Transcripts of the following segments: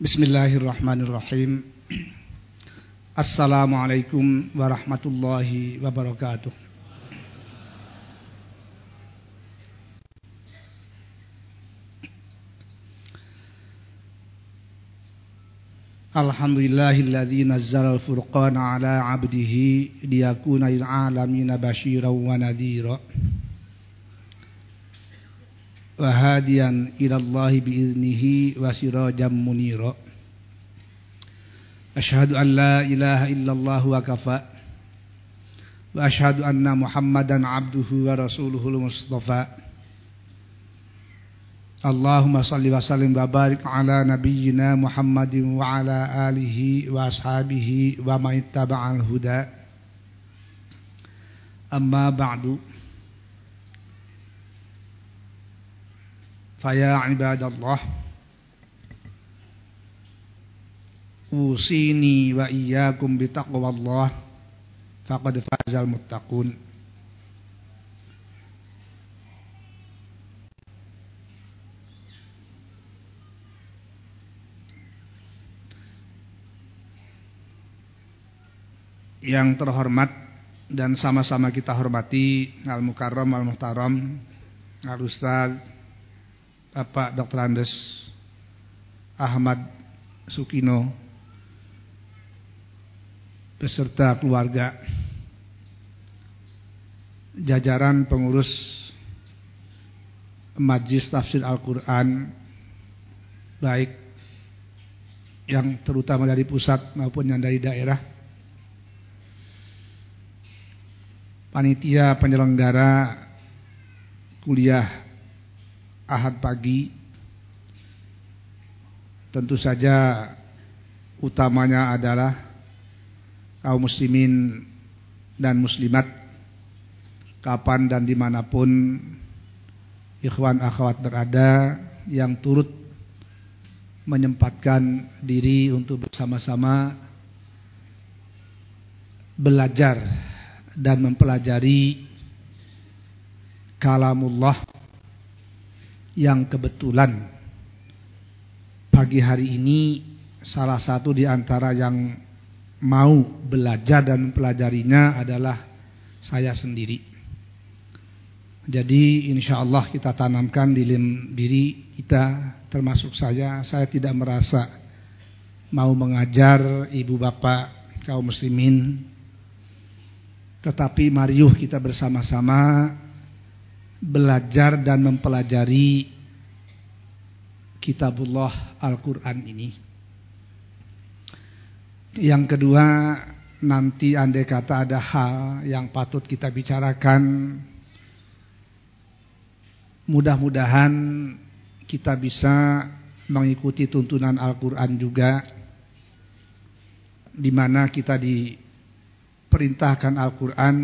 بسم الله الرحمن الرحيم. السلام عليكم ورحمة الله وبركاته. الحمد لله الذي نزل الفرقان على عبده ليكون للعالمين بشيرا ونذيرا. وهاديا إلى الله بإذنه وسراجا منيرا. أشهد أن لا إله إلا الله وكفى. وأشهد أن محمدا عبده ورسوله المصطفى. اللهم صل وسلم وبارك على نبينا محمد وعلى آله وأصحابه ومن اتبع الهدى. أما بعد Faya ibadallah. Usini wa iyyakum bi taqwallah faqad fazal muttaqun. yang terhormat dan sama-sama kita hormati Al Mukarram Al Muhtaram Al Ustaz Bapak Dr. Andes Ahmad Sukino beserta keluarga jajaran pengurus Majlis Tafsir Al-Quran baik yang terutama dari pusat maupun yang dari daerah panitia penyelenggara kuliah Ahad pagi. Tentu saja utamanya adalah kaum muslimin dan muslimat kapan dan di mana pun ikhwan akhwat berada yang turut menyempatkan diri untuk bersama-sama belajar dan mempelajari kalamullah yang kebetulan pagi hari ini salah satu di antara yang mau belajar dan mempelajarinya adalah saya sendiri. Jadi insya Allah kita tanamkan di dalam diri kita termasuk saya. Saya tidak merasa mau mengajar ibu bapak kaum muslimin tetapi mariuh kita bersama-sama belajar dan mempelajari kitabullah Al-Quran ini. Yang kedua, nanti andai kata ada hal yang patut kita bicarakan, mudah-mudahan kita bisa mengikuti tuntunan Al-Quran juga, di mana kita di perintahkan Al-Quran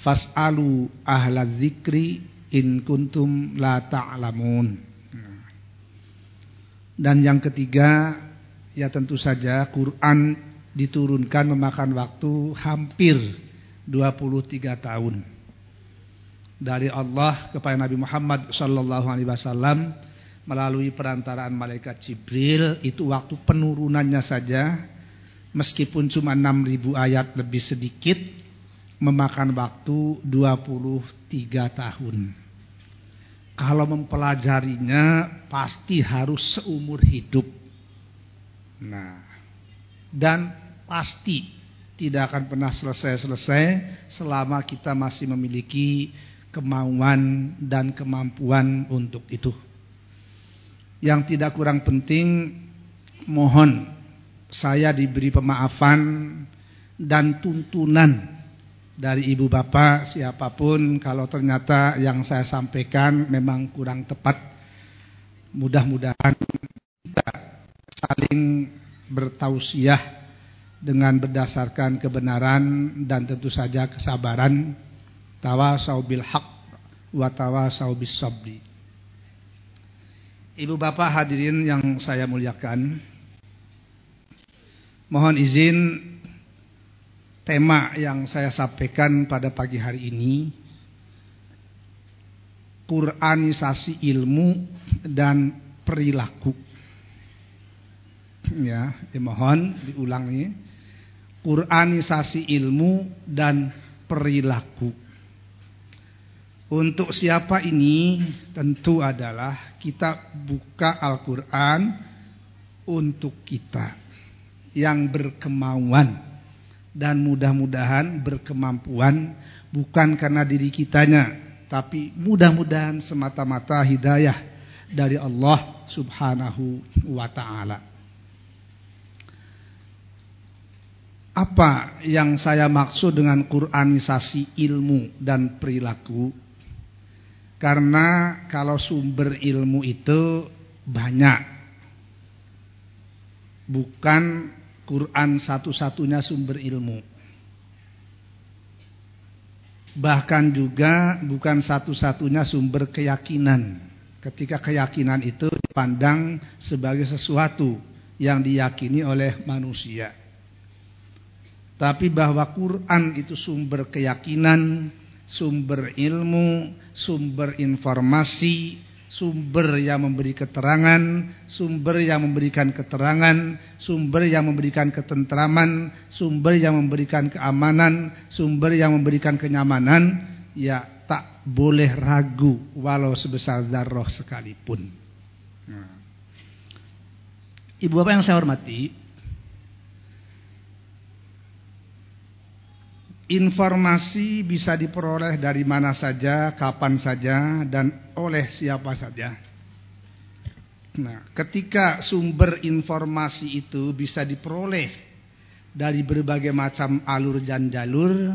Fas'alu ahla zikri in kuntum la ta'lamun. Dan yang ketiga Ya tentu saja Quran diturunkan memakan waktu hampir 23 tahun. Dari Allah kepada Nabi Muhammad Sallallahu Alaihi Wasallam Melalui perantaraan malaikat Jibril Itu waktu penurunannya saja. Meskipun cuma 6000 ayat lebih sedikit memakan waktu 23 tahun. Kalau mempelajarinya pasti harus seumur hidup. Nah, dan pasti tidak akan pernah selesai-selesai selama kita masih memiliki kemauan dan kemampuan untuk itu. Yang tidak kurang penting mohon saya diberi pemaafan dan tuntunan dari ibu bapak siapa pun kalau ternyata yang saya sampaikan memang kurang tepat. Mudah-mudahan kita saling bertausiah dengan berdasarkan kebenaran dan tentu saja kesabaran. Tawasau bil haq wa tawasau bis sabri. Ibu bapak hadirin yang saya muliakan Mohon izin tema yang saya sampaikan pada pagi hari ini Quranisasi ilmu dan perilaku. ya, dimohon diulangi. Quranisasi ilmu dan perilaku. Untuk siapa ini tentu adalah kita buka Al-Quran untuk kita yang berkemauan dan mudah-mudahan berkemampuan bukan karena diri kitanya tapi mudah-mudahan semata-mata hidayah dari Allah Subhanahu wa taala. Apa yang saya maksud dengan Quranisasi ilmu dan perilaku? Karena kalau sumber ilmu itu banyak. Bukan Quran satu-satunya sumber ilmu. Bahkan juga bukan satu-satunya sumber keyakinan. Ketika keyakinan itu dipandang sebagai sesuatu yang diyakini oleh manusia. Tapi bahwa Quran itu sumber keyakinan, sumber ilmu, sumber informasi, sumber yang memberi keterangan, sumber yang memberikan keterangan, sumber yang memberikan ketentraman, sumber yang memberikan keamanan, sumber yang memberikan kenyamanan, ya tak boleh ragu walau sebesar darah sekalipun. Nah. Ibu bapak yang saya hormati, Informasi bisa diperoleh dari mana saja, kapan saja, dan oleh siapa saja. Nah, ketika sumber informasi itu bisa diperoleh dari berbagai macam alur dan jalur,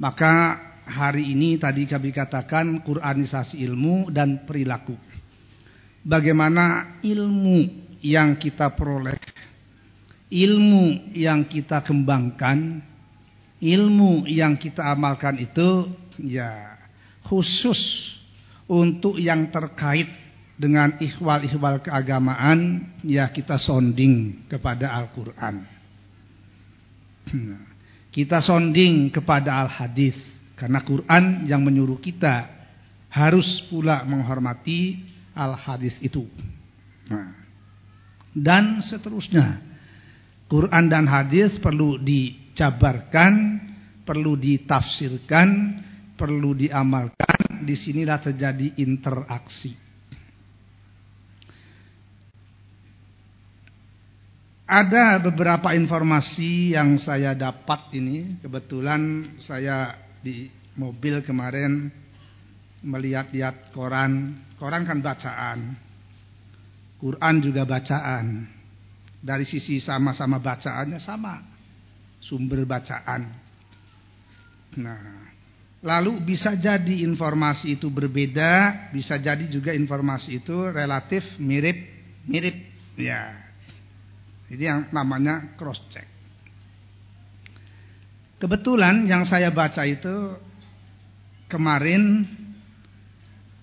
maka hari ini tadi kami katakan Quranisasi ilmu dan perilaku. Bagaimana ilmu yang kita peroleh, ilmu yang kita kembangkan, ilmu yang kita amalkan itu ya khusus untuk yang terkait dengan ikhwal-ikhwal keagamaan ya kita sonding kepada Al-Quran. Kita sonding kepada Al-Hadis karena Quran yang menyuruh kita harus pula menghormati Al-Hadis itu. Nah, dan seterusnya. Quran dan hadis perlu di dijabarkan, perlu ditafsirkan, perlu diamalkan. Di sinilah terjadi interaksi. Ada beberapa informasi yang saya dapat ini. Kebetulan saya di mobil kemarin melihat-lihat koran. Koran kan bacaan. Quran juga bacaan. Dari sisi sama-sama bacaannya sama sumber bacaan. Nah, lalu bisa jadi informasi itu berbeda, bisa jadi juga informasi itu relatif mirip-mirip. Ya. Jadi yang namanya cross check. Kebetulan yang saya baca itu kemarin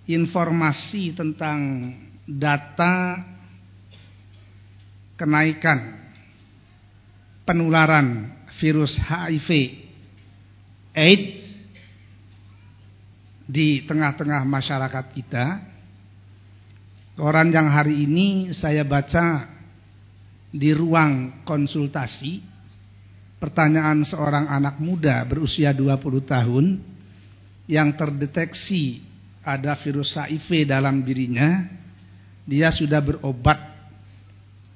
informasi tentang data kenaikan penularan virus HIV AIDS di tengah-tengah masyarakat kita. Koran yang hari ini saya baca di ruang konsultasi pertanyaan seorang anak muda berusia 20 tahun yang terdeteksi ada virus HIV dalam dirinya. Dia sudah berobat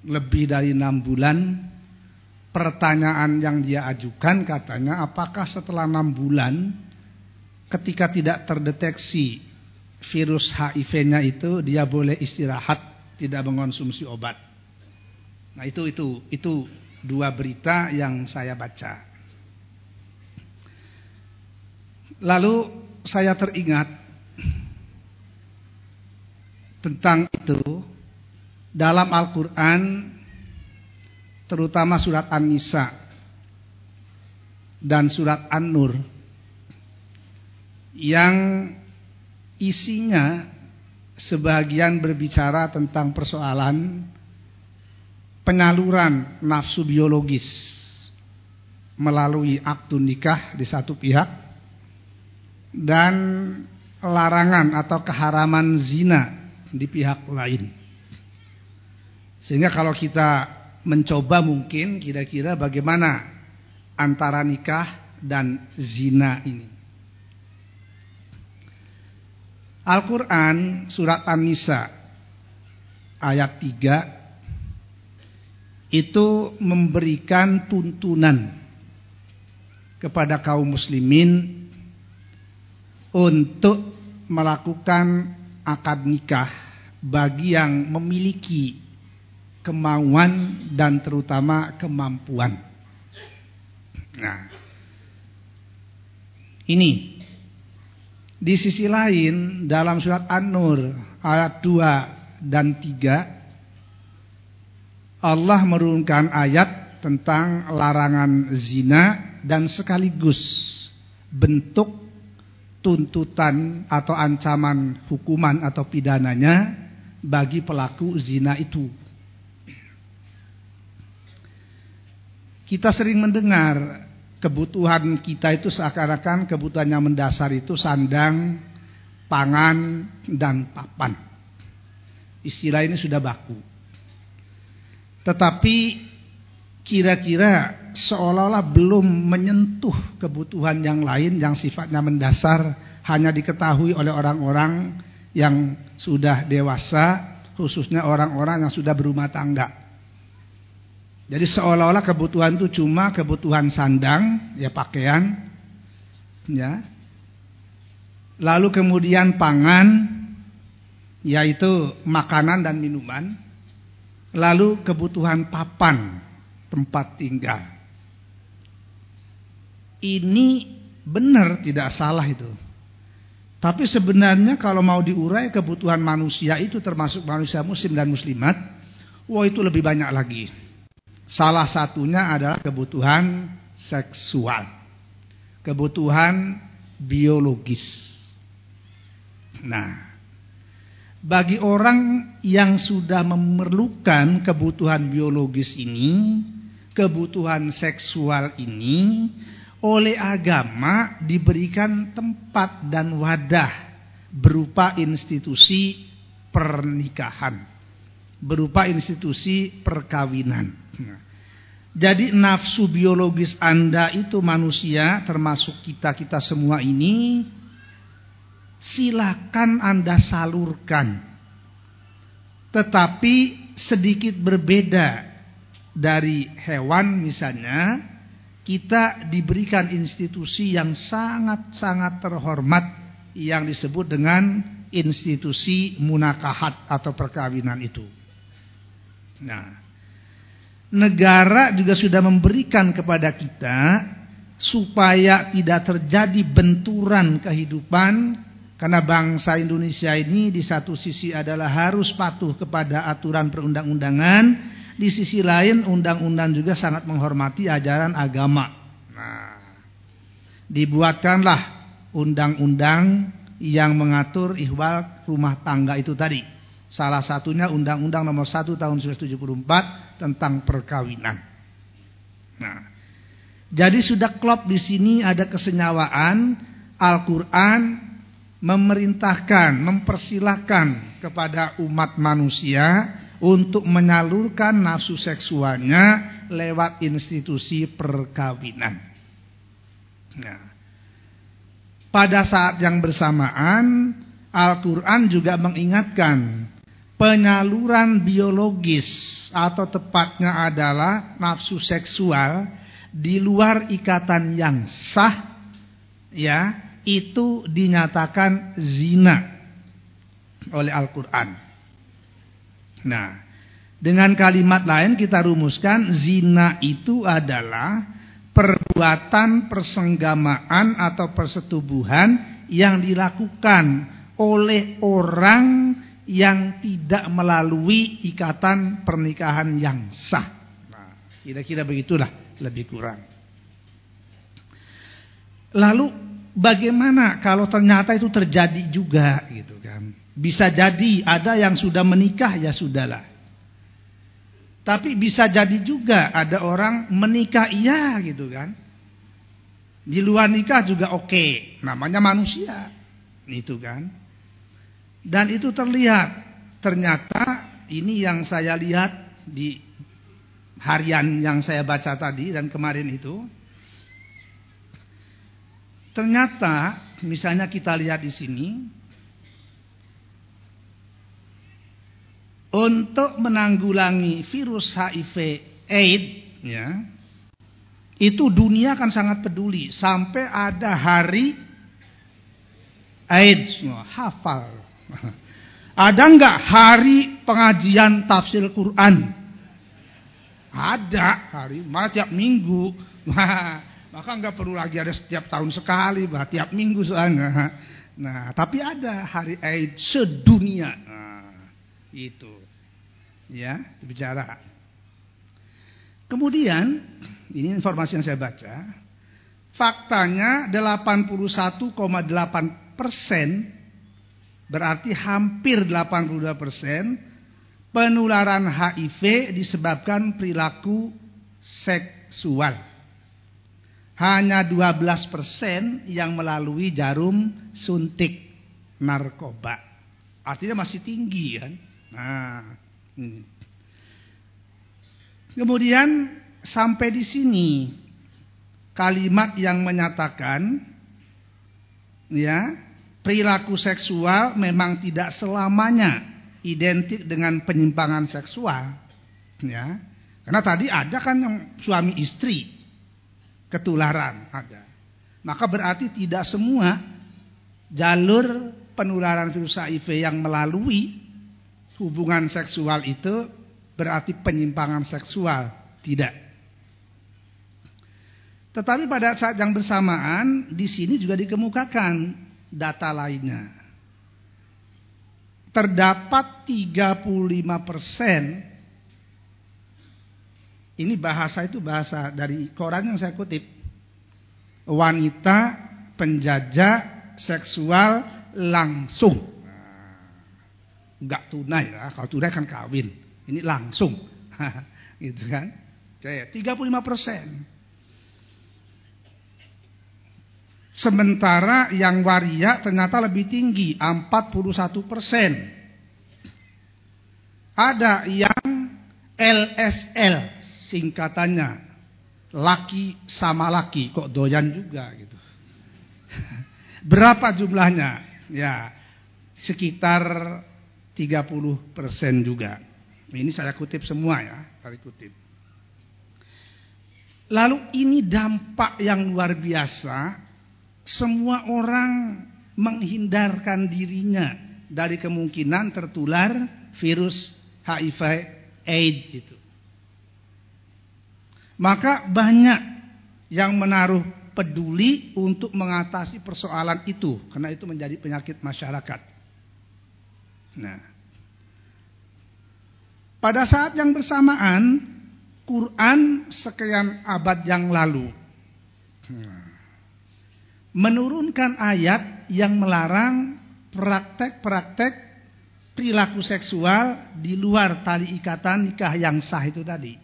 lebih dari enam bulan pertanyaan yang dia ajukan katanya apakah setelah enam bulan ketika tidak terdeteksi virus HIV-nya itu dia boleh istirahat tidak mengonsumsi obat. Nah itu itu itu dua berita yang saya baca. Lalu saya teringat tentang itu dalam Al-Qur'an terutama surat An-Nisa dan surat An-Nur yang isinya sebagian berbicara tentang persoalan penyaluran nafsu biologis melalui aktu nikah di satu pihak dan larangan atau keharaman zina di pihak lain. Sehingga kalau kita mencoba mungkin kira-kira bagaimana antara nikah dan zina ini. Al-Quran surat An-Nisa ayat 3 itu memberikan tuntunan kepada kaum muslimin untuk melakukan akad nikah bagi yang memiliki kemauan dan terutama kemampuan. Nah, ini di sisi lain dalam surat An-Nur ayat 2 dan 3 Allah menurunkan ayat tentang larangan zina dan sekaligus bentuk tuntutan atau ancaman hukuman atau pidananya bagi pelaku zina itu. Kita sering mendengar kebutuhan kita itu seakan-akan kebutuhan yang mendasar itu sandang, pangan, dan papan. Istilah ini sudah baku. Tetapi kira-kira seolah-olah belum menyentuh kebutuhan yang lain yang sifatnya mendasar hanya diketahui oleh orang-orang yang sudah dewasa, khususnya orang-orang yang sudah berumah tangga. Jadi seolah-olah kebutuhan itu cuma kebutuhan sandang, ya pakaian, ya. Lalu kemudian pangan, yaitu makanan dan minuman. Lalu kebutuhan papan, tempat tinggal. Ini benar tidak salah itu. Tapi sebenarnya kalau mau diurai kebutuhan manusia itu termasuk manusia muslim dan muslimat, wah itu lebih banyak lagi. Salah satunya adalah kebutuhan seksual. Kebutuhan biologis. Nah, bagi orang yang sudah memerlukan kebutuhan biologis ini, kebutuhan seksual ini, oleh agama diberikan tempat dan wadah berupa institusi pernikahan berupa institusi perkawinan. Jadi nafsu biologis Anda itu manusia termasuk kita-kita semua ini silakan Anda salurkan. Tetapi sedikit berbeda dari hewan misalnya, kita diberikan institusi yang sangat-sangat terhormat yang disebut dengan institusi munakahat atau perkawinan itu. Nah, negara juga sudah memberikan kepada kita supaya tidak terjadi benturan kehidupan karena bangsa Indonesia ini di satu sisi adalah harus patuh kepada aturan perundang-undangan, di sisi lain undang-undang juga sangat menghormati ajaran agama. Nah, dibuatkanlah undang-undang yang mengatur ihwal rumah tangga itu tadi. Salah satunya Undang-Undang Nomor 1 Tahun 1974 tentang perkawinan. Nah, jadi sudah klop di sini ada kesenyawaan Al-Qur'an memerintahkan, mempersilahkan kepada umat manusia untuk menyalurkan nafsu seksualnya lewat institusi perkawinan. Nah, pada saat yang bersamaan Al-Quran juga mengingatkan penyaluran biologis atau tepatnya adalah nafsu seksual di luar ikatan yang sah ya itu dinyatakan zina oleh Al-Qur'an. Nah, dengan kalimat lain kita rumuskan zina itu adalah perbuatan persenggamaan atau persetubuhan yang dilakukan oleh orang yang tidak melalui ikatan pernikahan yang sah. Nah, kira-kira begitulah lebih kurang. Lalu bagaimana kalau ternyata itu terjadi juga gitu kan? Bisa jadi ada yang sudah menikah ya sudahlah. Tapi bisa jadi juga ada orang menikah iya gitu kan. Di luar nikah juga oke, namanya manusia. Itu kan. Dan itu terlihat. Ternyata ini yang saya lihat di harian yang saya baca tadi dan kemarin itu ternyata misalnya kita lihat di sini untuk menanggulangi virus HIV AIDS ya itu dunia kan sangat peduli sampai ada hari AIDS hafal ada nggak hari pengajian tafsir Quran? Ada hari malah tiap minggu. Maka nggak perlu lagi ada setiap tahun sekali bah tiap minggu soalnya. Nah tapi ada hari AIDS sedunia. Nah, itu. Ya bicara. Kemudian ini informasi yang saya baca faktanya 81,8 persen berarti hampir 82 persen penularan HIV disebabkan perilaku seksual. Hanya 12% persen yang melalui jarum suntik narkoba. Artinya masih tinggi kan. Nah, hmm. Kemudian sampai di sini kalimat yang menyatakan ya, perilaku seksual memang tidak selamanya identik dengan penyimpangan seksual. Ya. Karena tadi ada kan yang suami istri ketularan ada. Maka berarti tidak semua jalur penularan virus HIV yang melalui hubungan seksual itu berarti penyimpangan seksual, tidak. Tetapi pada saat yang bersamaan di sini juga dikemukakan data lainnya. Terdapat 35 persen ini bahasa itu bahasa dari koran yang saya kutip wanita penjajah seksual langsung. Nggak tunai lah kalau tunai kan kawin ini langsung. Gitu kan? Saya 35 persen Sementara yang waria ternyata lebih tinggi, 41 persen. Ada yang LSL singkatannya. Laki sama laki, kok doyan juga gitu. Berapa jumlahnya? Ya, sekitar 30 persen juga. Ini saya kutip semua ya, dari kutip. Lalu ini dampak yang luar biasa semua orang menghindarkan dirinya dari kemungkinan tertular virus HIV AIDS itu. Maka banyak yang menaruh peduli untuk mengatasi persoalan itu karena itu menjadi penyakit masyarakat. Nah, pada saat yang bersamaan Quran sekian abad yang lalu nah, menurunkan ayat yang melarang praktek-praktek perilaku seksual di luar tali ikatan nikah yang sah itu tadi.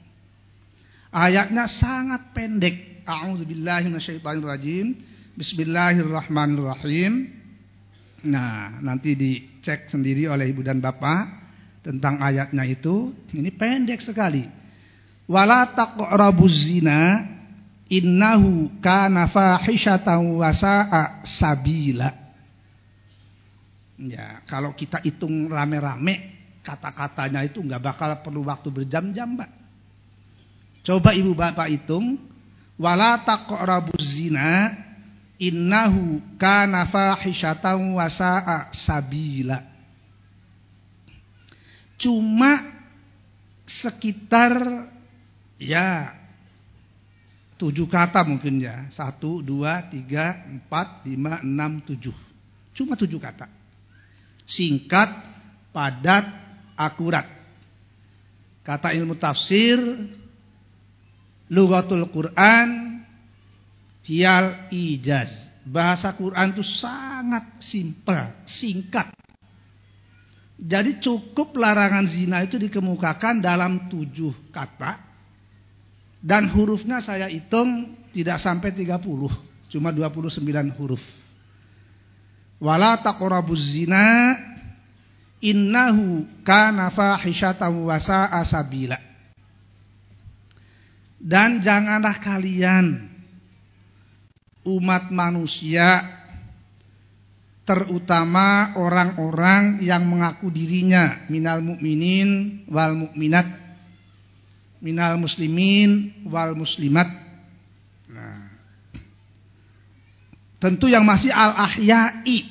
Ayatnya sangat pendek. A'udzubillahi minasyaitonirrajim. Bismillahirrahmanirrahim. Nah, nanti dicek sendiri oleh ibu dan bapak tentang ayatnya itu. Ini pendek sekali. Wala taqrabuz zina innahu kana fahishatan wa sa'a sabila. Ya, kalau kita hitung rame-rame kata-katanya itu nggak bakal perlu waktu berjam-jam, Mbak. Coba Ibu Bapak hitung wala taqrabuz zina innahu kana fahishatan wa sa'a sabila. Cuma sekitar ya Tujuh kata mungkin ya. Satu, dua, tiga, empat, lima, enam, tujuh. Cuma tujuh kata. Singkat, padat, akurat. Kata ilmu tafsir, Lugatul Quran, Hial Ijaz. Bahasa Quran itu sangat simpel, singkat. Jadi cukup larangan zina itu dikemukakan dalam tujuh kata dan hurufnya saya hitung tidak sampai 30, cuma 29 huruf. Wala taqrabuz zina innahu kana fahishatan wa sa'a sabila. Dan janganlah kalian umat manusia terutama orang-orang yang mengaku dirinya minal mukminin wal mukminat minal muslimin wal muslimat. Nah. Tentu yang masih al ahya'i.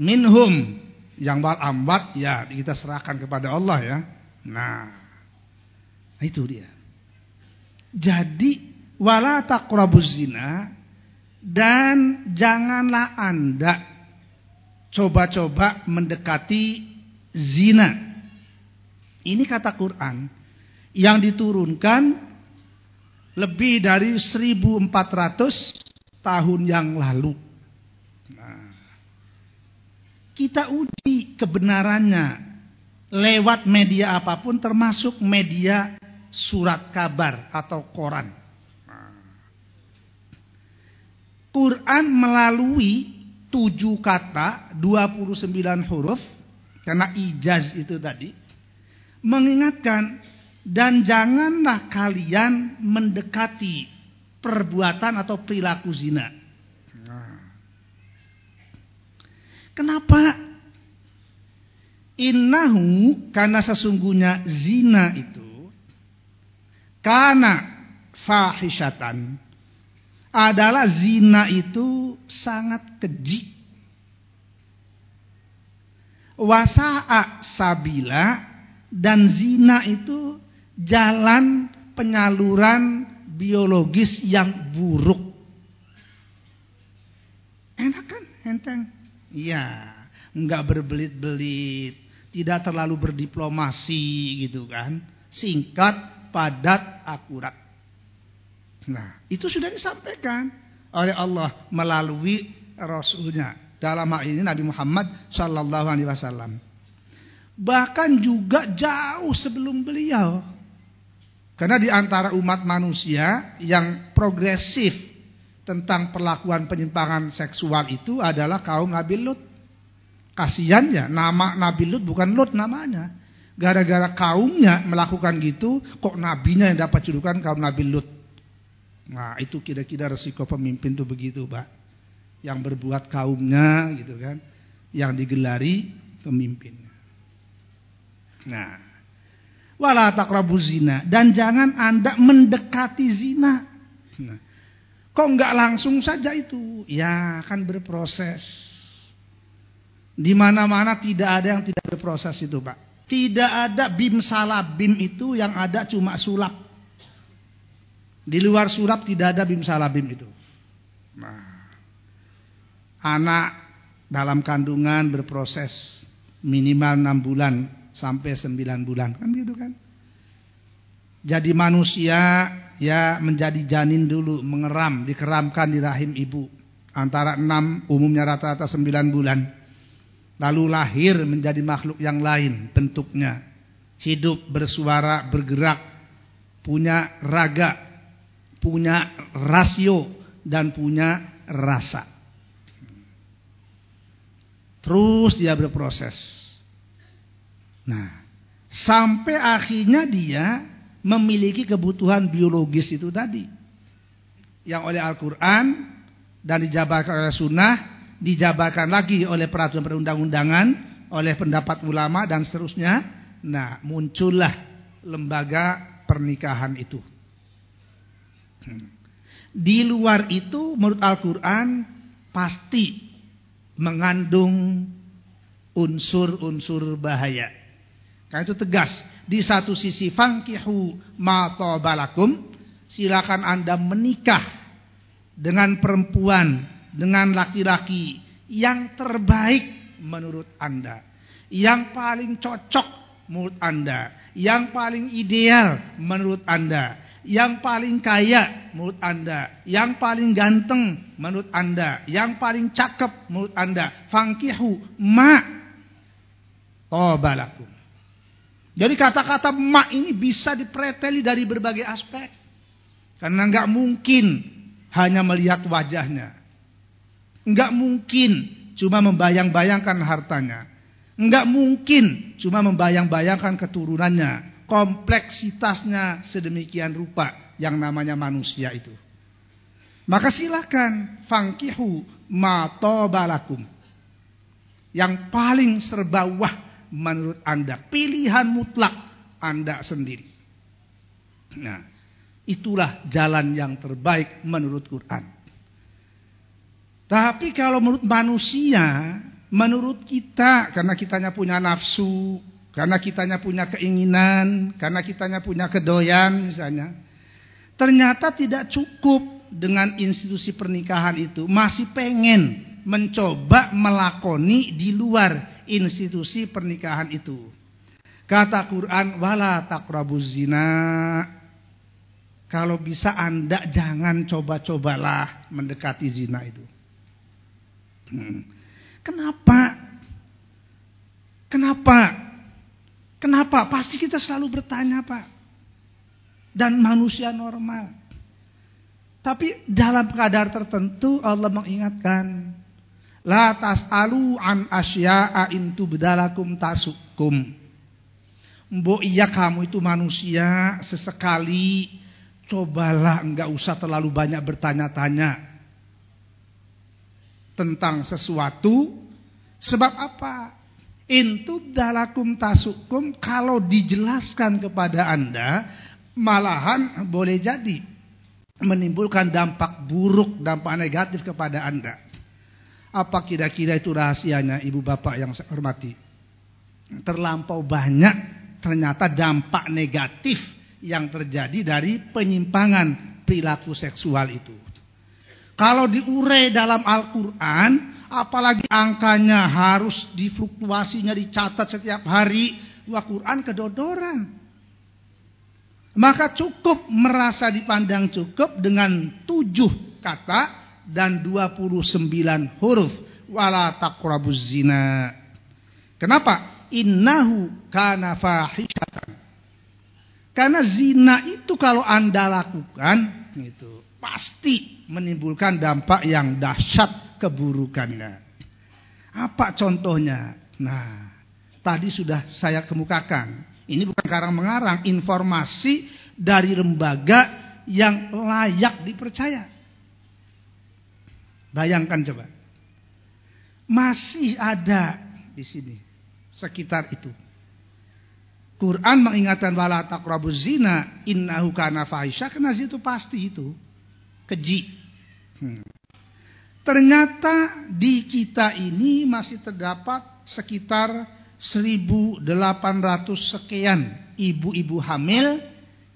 Minhum. Yang wal ambat ya kita serahkan kepada Allah ya. Nah. Itu dia. Jadi wala taqrabuz zina dan janganlah Anda coba-coba mendekati zina. Ini kata Quran yang diturunkan lebih dari 1400 tahun yang lalu. Kita uji kebenarannya lewat media apa pun termasuk media surat kabar atau koran. Quran melalui tujuh kata, 29 huruf, karena ijaz itu tadi, mengingatkan, dan janganlah kalian mendekati perbuatan atau perilaku zina. Kenapa? Innahu karena sesungguhnya zina itu karena fahishatan adalah zina itu sangat keji. Wasa'a sabila dan zina itu jalan penyaluran biologis yang buruk. Enak kan? Enteng? Iya, enggak berbelit-belit, tidak terlalu berdiplomasi gitu kan. Singkat, padat, akurat. Nah, itu sudah disampaikan oleh Allah melalui Rasulnya. Dalam hal ini Nabi Muhammad Sallallahu Alaihi Wasallam. Bahkan juga jauh sebelum beliau. Karena di antara umat manusia yang progresif tentang perlakuan penyimpangan seksual itu adalah kaum Nabi Lut. Kasihan ya, nama Nabi Lut bukan Lut namanya. Gara-gara kaumnya melakukan gitu, kok nabinya yang dapat julukan kaum Nabi Lut. Nah itu kira-kira resiko pemimpin itu begitu Pak. Yang berbuat kaumnya gitu kan. Yang digelari pemimpinnya. Nah. Wala taqrabu zina. Dan jangan anda mendekati zina. Nah. Kok enggak langsung saja itu? Ya akan berproses. Di mana-mana tidak ada yang tidak berproses itu Pak. Tidak ada bim salah bim itu yang ada cuma sulap. Di luar surab tidak ada bim salabim itu. Nah, anak dalam kandungan berproses minimal 6 bulan sampai 9 bulan kan gitu kan. Jadi manusia ya menjadi janin dulu mengeram dikeramkan di rahim ibu antara 6 umumnya rata-rata 9 bulan. Lalu lahir menjadi makhluk yang lain bentuknya. Hidup, bersuara, bergerak, punya raga, punya rasio dan punya rasa. Terus dia berproses. Nah, sampai akhirnya dia memiliki kebutuhan biologis itu tadi. Yang oleh Al-Quran dan dijabarkan oleh sunnah, dijabarkan lagi oleh peraturan perundang-undangan, oleh pendapat ulama dan seterusnya. Nah, muncullah lembaga pernikahan itu. Di luar itu menurut Al-Quran pasti mengandung unsur-unsur bahaya. Karena itu tegas. Di satu sisi fangkihu matobalakum. Silakan anda menikah dengan perempuan, dengan laki-laki yang terbaik menurut anda. Yang paling cocok menurut anda. Yang paling ideal menurut anda yang paling kaya menurut Anda, yang paling ganteng menurut Anda, yang paling cakep menurut Anda. Fangkihu ma tobalakum. Jadi kata-kata ma ini bisa dipreteli dari berbagai aspek. Karena nggak mungkin hanya melihat wajahnya. nggak mungkin cuma membayang-bayangkan hartanya. nggak mungkin cuma membayang-bayangkan keturunannya kompleksitasnya sedemikian rupa yang namanya manusia itu. Maka silakan fangkihu matobalakum. Yang paling serbawah menurut Anda. Pilihan mutlak Anda sendiri. Nah, itulah jalan yang terbaik menurut Quran. Tapi kalau menurut manusia, menurut kita, karena kitanya punya nafsu, karena kitanya punya keinginan, karena kitanya punya kedoyan misalnya, ternyata tidak cukup dengan institusi pernikahan itu, masih pengen mencoba melakoni di luar institusi pernikahan itu. Kata Quran, wala takrabuz zina. Kalau bisa Anda jangan coba-cobalah mendekati zina itu. Hmm. Kenapa? Kenapa? Kenapa? Pasti kita selalu bertanya, Pak. Dan manusia normal. Tapi dalam keadaan tertentu Allah mengingatkan, La tas'alu an asya'a intu bedalakum tasukum. Mbok iya kamu itu manusia sesekali cobalah enggak usah terlalu banyak bertanya-tanya tentang sesuatu sebab apa? Intu dalakum tasukum kalau dijelaskan kepada Anda malahan boleh jadi menimbulkan dampak buruk, dampak negatif kepada Anda. Apa kira-kira itu rahasianya Ibu Bapak yang saya hormati? Terlampau banyak ternyata dampak negatif yang terjadi dari penyimpangan perilaku seksual itu. Kalau diurai dalam Al-Quran, apalagi angkanya harus difluktuasinya dicatat setiap hari, wah Quran kedodoran. Maka cukup merasa dipandang cukup dengan tujuh kata dan 29 huruf. Wala taqrabuz zina. Kenapa? Innahu kana fahishatan. Karena zina itu kalau anda lakukan, itu pasti menimbulkan dampak yang dahsyat keburukannya. Apa contohnya? Nah, tadi sudah saya kemukakan. Ini bukan karang mengarang, informasi dari lembaga yang layak dipercaya. Bayangkan coba. Masih ada di sini sekitar itu. Quran mengingatkan wala taqrabuz zina innahu kana fahisha karena itu pasti itu keji. Hmm. Ternyata di kita ini masih terdapat sekitar 1800 sekian ibu-ibu hamil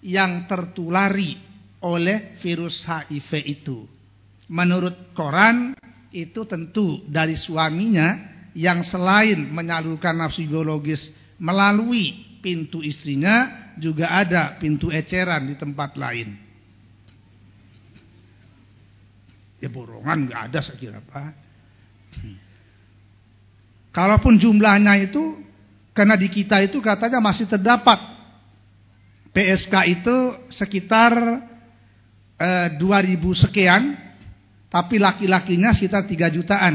yang tertulari oleh virus HIV itu. Menurut koran itu tentu dari suaminya yang selain menyalurkan nafsu biologis melalui pintu istrinya juga ada pintu eceran di tempat lain. Ya borongan nggak ada saya kira Pak. Kalaupun jumlahnya itu karena di kita itu katanya masih terdapat PSK itu sekitar eh, 2000 sekian tapi laki-lakinya sekitar 3 jutaan.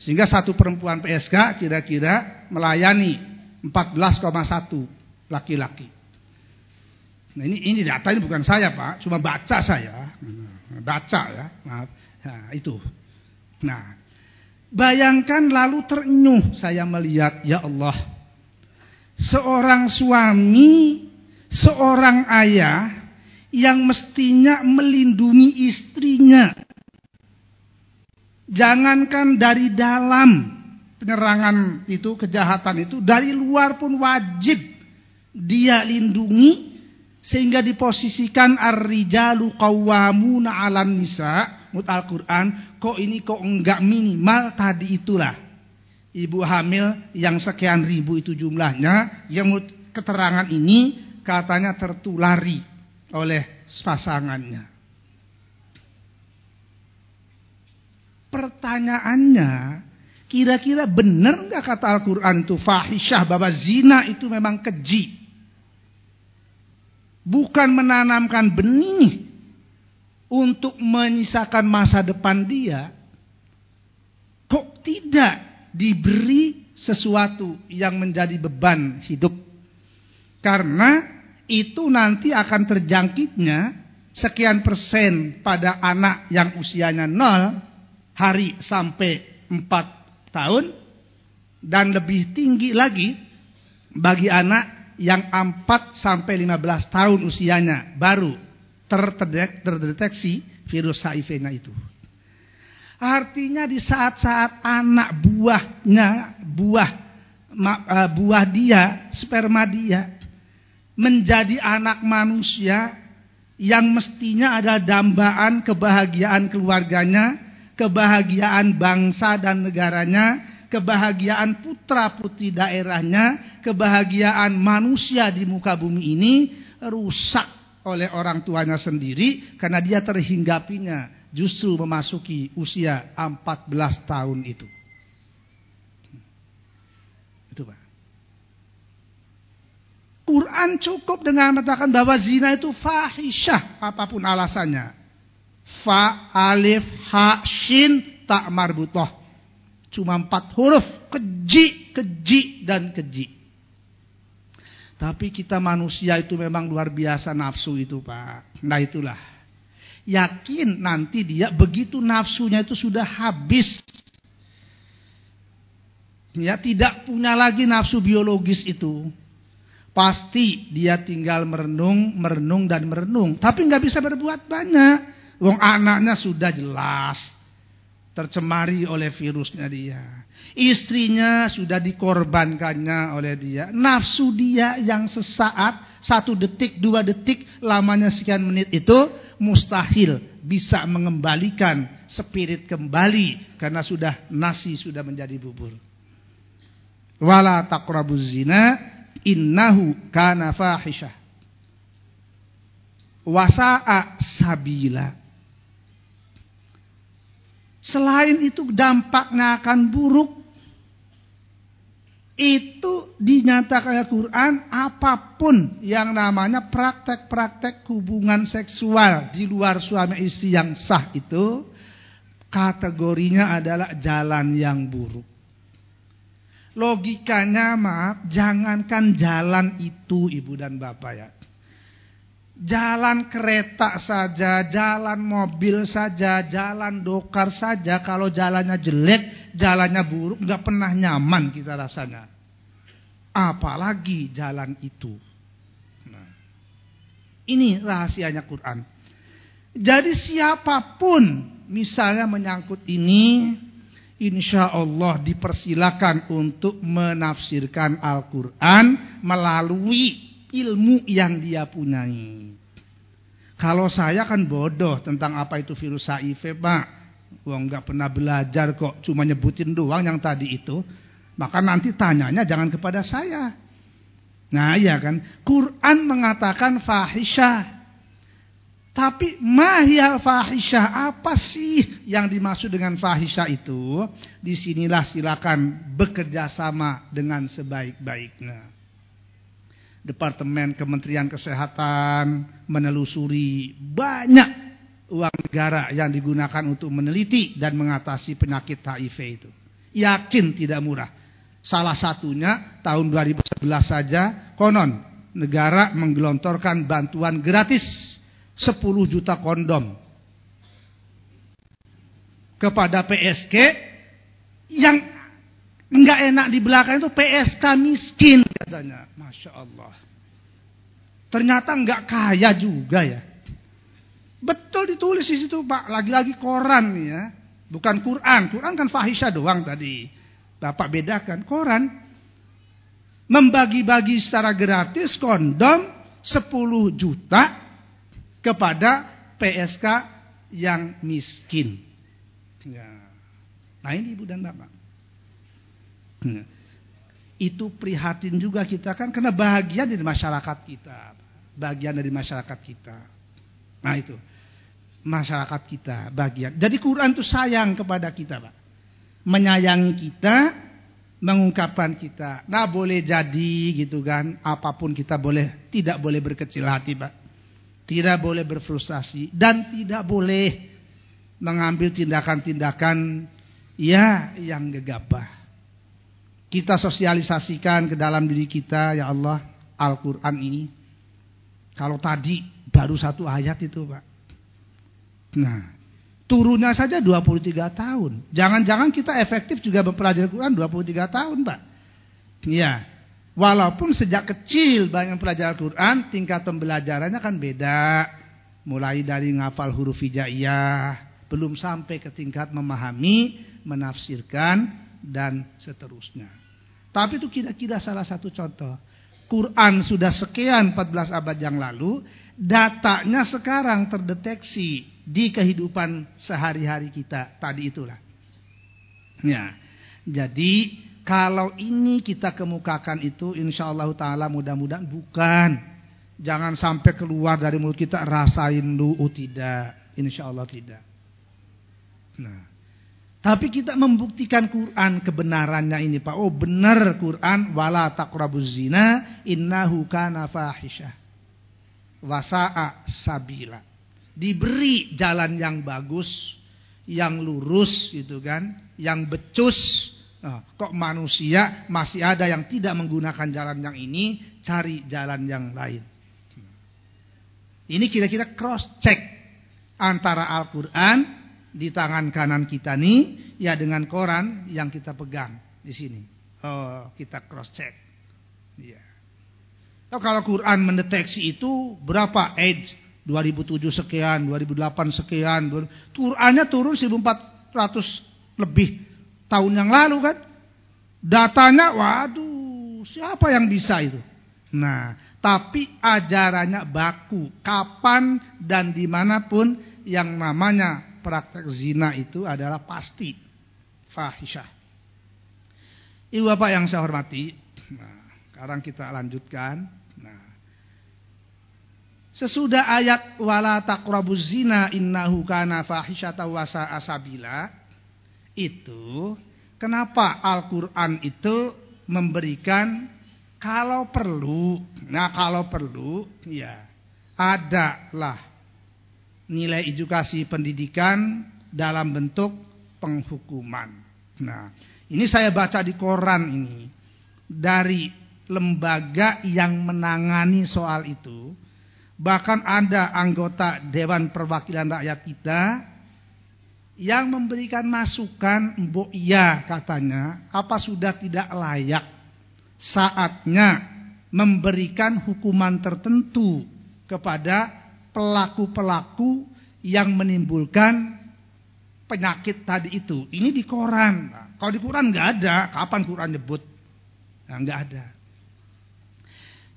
Sehingga satu perempuan PSK kira-kira melayani 14,1 laki-laki. Nah ini ini data ini bukan saya Pak, cuma baca saya. Baca ya, maaf. Nah, itu. Nah, bayangkan lalu terenyuh saya melihat, ya Allah. Seorang suami, seorang ayah yang mestinya melindungi istrinya. Jangankan dari dalam penyerangan itu, kejahatan itu, dari luar pun wajib dia lindungi sehingga diposisikan ar-rijalu qawwamuna 'alan nisa' mut Al-Quran, kok ini kok enggak minimal tadi itulah. Ibu hamil yang sekian ribu itu jumlahnya, yang keterangan ini katanya tertulari oleh pasangannya. Pertanyaannya, kira-kira benar enggak kata Al-Quran itu fahisyah bahwa zina itu memang keji. Bukan menanamkan benih untuk menyisakan masa depan dia, kok tidak diberi sesuatu yang menjadi beban hidup? Karena itu nanti akan terjangkitnya sekian persen pada anak yang usianya 0 hari sampai 4 tahun dan lebih tinggi lagi bagi anak yang 4 sampai 15 tahun usianya baru terdeteksi virus HIV-nya itu. Artinya di saat-saat anak buahnya, buah eh, buah dia, sperma dia menjadi anak manusia yang mestinya adalah dambaan kebahagiaan keluarganya, kebahagiaan bangsa dan negaranya, kebahagiaan putra-putri daerahnya, kebahagiaan manusia di muka bumi ini rusak oleh orang tuanya sendiri karena dia terhinggapinya justru memasuki usia 14 tahun itu. Itu Pak. Quran cukup dengan mengatakan bahwa zina itu fahisyah apa pun alasannya. Fa, alif, ha, shin, tak marbutoh. Cuma empat huruf. Keji, keji, dan keji. Tapi kita manusia itu memang luar biasa nafsu itu Pak. Nah itulah yakin nanti dia begitu nafsunya itu sudah habis. Ya, tidak punya lagi nafsu biologis itu. Pasti dia tinggal merenung, merenung dan merenung, tapi nggak bisa berbuat banyak. Wong anaknya sudah jelas tercemari oleh virusnya dia. Istrinya sudah dikorbankannya oleh dia. Nafsu dia yang sesaat, satu detik, dua detik, lamanya sekian menit itu mustahil bisa mengembalikan spirit kembali karena sudah nasi sudah menjadi bubur. Wala taqrabuz zina innahu kana fahisyah. Wasa'a sabila. Selain itu dampaknya akan buruk itu dinyatakan Al-Quran apa pun yang namanya praktek-praktek hubungan seksual di luar suami istri yang sah itu kategorinya adalah jalan yang buruk. Logikanya maaf, jangankan jalan itu ibu dan bapak ya. Jalan kereta saja, jalan mobil saja, jalan dokar saja. Kalau jalannya jelek, jalannya buruk, nggak pernah nyaman kita rasanya. Apalagi jalan itu. Nah, ini rahasianya Quran. Jadi siapa pun misalnya menyangkut ini, insya Allah dipersilakan untuk menafsirkan Al-Quran melalui ilmu yang dia punyai. Kalau saya kan bodoh tentang apa itu virus HIV, Pak. Wong nggak pernah belajar kok, cuma nyebutin doang yang tadi itu. Maka nanti tanyanya jangan kepada saya. Nah, iya kan? Quran mengatakan fahisyah. Tapi mahiyal fahisyah apa sih yang dimaksud dengan fahisyah itu? Di sinilah silakan bekerja sama dengan sebaik-baiknya. Departemen Kementerian Kesehatan menelusuri banyak uang negara yang digunakan untuk meneliti dan mengatasi penyakit HIV itu. Yakin tidak murah. Salah satunya tahun 2011 saja konon negara menggelontorkan bantuan gratis 10 juta kondom kepada PSG yang Enggak enak di belakang itu PSK miskin katanya. Masya Allah. Ternyata enggak kaya juga ya. Betul ditulis di situ Pak. Lagi-lagi koran ya. Bukan Quran. Quran kan fahisha doang tadi. Bapak bedakan. Koran. Membagi-bagi secara gratis kondom 10 juta kepada PSK yang miskin. Ya. Nah ini ibu dan bapak. Hmm. Itu prihatin juga kita kan karena bagian dari masyarakat kita. Bagian dari masyarakat kita. Nah itu. Masyarakat kita bagian. Jadi Quran itu sayang kepada kita Pak. Menyayangi kita. Mengungkapkan kita. Nah boleh jadi gitu kan. Apa pun kita boleh. Tidak boleh berkecil hati Pak. Tidak boleh berfrustasi. Dan tidak boleh mengambil tindakan-tindakan ya yang gegabah. Kita sosialisasikan ke dalam diri kita ya Allah Al-Quran ini. Kalau tadi baru satu ayat itu Pak. Nah, turunnya saja 23 tahun. Jangan-jangan kita efektif juga mempelajari Quran 23 tahun Pak. Iya. Walaupun sejak kecil banyak pelajaran Quran, tingkat pembelajarannya kan beda. Mulai dari ngafal huruf hijaiyah, belum sampai ke tingkat memahami, menafsirkan, dan seterusnya. Tapi itu kira-kira salah satu contoh. Quran sudah sekian 14 abad yang lalu, datanya sekarang terdeteksi di kehidupan sehari-hari kita. Tadi itulah. Ya. Jadi kalau ini kita kemukakan itu insya Allah taala mudah-mudahan bukan. Jangan sampai keluar dari mulut kita rasain dulu tidak. Insya Allah tidak. Nah, tapi kita membuktikan Quran kebenarannya ini Pak. Oh benar Quran wala taqrabuz zina innahu kana fahisyah. Wasa'a sabila. Diberi jalan yang bagus, yang lurus gitu kan, yang becus. Nah, kok manusia masih ada yang tidak menggunakan jalan yang ini, cari jalan yang lain. Ini kira-kira cross check antara Al-Qur'an di tangan kanan kita nih ya dengan koran yang kita pegang di sini. Oh, kita cross check. Ya. Oh, kalau Quran mendeteksi itu berapa age? 2007 sekian, 2008 sekian. Qurannya turun 1400 lebih tahun yang lalu kan. Datanya waduh, siapa yang bisa itu? Nah, tapi ajarannya baku. Kapan dan di mana pun yang namanya praktek zina itu adalah pasti fahisyah. Ibu bapak yang saya hormati, nah, sekarang kita lanjutkan. Nah, sesudah ayat wala taqrabuz zina innahu kana fahisyata wa asabila itu kenapa Al-Qur'an itu memberikan kalau perlu, nah kalau perlu ya adalah nilai edukasi pendidikan dalam bentuk penghukuman. Nah, ini saya baca di koran ini dari lembaga yang menangani soal itu. Bahkan ada anggota Dewan Perwakilan Rakyat kita yang memberikan masukan, mbok iya katanya, apa sudah tidak layak saatnya memberikan hukuman tertentu kepada pelaku-pelaku yang menimbulkan penyakit tadi itu. Ini di koran. Nah, kalau di Quran nggak ada, kapan Quran nyebut? Nah, nggak ada.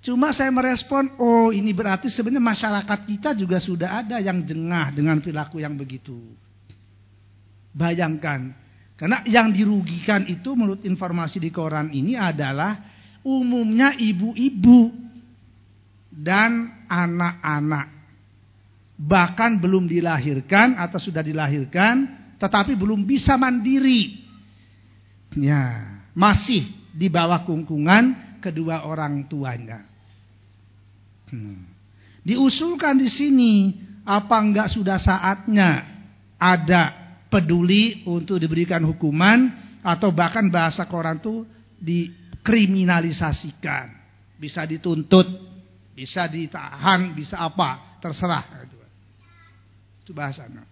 Cuma saya merespon, oh ini berarti sebenarnya masyarakat kita juga sudah ada yang jengah dengan perilaku yang begitu. Bayangkan, karena yang dirugikan itu menurut informasi di koran ini adalah umumnya ibu-ibu dan anak-anak bahkan belum dilahirkan atau sudah dilahirkan tetapi belum bisa mandiri. Ya, masih di bawah kungkungan kedua orang tuanya. Hmm. Diusulkan di sini apa enggak sudah saatnya ada peduli untuk diberikan hukuman atau bahkan bahasa koran itu dikriminalisasikan, bisa dituntut, bisa ditahan, bisa apa, terserah. Itu bahasanya.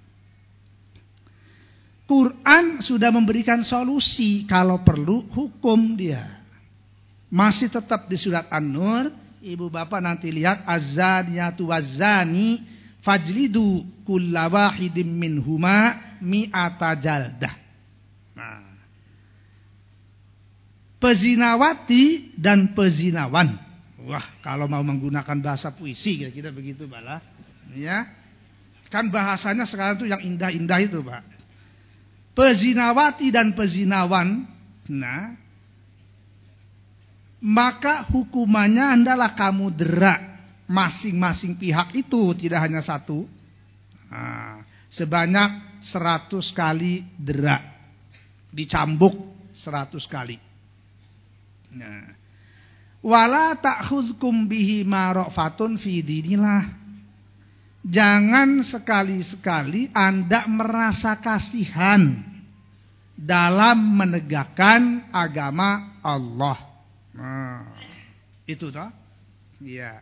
Quran sudah memberikan solusi kalau perlu hukum dia. Masih tetap di surat An-Nur, ibu bapak nanti lihat azaniyatu wazani fajlidu kulla wahidin minhuma mi'ata jaldah. Nah. Pezinawati dan pezinawan. Wah, kalau mau menggunakan bahasa puisi kira-kira begitu bala. Ya. Kan bahasanya sekarang itu yang indah-indah itu Pak. Pezinawati dan pezinawan. Nah. Maka hukumannya adalah kamu derak. Masing-masing pihak itu tidak hanya satu. Nah, sebanyak seratus kali derak. Dicambuk seratus kali. Nah. Wala ta'khudkum bihi marofatun fi dinillah. Jangan sekali-sekali Anda merasa kasihan dalam menegakkan agama Allah. Nah, itu toh? Iya.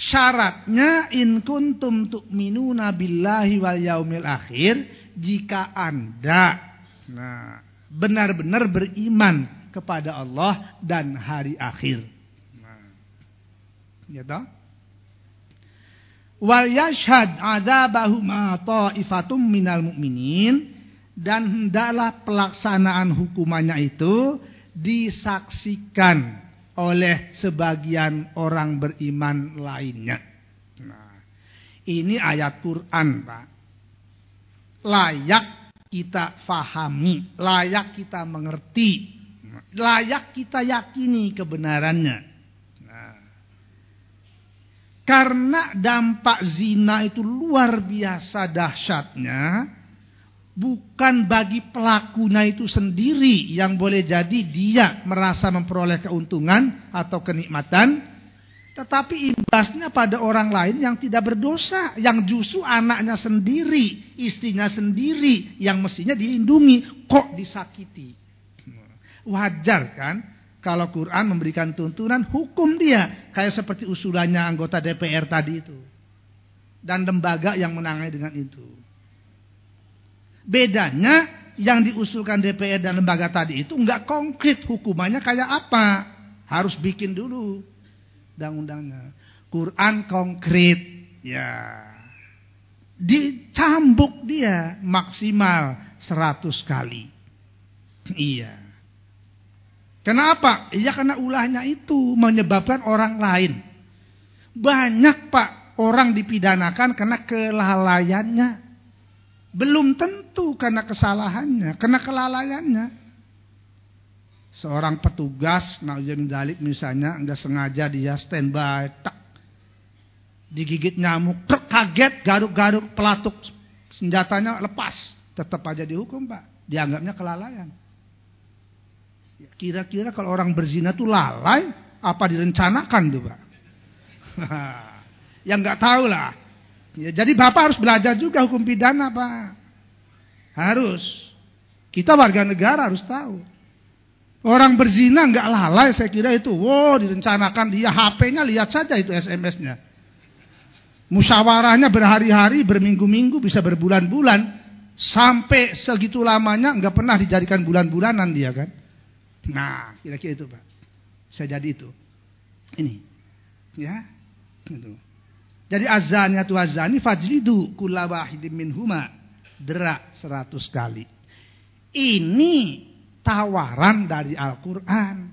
Syaratnya in kuntum tu'minuna billahi wal yaumil akhir jika Anda nah benar-benar beriman kepada Allah dan hari akhir. Nah, ya toh? Wal yashhad adzabahu ma ta'ifatum minal mu'minin dan hendaklah pelaksanaan hukumannya itu disaksikan oleh sebagian orang beriman lainnya. Nah, ini ayat Quran, Pak. Layak kita fahami, layak kita mengerti, layak kita yakini kebenarannya. Karena dampak zina itu luar biasa dahsyatnya. Bukan bagi pelakunya itu sendiri yang boleh jadi dia merasa memperoleh keuntungan atau kenikmatan. Tetapi imbasnya pada orang lain yang tidak berdosa. Yang justru anaknya sendiri, istrinya sendiri yang mestinya dilindungi. Kok disakiti? Wajar kan? Kalau Quran memberikan tuntunan, hukum dia. Kayak seperti usulannya anggota DPR tadi itu. Dan lembaga yang menangani dengan itu. Bedanya yang diusulkan DPR dan lembaga tadi itu enggak konkret hukumannya kayak apa. Harus bikin dulu undang-undangnya. Quran konkret. Ya. Dicambuk dia maksimal 100 kali. Iya. Kenapa? Iya karena ulahnya itu menyebabkan orang lain. Banyak pak orang dipidanakan karena kelalaiannya. Belum tentu karena kesalahannya, karena kelalaiannya. Seorang petugas, Nauzubillah dalik misalnya, nggak sengaja dia standby, tak digigit nyamuk, kaget, garuk-garuk, pelatuk senjatanya lepas, tetap aja dihukum pak, dianggapnya kelalaian. Kira-kira kalau orang berzina tuh lalai, apa direncanakan tuh Pak? yang nggak tahu lah. Ya, jadi Bapak harus belajar juga hukum pidana Pak. Harus. Kita warga negara harus tahu. Orang berzina nggak lalai saya kira itu. Wow direncanakan dia HP-nya lihat saja itu SMS-nya. Musyawarahnya berhari-hari, berminggu-minggu, bisa berbulan-bulan. Sampai segitu lamanya nggak pernah dijadikan bulan-bulanan dia kan. Nah, kira-kira itu, Pak. Saya jadi itu. Ini. Ya. Itu. Jadi azannya tu azani fajlidu kula wahidin minhuma derak seratus kali. Ini tawaran dari Al-Qur'an.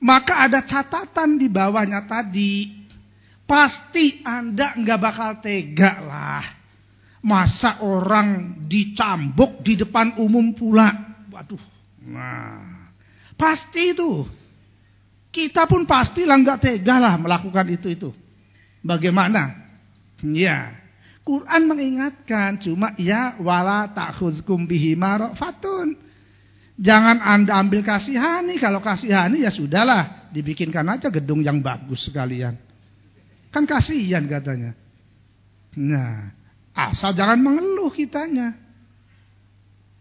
Maka ada catatan di bawahnya tadi. Pasti Anda nggak bakal tega lah. Masa orang dicambuk di depan umum pula. Waduh, Nah, pasti itu. Kita pun pastilah nggak tega lah melakukan itu itu. Bagaimana? Ya, Quran mengingatkan cuma ya wala ta'khuzkum bihi fatun. Jangan Anda ambil kasihani, kalau kasihani ya sudahlah, dibikinkan aja gedung yang bagus sekalian. Kan kasihan katanya. Nah, asal jangan mengeluh kitanya.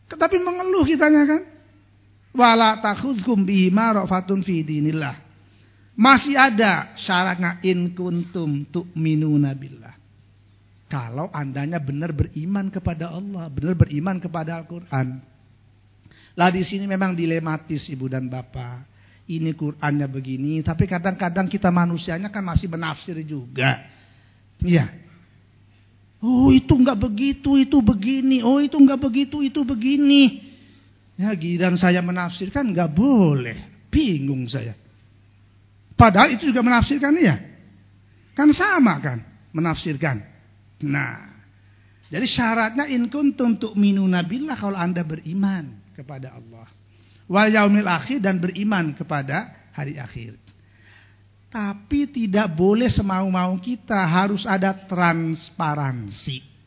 Tetapi mengeluh kitanya kan. Wala takhuzkum bima rafatun fi dinillah. Masih ada syaratnya in kuntum tu'minuna billah. Kalau andanya benar beriman kepada Allah, benar beriman kepada Al-Qur'an. Lah di sini memang dilematis Ibu dan Bapak. Ini Qur'annya begini, tapi kadang-kadang kita manusianya kan masih menafsir juga. Iya. Oh, itu enggak begitu, itu begini. Oh, itu enggak begitu, itu begini. Ya giliran saya menafsirkan nggak boleh. Bingung saya. Padahal itu juga menafsirkan ya. Kan sama kan menafsirkan. Nah, jadi syaratnya in kuntum tu'minuna billah kalau Anda beriman kepada Allah. Wal yaumil akhir dan beriman kepada hari akhir. Tapi tidak boleh semau-mau kita harus ada transparansi.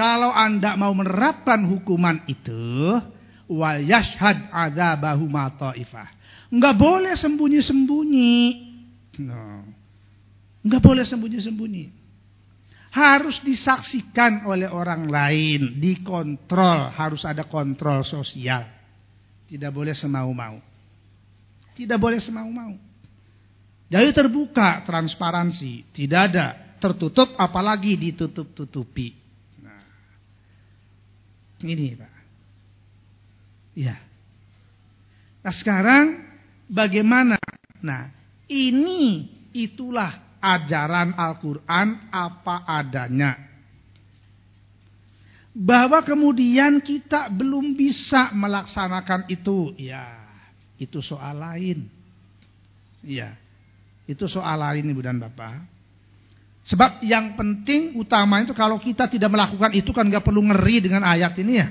Kalau anda mau menerapkan hukuman itu, wal yashhad adzabahu ma ta'ifah. Enggak boleh sembunyi-sembunyi. Enggak boleh sembunyi-sembunyi. Harus disaksikan oleh orang lain, dikontrol, harus ada kontrol sosial. Tidak boleh semau-mau. Tidak boleh semau-mau. Jadi terbuka, transparansi, tidak ada tertutup apalagi ditutup-tutupi. Ini Pak. Ya. Nah sekarang bagaimana? Nah ini itulah ajaran Al-Quran apa adanya. Bahwa kemudian kita belum bisa melaksanakan itu. Ya itu soal lain. Ya itu soal lain Ibu dan Bapak. Sebab yang penting utama itu kalau kita tidak melakukan itu kan nggak perlu ngeri dengan ayat ini ya.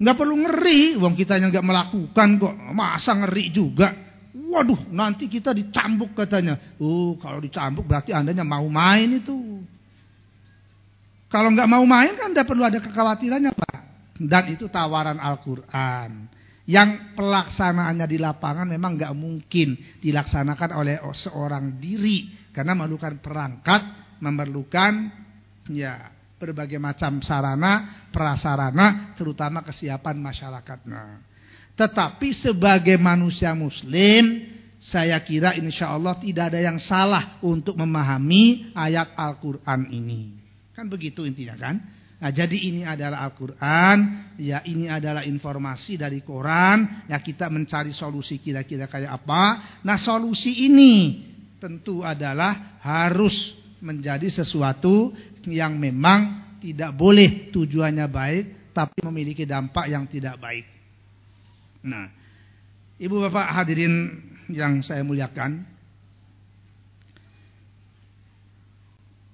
Nggak perlu ngeri, wong kita yang nggak melakukan kok. Masa ngeri juga? Waduh, nanti kita dicambuk katanya. Oh, kalau dicambuk berarti andanya mau main itu. Kalau nggak mau main kan tidak perlu ada kekhawatirannya Pak. Dan itu tawaran Al-Quran. Yang pelaksanaannya di lapangan memang nggak mungkin dilaksanakan oleh seorang diri karena memerlukan perangkat, memerlukan ya berbagai macam sarana, prasarana, terutama kesiapan masyarakatnya. Tetapi sebagai manusia muslim, saya kira insya Allah tidak ada yang salah untuk memahami ayat Al-Quran ini. Kan begitu intinya kan? Nah, jadi ini adalah Al-Quran, ya ini adalah informasi dari Quran, ya kita mencari solusi kira-kira kayak apa. Nah solusi ini tentu adalah harus menjadi sesuatu yang memang tidak boleh tujuannya baik, tapi memiliki dampak yang tidak baik. Nah, ibu bapak hadirin yang saya muliakan,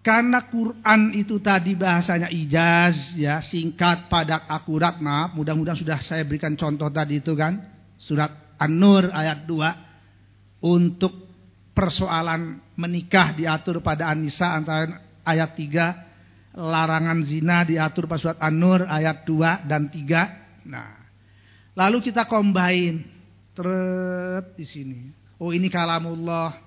Karena Quran itu tadi bahasanya ijaz, ya singkat, padat, akurat. Maaf, mudah-mudahan sudah saya berikan contoh tadi itu kan. Surat An-Nur ayat 2. Untuk persoalan menikah diatur pada An-Nisa antara ayat 3. Larangan zina diatur pada surat An-Nur ayat 2 dan 3. Nah, lalu kita combine. Tret di sini. Oh ini kalamullah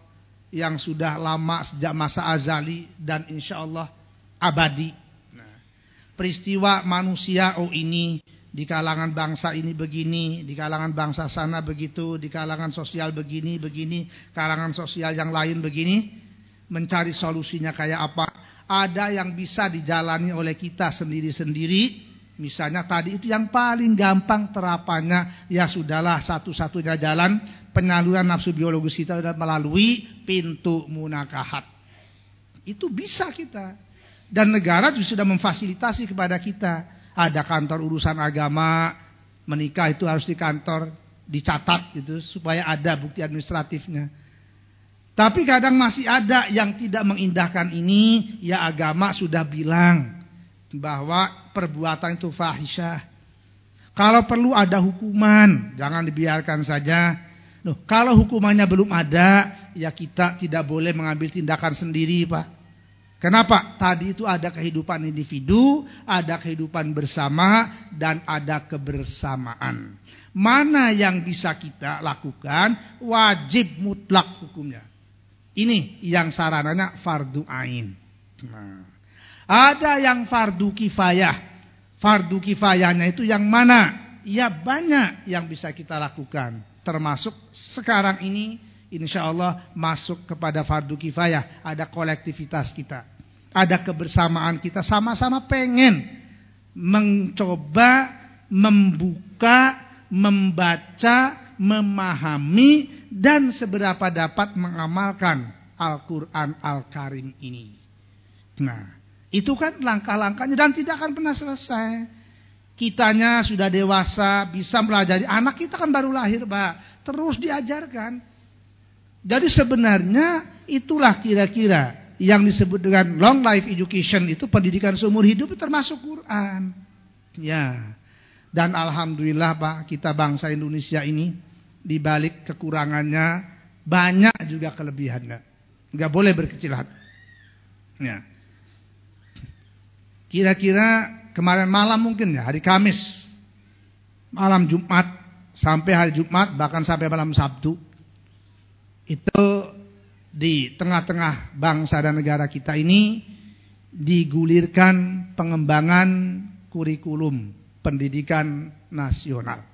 yang sudah lama sejak masa azali dan insya Allah abadi. Nah, peristiwa manusia oh ini di kalangan bangsa ini begini, di kalangan bangsa sana begitu, di kalangan sosial begini, begini, kalangan sosial yang lain begini, mencari solusinya kayak apa. Ada yang bisa dijalani oleh kita sendiri-sendiri, Misalnya tadi itu yang paling gampang terapannya ya sudahlah satu-satunya jalan penyaluran nafsu biologis kita adalah melalui pintu munakahat. Itu bisa kita. Dan negara juga sudah memfasilitasi kepada kita. Ada kantor urusan agama, menikah itu harus di kantor dicatat gitu supaya ada bukti administratifnya. Tapi kadang masih ada yang tidak mengindahkan ini, ya agama sudah bilang bahwa perbuatan itu fahisyah. Kalau perlu ada hukuman, jangan dibiarkan saja. Loh, kalau hukumannya belum ada, ya kita tidak boleh mengambil tindakan sendiri, Pak. Kenapa? Tadi itu ada kehidupan individu, ada kehidupan bersama, dan ada kebersamaan. Mana yang bisa kita lakukan, wajib mutlak hukumnya. Ini yang sarananya fardu ain. Nah. Ada yang fardu kifayah. Fardu kifayahnya itu yang mana? Ya banyak yang bisa kita lakukan. Termasuk sekarang ini insya Allah masuk kepada fardu kifayah. Ada kolektivitas kita. Ada kebersamaan kita sama-sama pengen mencoba membuka, membaca, memahami dan seberapa dapat mengamalkan Al-Quran Al-Karim ini. Nah, itu kan langkah-langkahnya dan tidak akan pernah selesai. Kitanya sudah dewasa, bisa belajar. Anak kita kan baru lahir, Pak. Terus diajarkan. Jadi sebenarnya itulah kira-kira yang disebut dengan long life education itu pendidikan seumur hidup termasuk Quran. Ya. Dan alhamdulillah Pak, kita bangsa Indonesia ini dibalik kekurangannya banyak juga kelebihannya. Enggak boleh berkecil hati. Ya. Kira-kira kemarin malam mungkin ya, hari Kamis. Malam Jumat sampai hari Jumat bahkan sampai malam Sabtu. Itu di tengah-tengah bangsa dan negara kita ini digulirkan pengembangan kurikulum pendidikan nasional.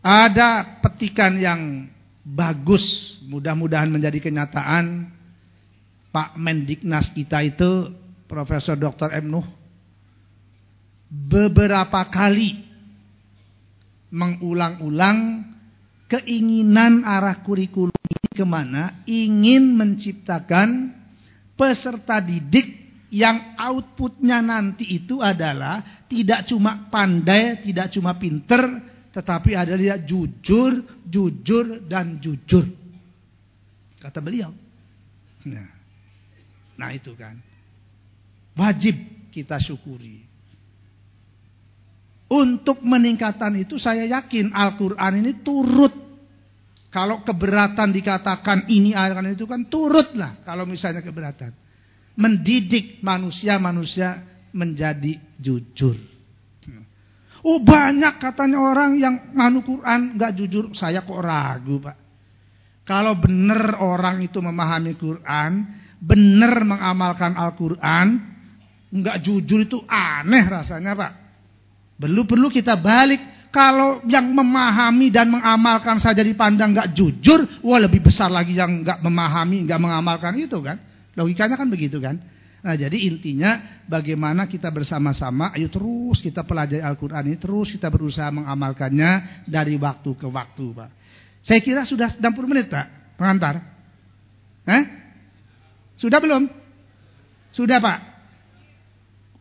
Ada petikan yang bagus, mudah-mudahan menjadi kenyataan. Pak Mendiknas kita itu Profesor Dr. M. Nuh beberapa kali mengulang-ulang keinginan arah kurikulum ini ke mana? Ingin menciptakan peserta didik yang outputnya nanti itu adalah tidak cuma pandai, tidak cuma pinter, tetapi adalah jujur, jujur, dan jujur. Kata beliau. Nah, nah itu kan. Wajib kita syukuri. Untuk meningkatkan itu saya yakin Al-Quran ini turut. Kalau keberatan dikatakan ini akan itu kan turutlah. Kalau misalnya keberatan. Mendidik manusia-manusia menjadi jujur. Oh banyak katanya orang yang nganu Quran nggak jujur. Saya kok ragu pak. Kalau benar orang itu memahami Quran, benar mengamalkan Al-Quran, nggak jujur itu aneh rasanya pak. Perlu-perlu kita balik. Kalau yang memahami dan mengamalkan saja dipandang nggak jujur, wah lebih besar lagi yang nggak memahami, nggak mengamalkan itu kan. Logikanya kan begitu kan. Nah jadi intinya bagaimana kita bersama-sama, ayo terus kita pelajari Al-Quran ini, terus kita berusaha mengamalkannya dari waktu ke waktu Pak. Saya kira sudah 60 menit Pak, pengantar. Eh? Sudah belum? Sudah Pak.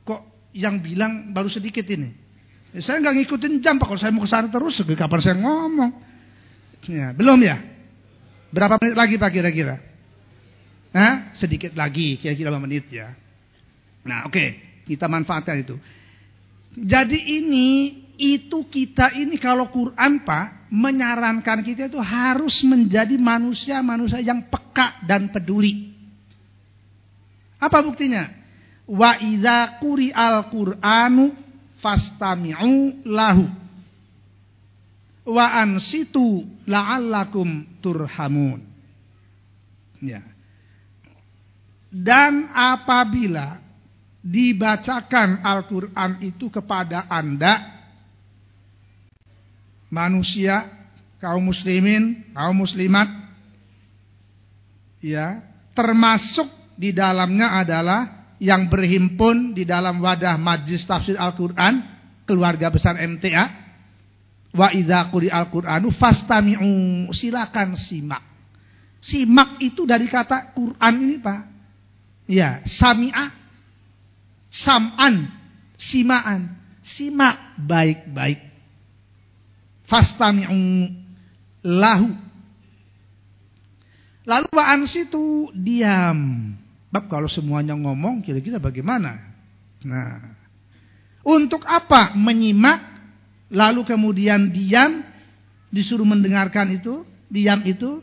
Kok yang bilang baru sedikit ini? Ya, saya nggak ngikutin jam Pak. Kalau saya mau ke sana terus, kapan saya ngomong? Ya, belum ya? Berapa menit lagi Pak kira-kira? Nah, sedikit lagi, kira-kira berapa menit ya. Nah, oke, okay. kita manfaatkan itu. Jadi ini, itu kita ini kalau Quran Pak, menyarankan kita itu harus menjadi manusia-manusia yang peka dan peduli. Apa buktinya? Wa idza quri'al Qur'anu fastami'u lahu. Wa ansitu la'allakum turhamun. Ya. Dan apabila dibacakan Al-Qur'an itu kepada Anda manusia kaum muslimin kaum muslimat ya termasuk di dalamnya adalah yang berhimpun di dalam wadah majlis tafsir Al-Quran, keluarga besar MTA. Wa idza quri al-Qur'anu fastami'u, silakan simak. Simak itu dari kata Quran ini, Pak. Ya, sami'ah, sam'an, simaan. Simak baik-baik. Fastami'u lahu. Lalu wa'an situ diam. Bab kalau semuanya ngomong kira-kira bagaimana? Nah, untuk apa menyimak lalu kemudian diam disuruh mendengarkan itu, diam itu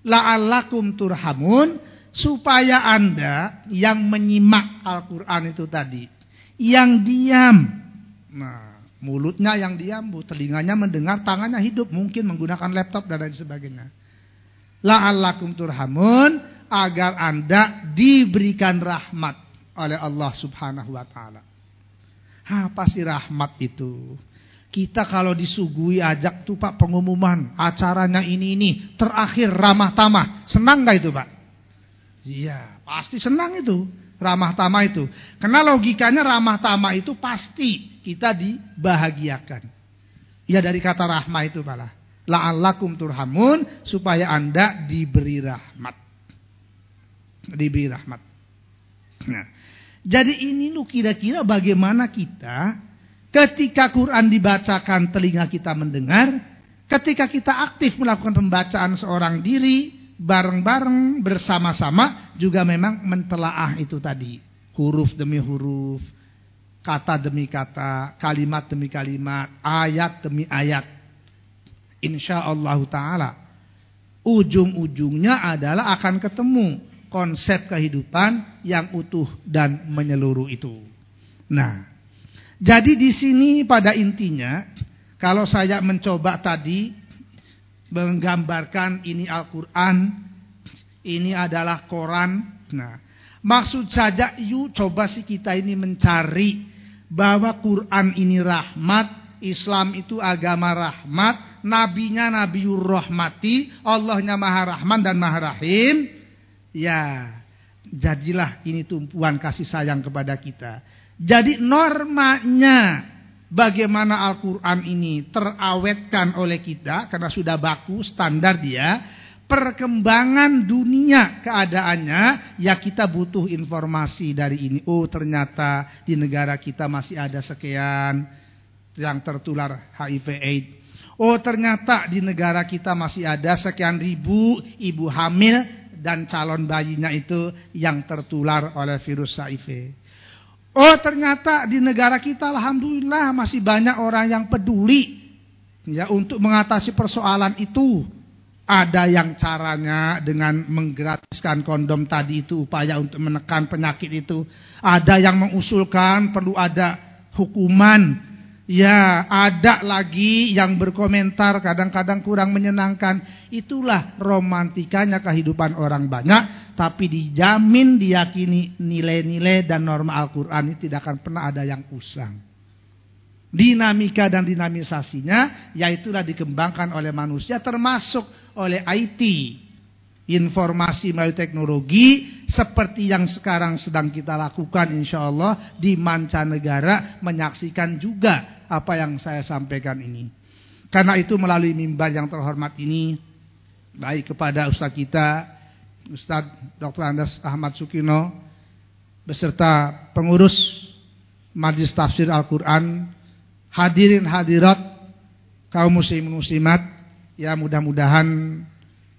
la'allakum turhamun supaya Anda yang menyimak Al-Qur'an itu tadi, yang diam. Nah, mulutnya yang diam, bu, telinganya mendengar, tangannya hidup, mungkin menggunakan laptop dan lain sebagainya. La'allakum turhamun agar Anda diberikan rahmat oleh Allah Subhanahu wa taala. Apa sih rahmat itu? Kita kalau disuguhi ajak tuh Pak pengumuman acaranya ini ini terakhir ramah tamah, senang gak itu Pak? Iya, pasti senang itu ramah tamah itu. Karena logikanya ramah tamah itu pasti kita dibahagiakan. Ya dari kata rahmah itu Pak La'allakum turhamun supaya Anda diberi rahmat diberi rahmat. Nah, jadi ini lu kira-kira bagaimana kita ketika Quran dibacakan telinga kita mendengar, ketika kita aktif melakukan pembacaan seorang diri bareng-bareng bersama-sama juga memang mentelaah itu tadi huruf demi huruf, kata demi kata, kalimat demi kalimat, ayat demi ayat. Insya Allah Taala ujung-ujungnya adalah akan ketemu konsep kehidupan yang utuh dan menyeluruh itu. Nah, jadi di sini pada intinya kalau saya mencoba tadi menggambarkan ini Al-Qur'an, ini adalah koran. Nah, maksud saja yuk coba sih kita ini mencari bahwa Quran ini rahmat, Islam itu agama rahmat, nabinya nabiur rahmati, Allahnya Maha Rahman dan Maha Rahim, ya jadilah ini tumpuan kasih sayang kepada kita. Jadi normanya bagaimana Al-Quran ini terawetkan oleh kita karena sudah baku standar dia. Perkembangan dunia keadaannya ya kita butuh informasi dari ini. Oh ternyata di negara kita masih ada sekian yang tertular HIV AIDS. Oh ternyata di negara kita masih ada sekian ribu ibu hamil dan calon bayinya itu yang tertular oleh virus HIV. Oh ternyata di negara kita alhamdulillah masih banyak orang yang peduli ya untuk mengatasi persoalan itu. Ada yang caranya dengan menggratiskan kondom tadi itu upaya untuk menekan penyakit itu. Ada yang mengusulkan perlu ada hukuman Ya, ada lagi yang berkomentar kadang-kadang kurang menyenangkan. Itulah romantikanya kehidupan orang banyak. Tapi dijamin diyakini nilai-nilai dan norma Al-Quran ini tidak akan pernah ada yang usang. Dinamika dan dinamisasinya, yaitulah dikembangkan oleh manusia termasuk oleh IT. Informasi melalui teknologi seperti yang sekarang sedang kita lakukan insya Allah di mancanegara menyaksikan juga apa yang saya sampaikan ini. Karena itu melalui mimbar yang terhormat ini, baik kepada Ustaz kita, Ustaz Dr. Andas Ahmad Sukino, beserta pengurus Majlis Tafsir Al-Quran, hadirin hadirat, kaum muslim muslimat, ya mudah-mudahan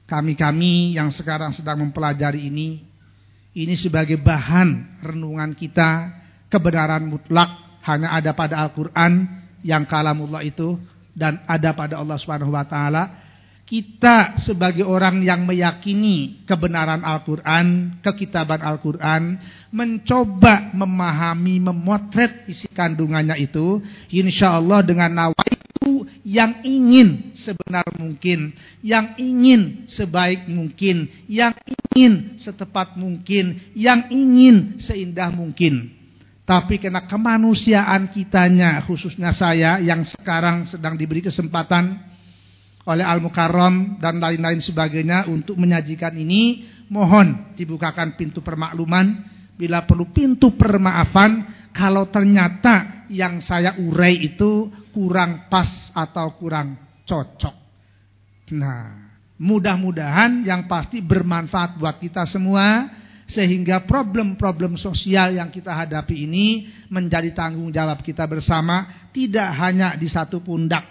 kami-kami yang sekarang sedang mempelajari ini, ini sebagai bahan renungan kita, kebenaran mutlak hanya ada pada Al-Quran, yang kalamullah itu dan ada pada Allah Subhanahu wa taala. Kita sebagai orang yang meyakini kebenaran Al-Qur'an, kekitaban Al-Qur'an, mencoba memahami, memotret isi kandungannya itu, insya Allah dengan nawaitu yang ingin sebenar mungkin, yang ingin sebaik mungkin, yang ingin setepat mungkin, yang ingin seindah mungkin. Tapi karena kemanusiaan kitanya, khususnya saya yang sekarang sedang diberi kesempatan oleh Al-Mukarram dan lain-lain sebagainya untuk menyajikan ini, mohon dibukakan pintu permakluman, bila perlu pintu permaafan, kalau ternyata yang saya urai itu kurang pas atau kurang cocok. Nah, mudah-mudahan yang pasti bermanfaat buat kita semua sehingga problem-problem sosial yang kita hadapi ini menjadi tanggung jawab kita bersama tidak hanya di satu pundak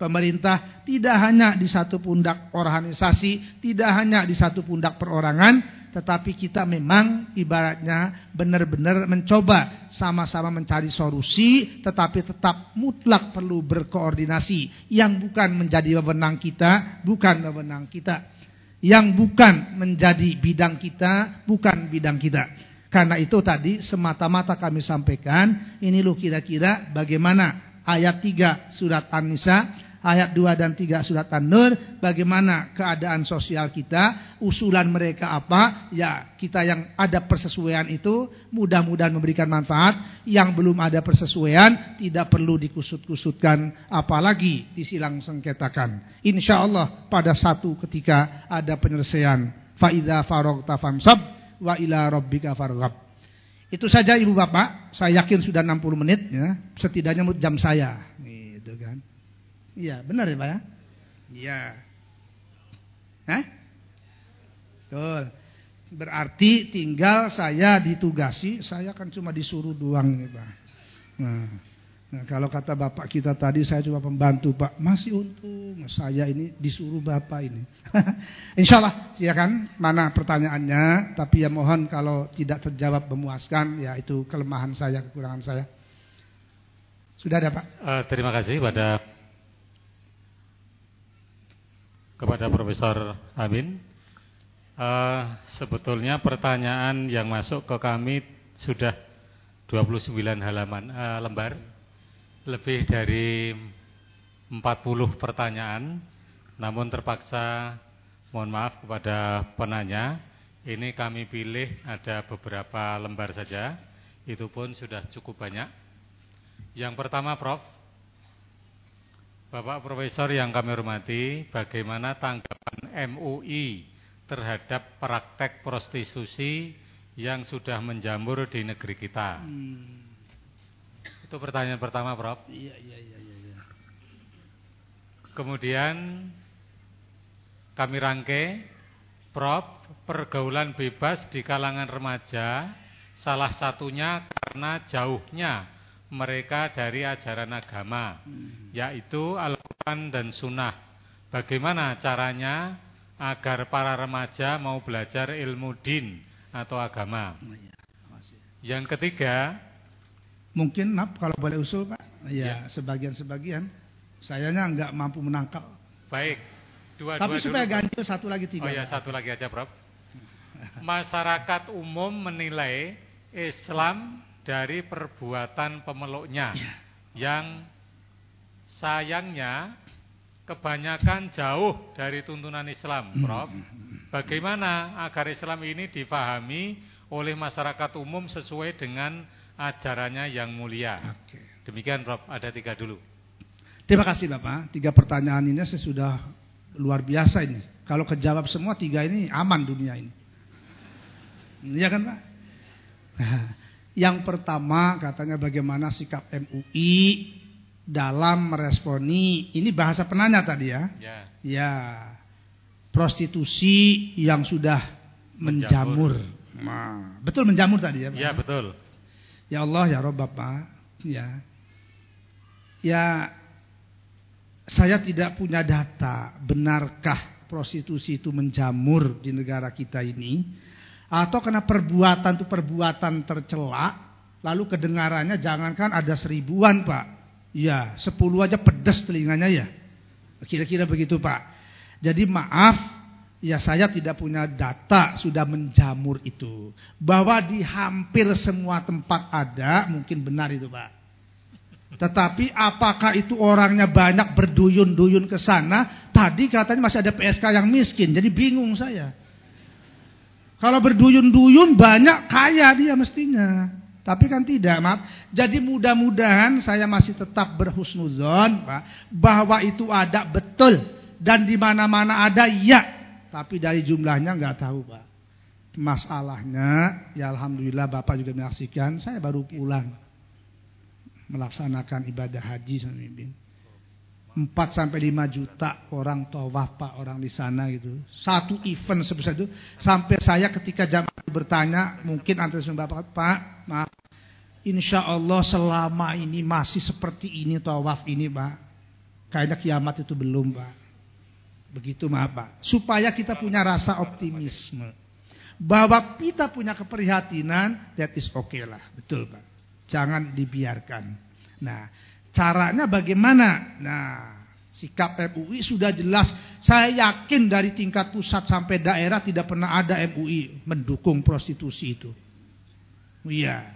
pemerintah, tidak hanya di satu pundak organisasi, tidak hanya di satu pundak perorangan, tetapi kita memang ibaratnya benar-benar mencoba sama-sama mencari solusi, tetapi tetap mutlak perlu berkoordinasi. Yang bukan menjadi wewenang kita, bukan wewenang kita yang bukan menjadi bidang kita, bukan bidang kita. Karena itu tadi semata-mata kami sampaikan, ini lu kira-kira bagaimana ayat 3 surat An-Nisa ayat 2 dan 3 surat An-Nur, bagaimana keadaan sosial kita, usulan mereka apa, ya kita yang ada persesuaian itu mudah-mudahan memberikan manfaat, yang belum ada persesuaian tidak perlu dikusut-kusutkan apalagi disilang sengketakan. Insya Allah pada satu ketika ada penyelesaian. Fa'idha farogta famsab wa ila rabbika farghab. Itu saja Ibu Bapak, saya yakin sudah 60 menit ya, setidaknya jam saya. Kan. Iya, benar ya Pak ya? Iya. Hah? Betul. Berarti tinggal saya ditugasi, saya kan cuma disuruh doang nih Pak. Nah, nah kalau kata Bapak kita tadi saya cuma pembantu Pak, masih untung saya ini disuruh Bapak ini. Insya Allah, silakan mana pertanyaannya, tapi ya mohon kalau tidak terjawab memuaskan, ya itu kelemahan saya, kekurangan saya. Sudah ada Pak? Uh, terima kasih pada kepada Profesor Amin. Uh, sebetulnya pertanyaan yang masuk ke kami sudah 29 halaman. Uh, lembar, lebih dari 40 pertanyaan, namun terpaksa mohon maaf kepada penanya, ini kami pilih ada beberapa lembar saja, itu pun sudah cukup banyak. Yang pertama Prof, Bapak Profesor yang kami hormati, bagaimana tanggapan MUI terhadap praktek prostitusi yang sudah menjamur di negeri kita? Hmm. Itu pertanyaan pertama, Prof. Iya, iya, iya, iya. iya. Kemudian kami rangkai, Prof, pergaulan bebas di kalangan remaja salah satunya karena jauhnya mereka dari ajaran agama hmm. yaitu Al-Quran dan Sunnah. Bagaimana caranya agar para remaja mau belajar ilmu din atau agama? Oh, iya. yang ketiga mungkin maaf kalau boleh usul Pak? Ya, ya. sebagian-sebagian. Sayanya nggak mampu menangkap. Baik. Dua, tapi dua supaya dulu, ganjil satu lagi tiga. Oh ya satu lagi aja Prof. Masyarakat umum menilai Islam dari perbuatan pemeluknya ya. yang sayangnya kebanyakan jauh dari tuntunan Islam, hmm, Prof. Hmm, hmm, Bagaimana agar Islam ini difahami oleh masyarakat umum sesuai dengan ajarannya yang mulia? Demikian, Prof. Ada tiga dulu. Terima kasih, Bapak. Tiga pertanyaan ini sudah luar biasa ini. Kalau kejawab semua tiga ini aman dunia ini. Iya kan, Pak? Yang pertama katanya bagaimana sikap MUI dalam meresponi ini bahasa penanya tadi ya. Ya. ya prostitusi yang sudah menjamur. menjamur. Nah, betul menjamur tadi ya, Pak? Ya, betul. Ya Allah ya Rob Bapak, ya. Ya saya tidak punya data benarkah prostitusi itu menjamur di negara kita ini atau karena perbuatan itu perbuatan tercela, lalu kedengarannya jangankan ada seribuan pak, ya sepuluh aja pedas telinganya ya, kira-kira begitu pak. Jadi maaf, ya saya tidak punya data sudah menjamur itu, bahwa di hampir semua tempat ada, mungkin benar itu pak. Tetapi apakah itu orangnya banyak berduyun-duyun ke sana? Tadi katanya masih ada PSK yang miskin, jadi bingung saya. Kalau berduyun-duyun banyak kaya dia mestinya. Tapi kan tidak, maaf. Jadi mudah-mudahan saya masih tetap berhusnuzon, Pak, bahwa itu ada betul dan di mana-mana ada iya. Tapi dari jumlahnya nggak tahu, Pak. Masalahnya, ya alhamdulillah Bapak juga menyaksikan, saya baru pulang melaksanakan ibadah haji sama 4 sampai 5 juta orang tawaf Pak orang di sana gitu. Satu event sebesar itu sampai saya ketika jamaah bertanya mungkin antar Bapak Pak, maaf. Insya Allah selama ini masih seperti ini tawaf ini Pak. Kayaknya kiamat itu belum Pak. Begitu maaf Pak. Supaya kita punya rasa optimisme. Bahwa kita punya keprihatinan, that is okay lah. Betul Pak. Jangan dibiarkan. Nah, Caranya bagaimana? Nah, sikap MUI sudah jelas. Saya yakin dari tingkat pusat sampai daerah tidak pernah ada MUI mendukung prostitusi itu. Iya.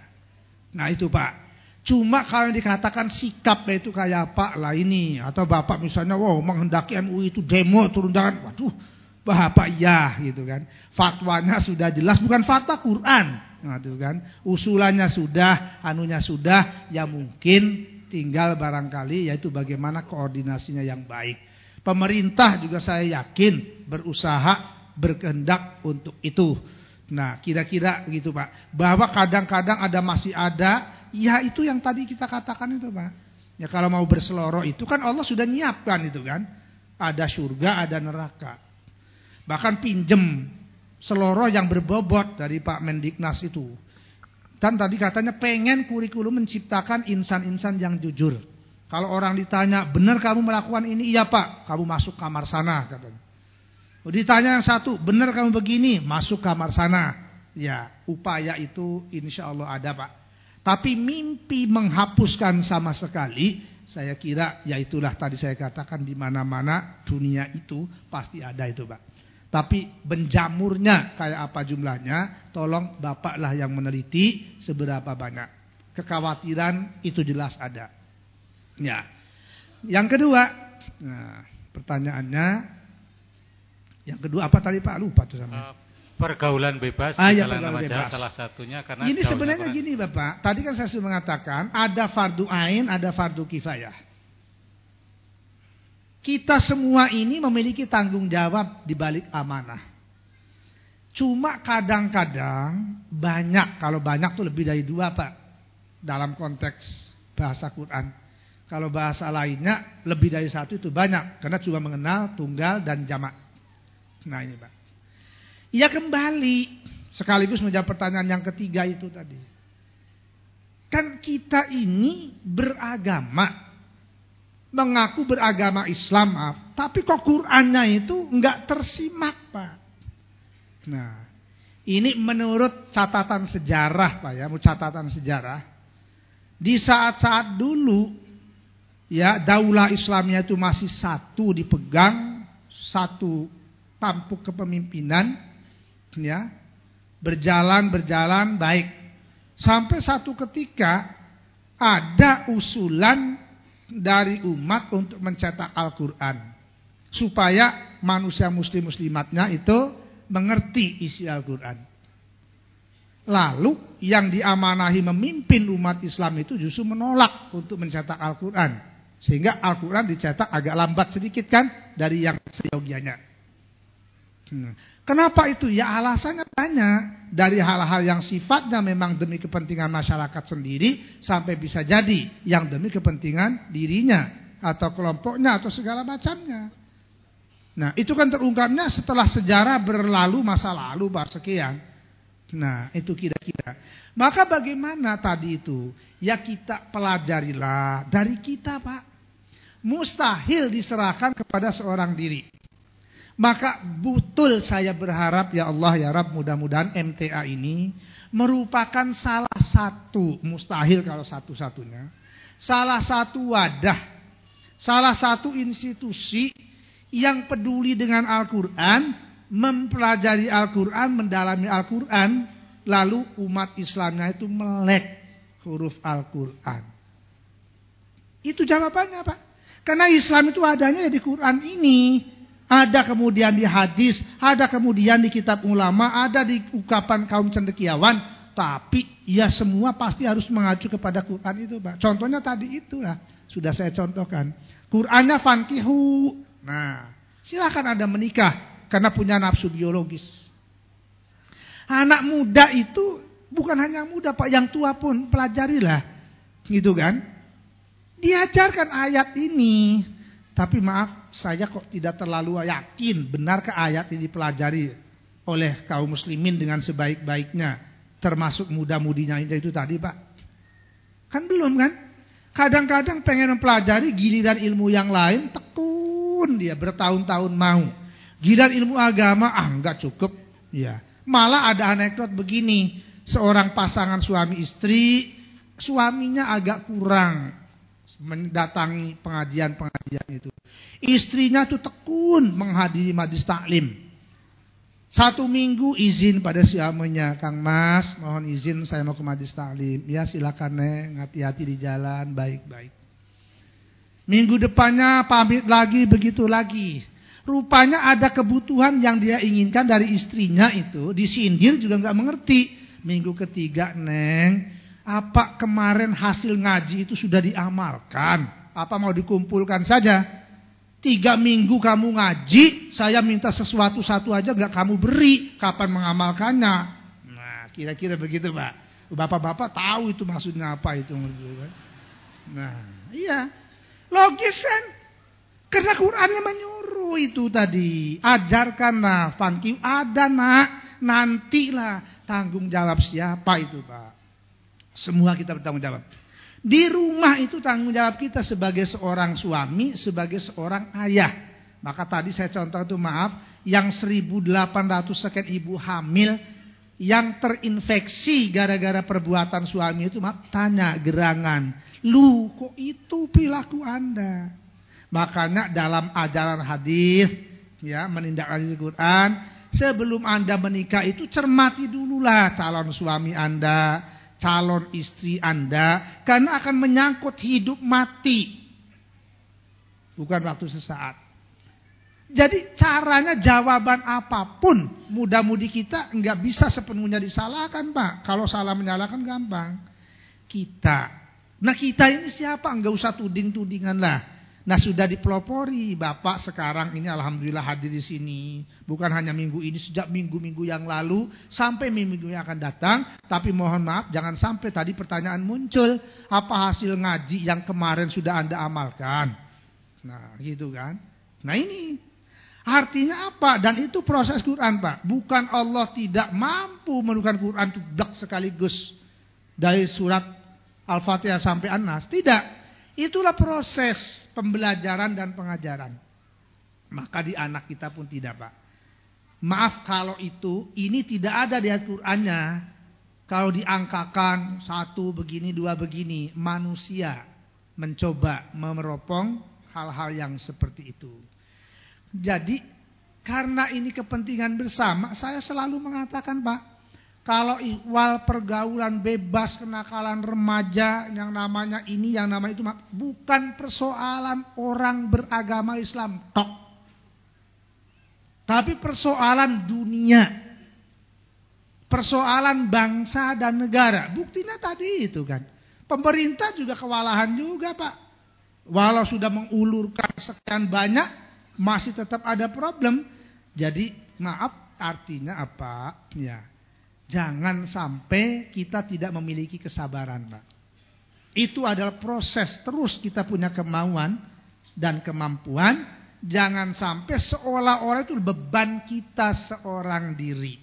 Nah itu Pak. Cuma kalau dikatakan sikapnya itu kayak Pak lah ini. Atau Bapak misalnya, wow menghendaki MUI itu demo turun tangan. Waduh, Bapak ya gitu kan. Fatwanya sudah jelas, bukan fatwa Quran. Nah, itu kan. Usulannya sudah, anunya sudah, ya mungkin Tinggal barangkali yaitu bagaimana koordinasinya yang baik. Pemerintah juga saya yakin berusaha berkehendak untuk itu. Nah, kira-kira begitu Pak. Bahwa kadang-kadang ada masih ada, ya itu yang tadi kita katakan itu Pak. Ya kalau mau berseloroh itu kan Allah sudah nyiapkan itu kan. Ada surga, ada neraka. Bahkan pinjem seloroh yang berbobot dari Pak Mendiknas itu. Dan tadi katanya pengen kurikulum menciptakan insan-insan yang jujur. Kalau orang ditanya, benar kamu melakukan ini? Iya pak, kamu masuk kamar sana katanya. Ditanya yang satu, benar kamu begini? Masuk kamar sana. Ya, upaya itu insya Allah ada pak. Tapi mimpi menghapuskan sama sekali, saya kira ya itulah tadi saya katakan di mana-mana dunia itu pasti ada itu pak. Tapi benjamurnya kayak apa jumlahnya, tolong bapaklah yang meneliti seberapa banyak. Kekhawatiran itu jelas ada. Ya. Yang kedua, nah, pertanyaannya, yang kedua apa tadi Pak lupa tuh sama. Uh, pergaulan bebas ah, ya, pergaulan bebas. salah satunya karena ini sebenarnya gini Bapak. Tadi kan saya sudah mengatakan ada fardu ain, ada fardu kifayah. Kita semua ini memiliki tanggung jawab di balik amanah. Cuma kadang-kadang banyak, kalau banyak tuh lebih dari dua Pak. Dalam konteks bahasa Quran. Kalau bahasa lainnya lebih dari satu itu banyak. Karena cuma mengenal tunggal dan jamak. Nah ini Pak. Ia kembali sekaligus menjawab pertanyaan yang ketiga itu tadi. Kan kita ini beragama mengaku beragama Islam, maaf, tapi kok Qur'annya itu enggak tersimak, Pak. Nah, ini menurut catatan sejarah, Pak ya, catatan sejarah. Di saat-saat dulu ya, daulah Islamnya itu masih satu dipegang, satu tampuk kepemimpinan ya. Berjalan berjalan baik. Sampai satu ketika ada usulan dari umat untuk mencetak Al-Quran. Supaya manusia muslim muslimatnya itu mengerti isi Al-Quran. Lalu yang diamanahi memimpin umat Islam itu justru menolak untuk mencetak Al-Quran. Sehingga Al-Quran dicetak agak lambat sedikit kan dari yang seyogianya. Hmm. Kenapa itu? Ya alasannya banyak. Dari hal-hal yang sifatnya memang demi kepentingan masyarakat sendiri sampai bisa jadi yang demi kepentingan dirinya atau kelompoknya atau segala macamnya. Nah, itu kan terungkapnya setelah sejarah berlalu masa lalu Pak sekian. Nah, itu kira-kira. Maka bagaimana tadi itu? Ya kita pelajarilah dari kita, Pak. Mustahil diserahkan kepada seorang diri. Maka betul saya berharap ya Allah ya Rab mudah-mudahan MTA ini merupakan salah satu mustahil kalau satu-satunya salah satu wadah salah satu institusi yang peduli dengan Al-Qur'an mempelajari Al-Qur'an mendalami Al-Qur'an lalu umat Islamnya itu melek huruf Al-Qur'an. Itu jawabannya Pak. Karena Islam itu adanya di Quran ini ada kemudian di hadis, ada kemudian di kitab ulama, ada di ukapan kaum cendekiawan. Tapi ya semua pasti harus mengacu kepada Quran itu Pak. Contohnya tadi itulah. Sudah saya contohkan. Qurannya fankihu. Nah silakan Anda menikah karena punya nafsu biologis. Anak muda itu bukan hanya muda Pak. Yang tua pun pelajarilah. Gitu kan. Diajarkan ayat ini. Tapi maaf, saya kok tidak terlalu yakin benarkah ayat ini dipelajari oleh kaum muslimin dengan sebaik-baiknya, termasuk muda-mudinya itu tadi, Pak. Kan belum kan? Kadang-kadang pengen mempelajari giliran ilmu yang lain, tekun dia bertahun-tahun mau. Giliran ilmu agama, ah enggak cukup. Ya. Malah ada anekdot begini, seorang pasangan suami istri, suaminya agak kurang mendatangi pengajian-pengajian itu. Istrinya tuh tekun menghadiri majlis taklim. Satu minggu izin pada suaminya, Kang Mas, mohon izin saya mau ke majlis taklim. Ya silakan neng, hati-hati di jalan, baik-baik. Minggu depannya pamit lagi, begitu lagi. Rupanya ada kebutuhan yang dia inginkan dari istrinya itu, disindir juga nggak mengerti. Minggu ketiga, Neng, apa kemarin hasil ngaji itu sudah diamalkan? Apa mau dikumpulkan saja? Tiga minggu kamu ngaji, saya minta sesuatu satu aja nggak kamu beri. Kapan mengamalkannya? Nah, kira-kira begitu, Pak. Bapak-bapak tahu itu maksudnya apa itu. Nah, iya. Logis kan? Karena Qurannya menyuruh itu tadi. Ajarkanlah, fankiu ada nak. Nantilah tanggung jawab siapa itu Pak. Semua kita bertanggung jawab. Di rumah itu tanggung jawab kita sebagai seorang suami, sebagai seorang ayah. Maka tadi saya contoh itu maaf, yang 1800 sekian ibu hamil yang terinfeksi gara-gara perbuatan suami itu maaf, tanya gerangan, lu kok itu perilaku anda? Makanya dalam ajaran hadis ya menindaklanjuti Quran, sebelum anda menikah itu cermati dululah calon suami anda, calon istri Anda karena akan menyangkut hidup mati. Bukan waktu sesaat. Jadi caranya jawaban apa pun mudah-mudi kita nggak bisa sepenuhnya disalahkan Pak. Kalau salah menyalahkan gampang. Kita. Nah kita ini siapa? Nggak usah tuding-tudingan lah. Nah sudah dipelopori Bapak sekarang ini Alhamdulillah hadir di sini. Bukan hanya minggu ini Sejak minggu-minggu yang lalu Sampai minggu-minggu yang akan datang. Tapi mohon maaf jangan sampai tadi pertanyaan muncul Apa hasil ngaji yang kemarin sudah anda amalkan? Nah gitu kan? Nah ini. Artinya apa? Dan itu proses Quran Pak. Bukan Allah tidak mampu menurunkan Quran itu sekaligus. Dari surat Al-Fatihah sampai An-Nas. Tidak Itulah proses pembelajaran dan pengajaran. Maka di anak kita pun tidak Pak. Maaf kalau itu, ini tidak ada di Al-Qur'annya. Kalau diangkakan satu begini, dua begini. Manusia mencoba memeropong hal-hal yang seperti itu. Jadi karena ini kepentingan bersama, saya selalu mengatakan Pak. Kalau ihwal pergaulan bebas kenakalan remaja yang namanya ini yang namanya itu bukan persoalan orang beragama Islam tok. Tapi persoalan dunia. Persoalan bangsa dan negara. Buktinya tadi itu kan. Pemerintah juga kewalahan juga Pak. Walau sudah mengulurkan sekian banyak masih tetap ada problem. Jadi maaf artinya apa? Ya Jangan sampai kita tidak memiliki kesabaran, Pak. Itu adalah proses terus kita punya kemauan dan kemampuan. Jangan sampai seolah-olah itu beban kita seorang diri.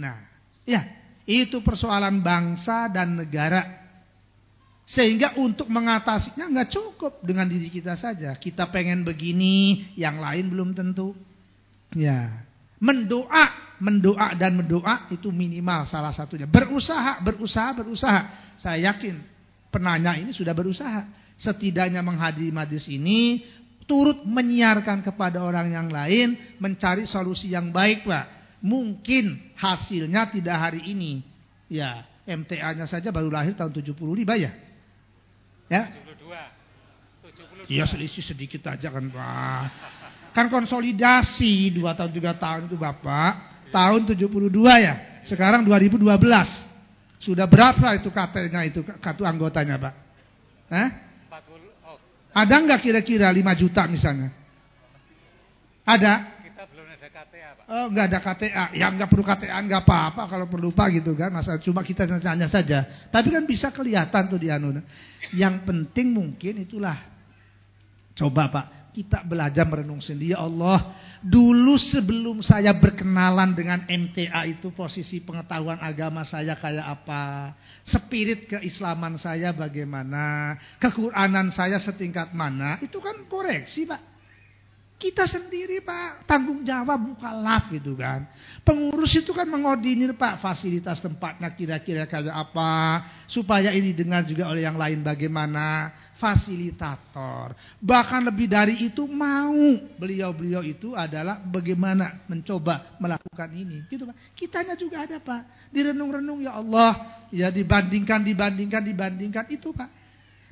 Nah, ya, itu persoalan bangsa dan negara. Sehingga untuk mengatasinya nggak cukup dengan diri kita saja. Kita pengen begini, yang lain belum tentu. Ya, Mendoa, mendoa dan mendoa itu minimal salah satunya. Berusaha, berusaha, berusaha. Saya yakin penanya ini sudah berusaha. Setidaknya menghadiri majlis ini turut menyiarkan kepada orang yang lain mencari solusi yang baik, Pak. Mungkin hasilnya tidak hari ini. Ya, MTA-nya saja baru lahir tahun 75 ya. Ya. 72. 72. Iya selisih sedikit aja kan, Pak. Kan konsolidasi dua tahun tiga tahun itu Bapak. Tahun 72 ya. Sekarang 2012. Sudah berapa itu katanya itu kartu anggotanya Pak? Eh? 40. Oh. Ada nggak kira-kira 5 juta misalnya? Ada? Kita belum ada KTA Pak. Oh nggak ada KTA. Ya nggak perlu KTA nggak apa-apa kalau perlu Pak gitu kan. Masa cuma kita tanya saja. Tapi kan bisa kelihatan tuh di anu. Yang penting mungkin itulah. Coba Pak kita belajar merenung sendiri. Ya Allah, dulu sebelum saya berkenalan dengan MTA itu posisi pengetahuan agama saya kayak apa. Spirit keislaman saya bagaimana. Kekuranan saya setingkat mana. Itu kan koreksi Pak. Kita sendiri Pak, tanggung jawab buka laf gitu kan. Pengurus itu kan mengodinir Pak, fasilitas tempatnya kira-kira kayak apa. Supaya ini dengar juga oleh yang lain bagaimana. Fasilitator. Bahkan lebih dari itu mau beliau-beliau itu adalah bagaimana mencoba melakukan ini. Gitu Pak. Kitanya juga ada Pak. Direnung-renung ya Allah. Ya dibandingkan, dibandingkan, dibandingkan. Itu Pak.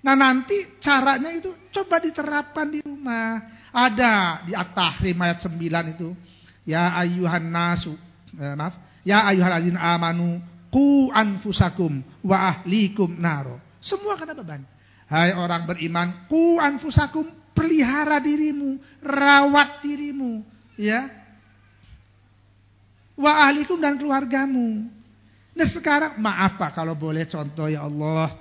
Nah nanti caranya itu coba diterapkan di rumah. Ada di At-Tahrim ayat 9 itu. Ya ayuhan nasu. Eh, maaf. Ya ayuhan azin amanu. Ku anfusakum wa ahlikum naro. Semua kena beban. Hai orang beriman. Ku anfusakum. Pelihara dirimu. Rawat dirimu. Ya. Wa ahlikum dan keluargamu. Nah sekarang maaf Pak kalau boleh contoh ya Allah.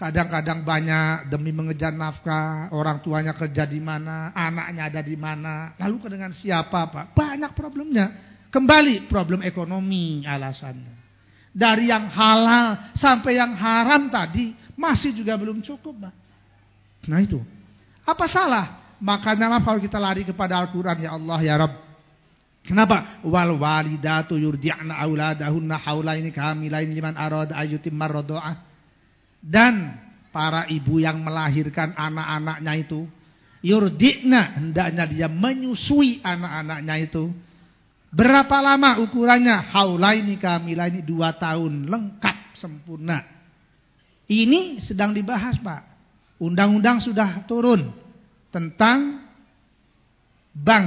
Kadang-kadang banyak demi mengejar nafkah, orang tuanya kerja di mana, anaknya ada di mana, lalu dengan siapa Pak? Banyak problemnya. Kembali problem ekonomi alasannya. Dari yang halal sampai yang haram tadi masih juga belum cukup Pak. Nah itu. Apa salah? Makanya maaf kalau kita lari kepada Al-Quran ya Allah ya Rabb. Kenapa? Wal walidatu yurdi'na auladahunna haulaini kamilain liman arada ayyutim marradu'ah. Dan para ibu yang melahirkan anak-anaknya itu yurdikna hendaknya dia menyusui anak-anaknya itu. Berapa lama ukurannya? Haulaini kamilaini dua tahun lengkap sempurna. Ini sedang dibahas Pak. Undang-undang sudah turun tentang bank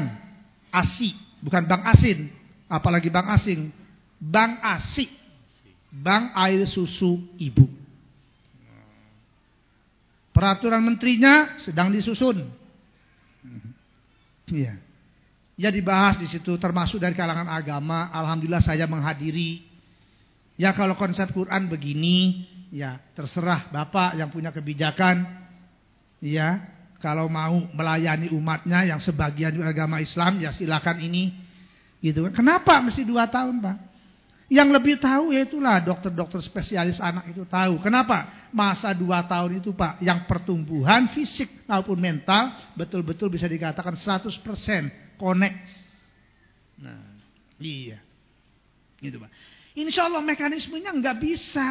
asing, bukan bank asin, apalagi bank asing, bank asik, bank air susu ibu. Peraturan menterinya sedang disusun. Iya. Ya dibahas di situ termasuk dari kalangan agama. Alhamdulillah saya menghadiri. Ya kalau konsep Quran begini, ya terserah Bapak yang punya kebijakan. Ya, kalau mau melayani umatnya yang sebagian agama Islam ya silakan ini. Gitu. Kenapa mesti dua tahun, Pak? Yang lebih tahu ya itulah dokter-dokter spesialis anak itu tahu. Kenapa? Masa dua tahun itu Pak, yang pertumbuhan fisik maupun mental betul-betul bisa dikatakan 100% connect. Nah, iya. Gitu Pak. Insya Allah mekanismenya nggak bisa.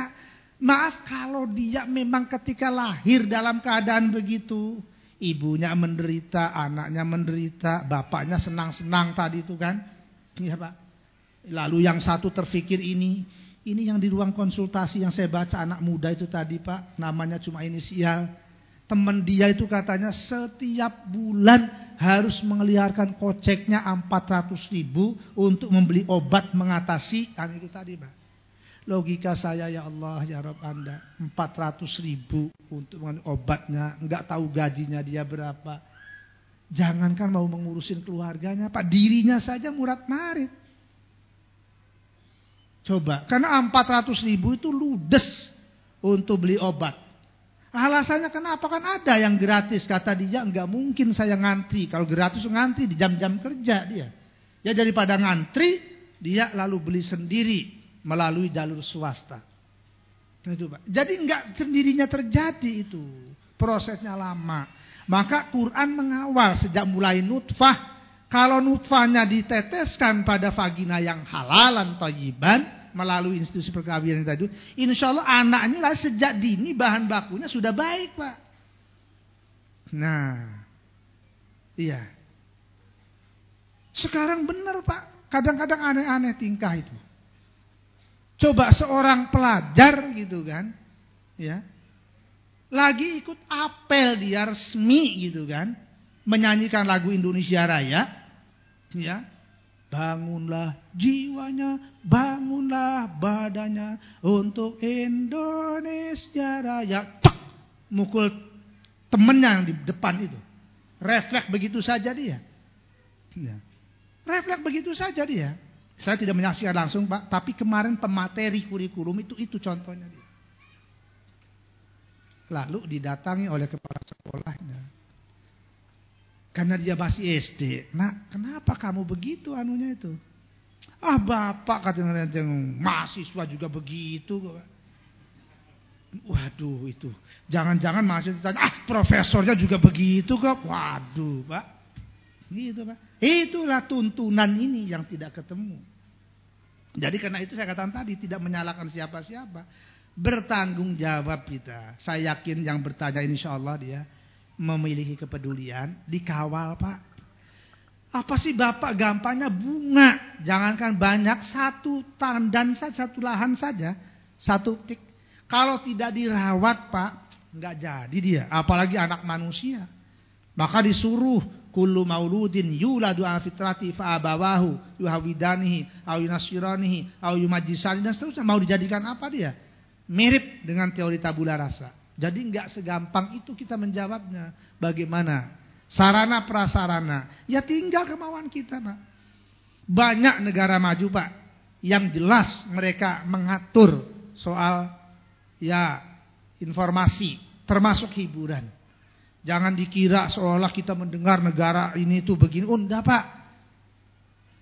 Maaf kalau dia memang ketika lahir dalam keadaan begitu. Ibunya menderita, anaknya menderita, bapaknya senang-senang tadi itu kan. Iya Pak. Lalu yang satu terfikir ini, ini yang di ruang konsultasi yang saya baca anak muda itu tadi Pak, namanya cuma inisial. Teman dia itu katanya setiap bulan harus mengeliharkan koceknya 400 ribu untuk membeli obat mengatasi yang itu tadi Pak. Logika saya ya Allah ya Rob Anda. 400 ribu untuk obatnya. Nggak tahu gajinya dia berapa. Jangankan mau mengurusin keluarganya Pak. Dirinya saja murat marit Coba, karena 400 ribu itu ludes untuk beli obat. Alasannya kenapa? Kan ada yang gratis kata dia. Nggak mungkin saya ngantri. Kalau gratis ngantri di jam-jam kerja dia. Ya daripada ngantri dia lalu beli sendiri melalui jalur swasta. Jadi nggak sendirinya terjadi itu prosesnya lama. Maka Quran mengawal sejak mulai nutfah kalau nutfahnya diteteskan pada vagina yang halalan toyiban melalui institusi perkawinan tadi, insya Allah anaknya lah sejak dini bahan bakunya sudah baik pak. Nah, iya. Sekarang benar pak, kadang-kadang aneh-aneh tingkah itu. Coba seorang pelajar gitu kan, ya, lagi ikut apel dia resmi gitu kan, menyanyikan lagu Indonesia Raya, Ya, bangunlah jiwanya, bangunlah badannya untuk Indonesia Raya. Tak, mukul temennya yang di depan itu. Refleks begitu saja dia. Ya. Refleks begitu saja dia. Saya tidak menyaksikan langsung Pak, tapi kemarin pemateri kurikulum itu itu contohnya dia. Lalu didatangi oleh kepala sekolahnya. Karena dia masih SD. Nah, kenapa kamu begitu anunya itu? Ah, bapak katanya mahasiswa juga begitu. Waduh itu. Jangan-jangan mahasiswa ditanya, ah profesornya juga begitu kok. Waduh, Pak. Gitu, Pak. Itulah tuntunan ini yang tidak ketemu. Jadi karena itu saya katakan tadi tidak menyalahkan siapa-siapa. Bertanggung jawab kita. Saya yakin yang bertanya insya Allah dia memiliki kepedulian, dikawal Pak. Apa sih Bapak gampangnya bunga, jangankan banyak, satu tandan saja, satu lahan saja, satu tik. Kalau tidak dirawat Pak, nggak jadi dia, apalagi anak manusia. Maka disuruh kullu mauludin yuladu ala fitrati fa abawahu yuhawidanihi au yunasiranihi au yumajisani dan seterusnya mau dijadikan apa dia? Mirip dengan teori tabula rasa. Jadi nggak segampang itu kita menjawabnya. Bagaimana? Sarana prasarana. Ya tinggal kemauan kita, Pak. Banyak negara maju, Pak, yang jelas mereka mengatur soal ya informasi termasuk hiburan. Jangan dikira seolah kita mendengar negara ini itu begini. Oh, enggak, Pak.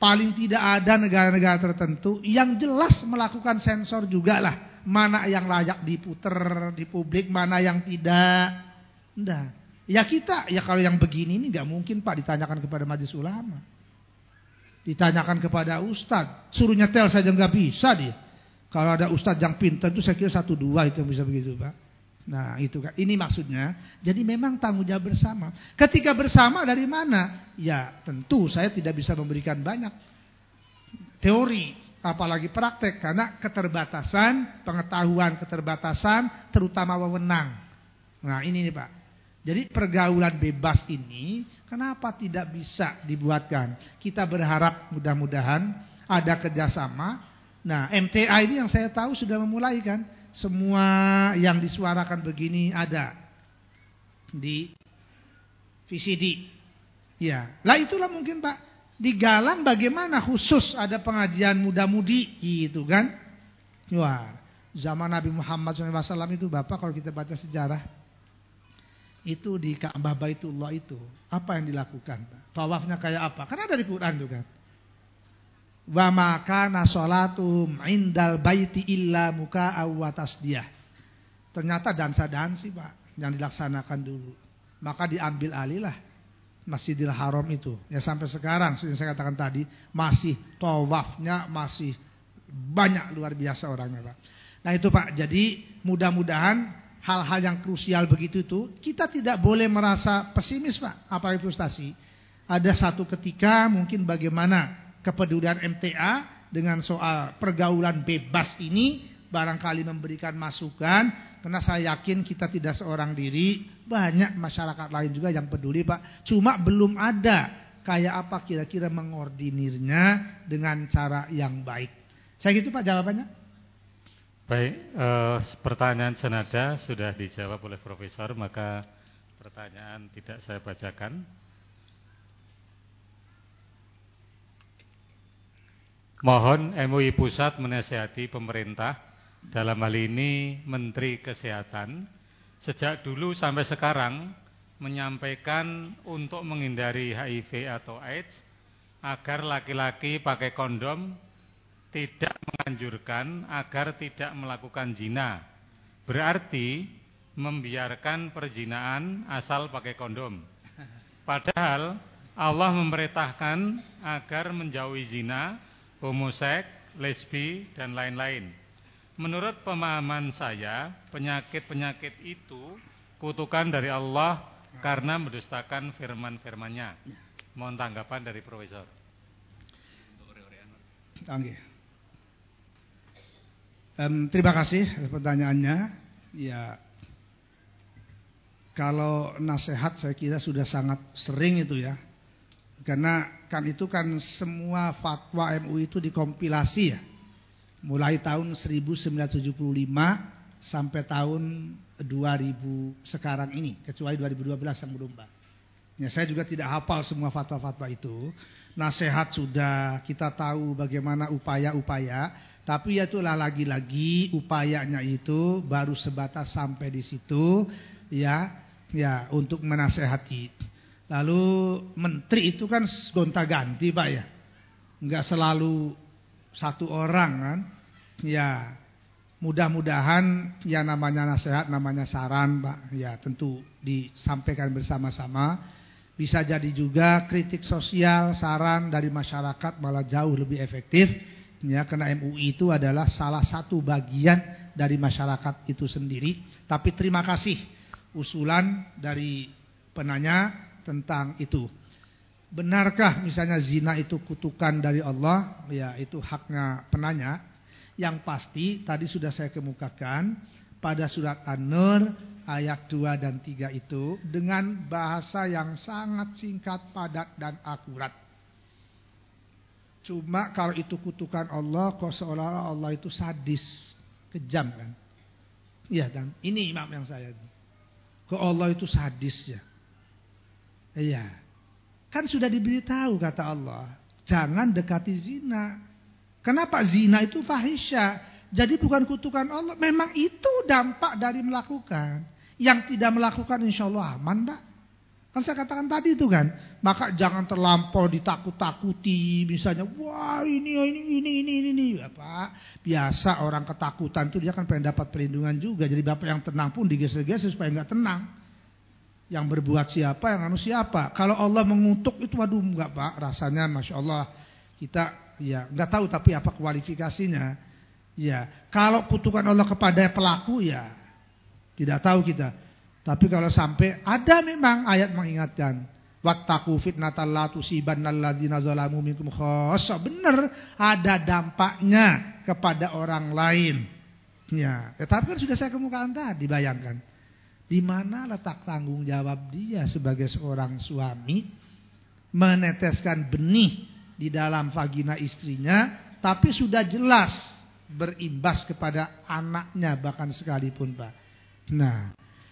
Paling tidak ada negara-negara tertentu yang jelas melakukan sensor juga lah mana yang layak diputer di publik, mana yang tidak. Enggak. Ya kita, ya kalau yang begini ini nggak mungkin Pak ditanyakan kepada majelis ulama. Ditanyakan kepada ustadz. Suruh nyetel saja nggak bisa dia. Kalau ada ustadz yang pintar itu saya kira satu dua itu yang bisa begitu Pak. Nah itu kan, ini maksudnya. Jadi memang tanggung jawab bersama. Ketika bersama dari mana? Ya tentu saya tidak bisa memberikan banyak teori apalagi praktek karena keterbatasan pengetahuan keterbatasan terutama wewenang. Nah ini nih Pak. Jadi pergaulan bebas ini kenapa tidak bisa dibuatkan? Kita berharap mudah-mudahan ada kerjasama. Nah MTA ini yang saya tahu sudah memulai kan. Semua yang disuarakan begini ada. di VCD. Ya, lah itulah mungkin Pak digalang bagaimana khusus ada pengajian muda-mudi gitu kan. Wah, zaman Nabi Muhammad SAW itu Bapak kalau kita baca sejarah itu di Ka'bah Baitullah itu apa yang dilakukan? Tawafnya kayak apa? Karena dari Quran juga. Wa maka nasolatum indal baiti illa muka wa tasdiyah. Ternyata dansa-dansi Pak yang dilaksanakan dulu. Maka diambil alih lah Masjidil Haram itu. Ya sampai sekarang seperti saya katakan tadi masih tawafnya masih banyak luar biasa orangnya Pak. Nah itu Pak, jadi mudah-mudahan hal-hal yang krusial begitu itu kita tidak boleh merasa pesimis Pak, apalagi frustasi. Ada satu ketika mungkin bagaimana kepedulian MTA dengan soal pergaulan bebas ini barangkali memberikan masukan. Karena saya yakin kita tidak seorang diri banyak masyarakat lain juga yang peduli Pak. Cuma belum ada kayak apa kira-kira mengordinirnya dengan cara yang baik. Saya gitu Pak jawabannya? Baik eh, pertanyaan senada sudah dijawab oleh Profesor maka pertanyaan tidak saya bacakan Mohon MUI Pusat menasihati pemerintah dalam hal ini Menteri Kesehatan sejak dulu sampai sekarang menyampaikan untuk menghindari HIV atau AIDS agar laki-laki pakai kondom tidak menganjurkan agar tidak melakukan zina. Berarti membiarkan perjinaan asal pakai kondom. Padahal Allah memerintahkan agar menjauhi zina homoseks, lesbi, dan lain-lain. Menurut pemahaman saya, penyakit-penyakit itu kutukan dari Allah karena mendustakan firman-firmannya. Mohon tanggapan dari Profesor. Um, terima kasih pertanyaannya. Ya, kalau nasihat saya kira sudah sangat sering itu ya. Karena kan itu kan semua fatwa MUI itu dikompilasi ya. Mulai tahun 1975 sampai tahun 2000 sekarang ini, kecuali 2012 yang belum Pak. Ya, saya juga tidak hafal semua fatwa-fatwa itu. Nasihat sudah, kita tahu bagaimana upaya-upaya, tapi ya itulah lagi-lagi upayanya itu baru sebatas sampai di situ ya, ya untuk menasehati. Lalu menteri itu kan gonta-ganti Pak ya. Enggak selalu satu orang kan. Ya mudah-mudahan ya namanya nasihat, namanya saran Pak. Ya tentu disampaikan bersama-sama. Bisa jadi juga kritik sosial, saran dari masyarakat malah jauh lebih efektif. Ya, karena MUI itu adalah salah satu bagian dari masyarakat itu sendiri. Tapi terima kasih usulan dari penanya tentang itu. Benarkah misalnya zina itu kutukan dari Allah? Ya, itu haknya penanya. Yang pasti tadi sudah saya kemukakan pada surat An-Nur ayat 2 dan 3 itu dengan bahasa yang sangat singkat, padat dan akurat. Cuma kalau itu kutukan Allah kok seolah-olah Allah itu sadis, kejam kan? Iya dan ini imam yang saya. Kok Allah itu sadis ya? Iya. Kan sudah diberitahu kata Allah, jangan dekati zina. Kenapa zina itu fahisya? Jadi bukan kutukan Allah, memang itu dampak dari melakukan. Yang tidak melakukan insya Allah aman, Pak. Kan saya katakan tadi itu kan, maka jangan terlampau ditakut-takuti, misalnya, wah ini ini ini ini ini, ini. Ya. Biasa orang ketakutan itu dia kan pengen dapat perlindungan juga. Jadi bapak yang tenang pun digeser-geser supaya nggak tenang. Yang berbuat siapa, yang anu siapa. Kalau Allah mengutuk itu waduh enggak Pak, rasanya Masya Allah kita ya enggak tahu tapi apa kualifikasinya. Ya, kalau kutukan Allah kepada pelaku ya tidak tahu kita. Tapi kalau sampai ada memang ayat mengingatkan Wattaku fitnatal. Benar ada dampaknya kepada orang lain. Ya, tetapi kan sudah saya kemukakan tadi bayangkan. Di mana letak tanggung jawab dia sebagai seorang suami meneteskan benih di dalam vagina istrinya, tapi sudah jelas berimbas kepada anaknya bahkan sekalipun, Pak. Nah,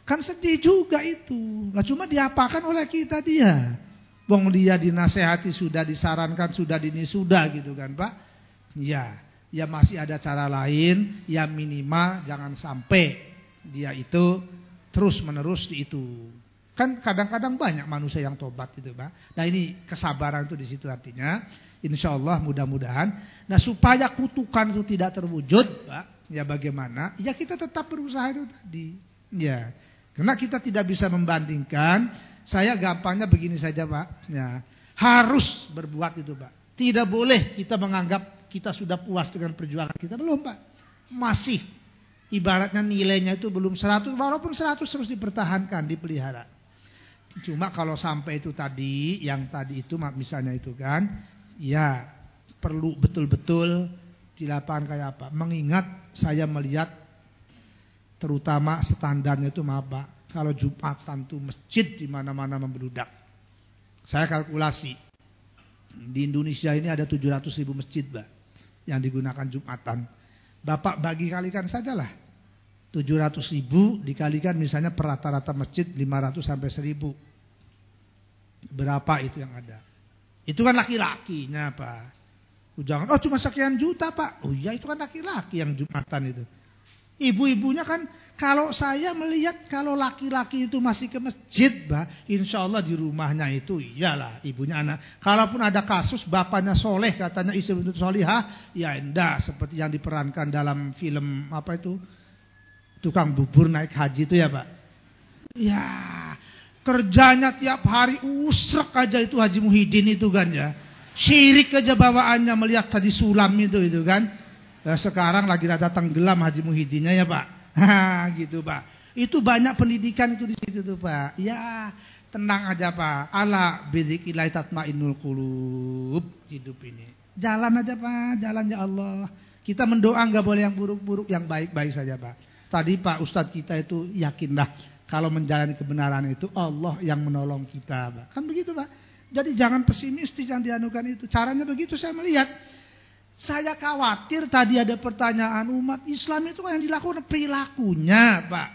Kan sedih juga itu. Nah cuma diapakan oleh kita dia. Bong dia dinasehati sudah disarankan sudah dini sudah gitu kan Pak. Ya, ya masih ada cara lain, ya minimal jangan sampai dia itu terus menerus itu. Kan kadang-kadang banyak manusia yang tobat itu Pak. Nah ini kesabaran itu di situ artinya. Insya Allah mudah-mudahan. Nah supaya kutukan itu tidak terwujud Pak. Ya bagaimana? Ya kita tetap berusaha itu tadi. Ya. Karena kita tidak bisa membandingkan. Saya gampangnya begini saja Pak. Ya. Harus berbuat itu Pak. Tidak boleh kita menganggap kita sudah puas dengan perjuangan kita. Belum Pak. Masih. Ibaratnya nilainya itu belum 100. Walaupun 100 terus dipertahankan, dipelihara. Cuma kalau sampai itu tadi, yang tadi itu misalnya itu kan. Ya perlu betul-betul di lapangan kayak apa. Mengingat saya melihat terutama standarnya itu maaf Pak. Kalau Jumatan tuh masjid di mana-mana membeludak. Saya kalkulasi. Di Indonesia ini ada 700 ribu masjid Pak. Yang digunakan Jumatan. Bapak bagi kalikan sajalah. 700 ribu dikalikan misalnya per rata-rata masjid 500 sampai 1000. Berapa itu yang ada? Itu kan laki-lakinya Pak. Jangan, oh cuma sekian juta pak. Oh iya itu kan laki-laki yang Jumatan itu. Ibu-ibunya kan kalau saya melihat kalau laki-laki itu masih ke masjid, bah, insya Allah di rumahnya itu iyalah ibunya anak. Kalaupun ada kasus bapaknya soleh katanya istri untuk solihah, ya enggak seperti yang diperankan dalam film apa itu tukang bubur naik haji itu ya pak. Ya kerjanya tiap hari usrek aja itu Haji Muhyiddin itu kan ya. Syirik aja bawaannya melihat tadi sulam itu itu kan. Nah, sekarang lagi ada tenggelam Haji Muhyiddinnya ya Pak. Gitu Pak. Itu banyak pendidikan itu di situ tuh Pak. Ya, tenang aja Pak. Ala bidzikrillah tatmainnul qulub hidup ini. Jalan aja Pak, jalan ya Allah. Kita mendoa nggak boleh yang buruk-buruk, yang baik-baik saja Pak. Tadi Pak Ustadz kita itu yakinlah kalau menjalani kebenaran itu Allah yang menolong kita Pak. Kan begitu Pak. Jadi jangan pesimistis yang dianukan itu. Caranya begitu saya melihat. Saya khawatir tadi ada pertanyaan umat Islam itu yang dilakukan perilakunya Pak.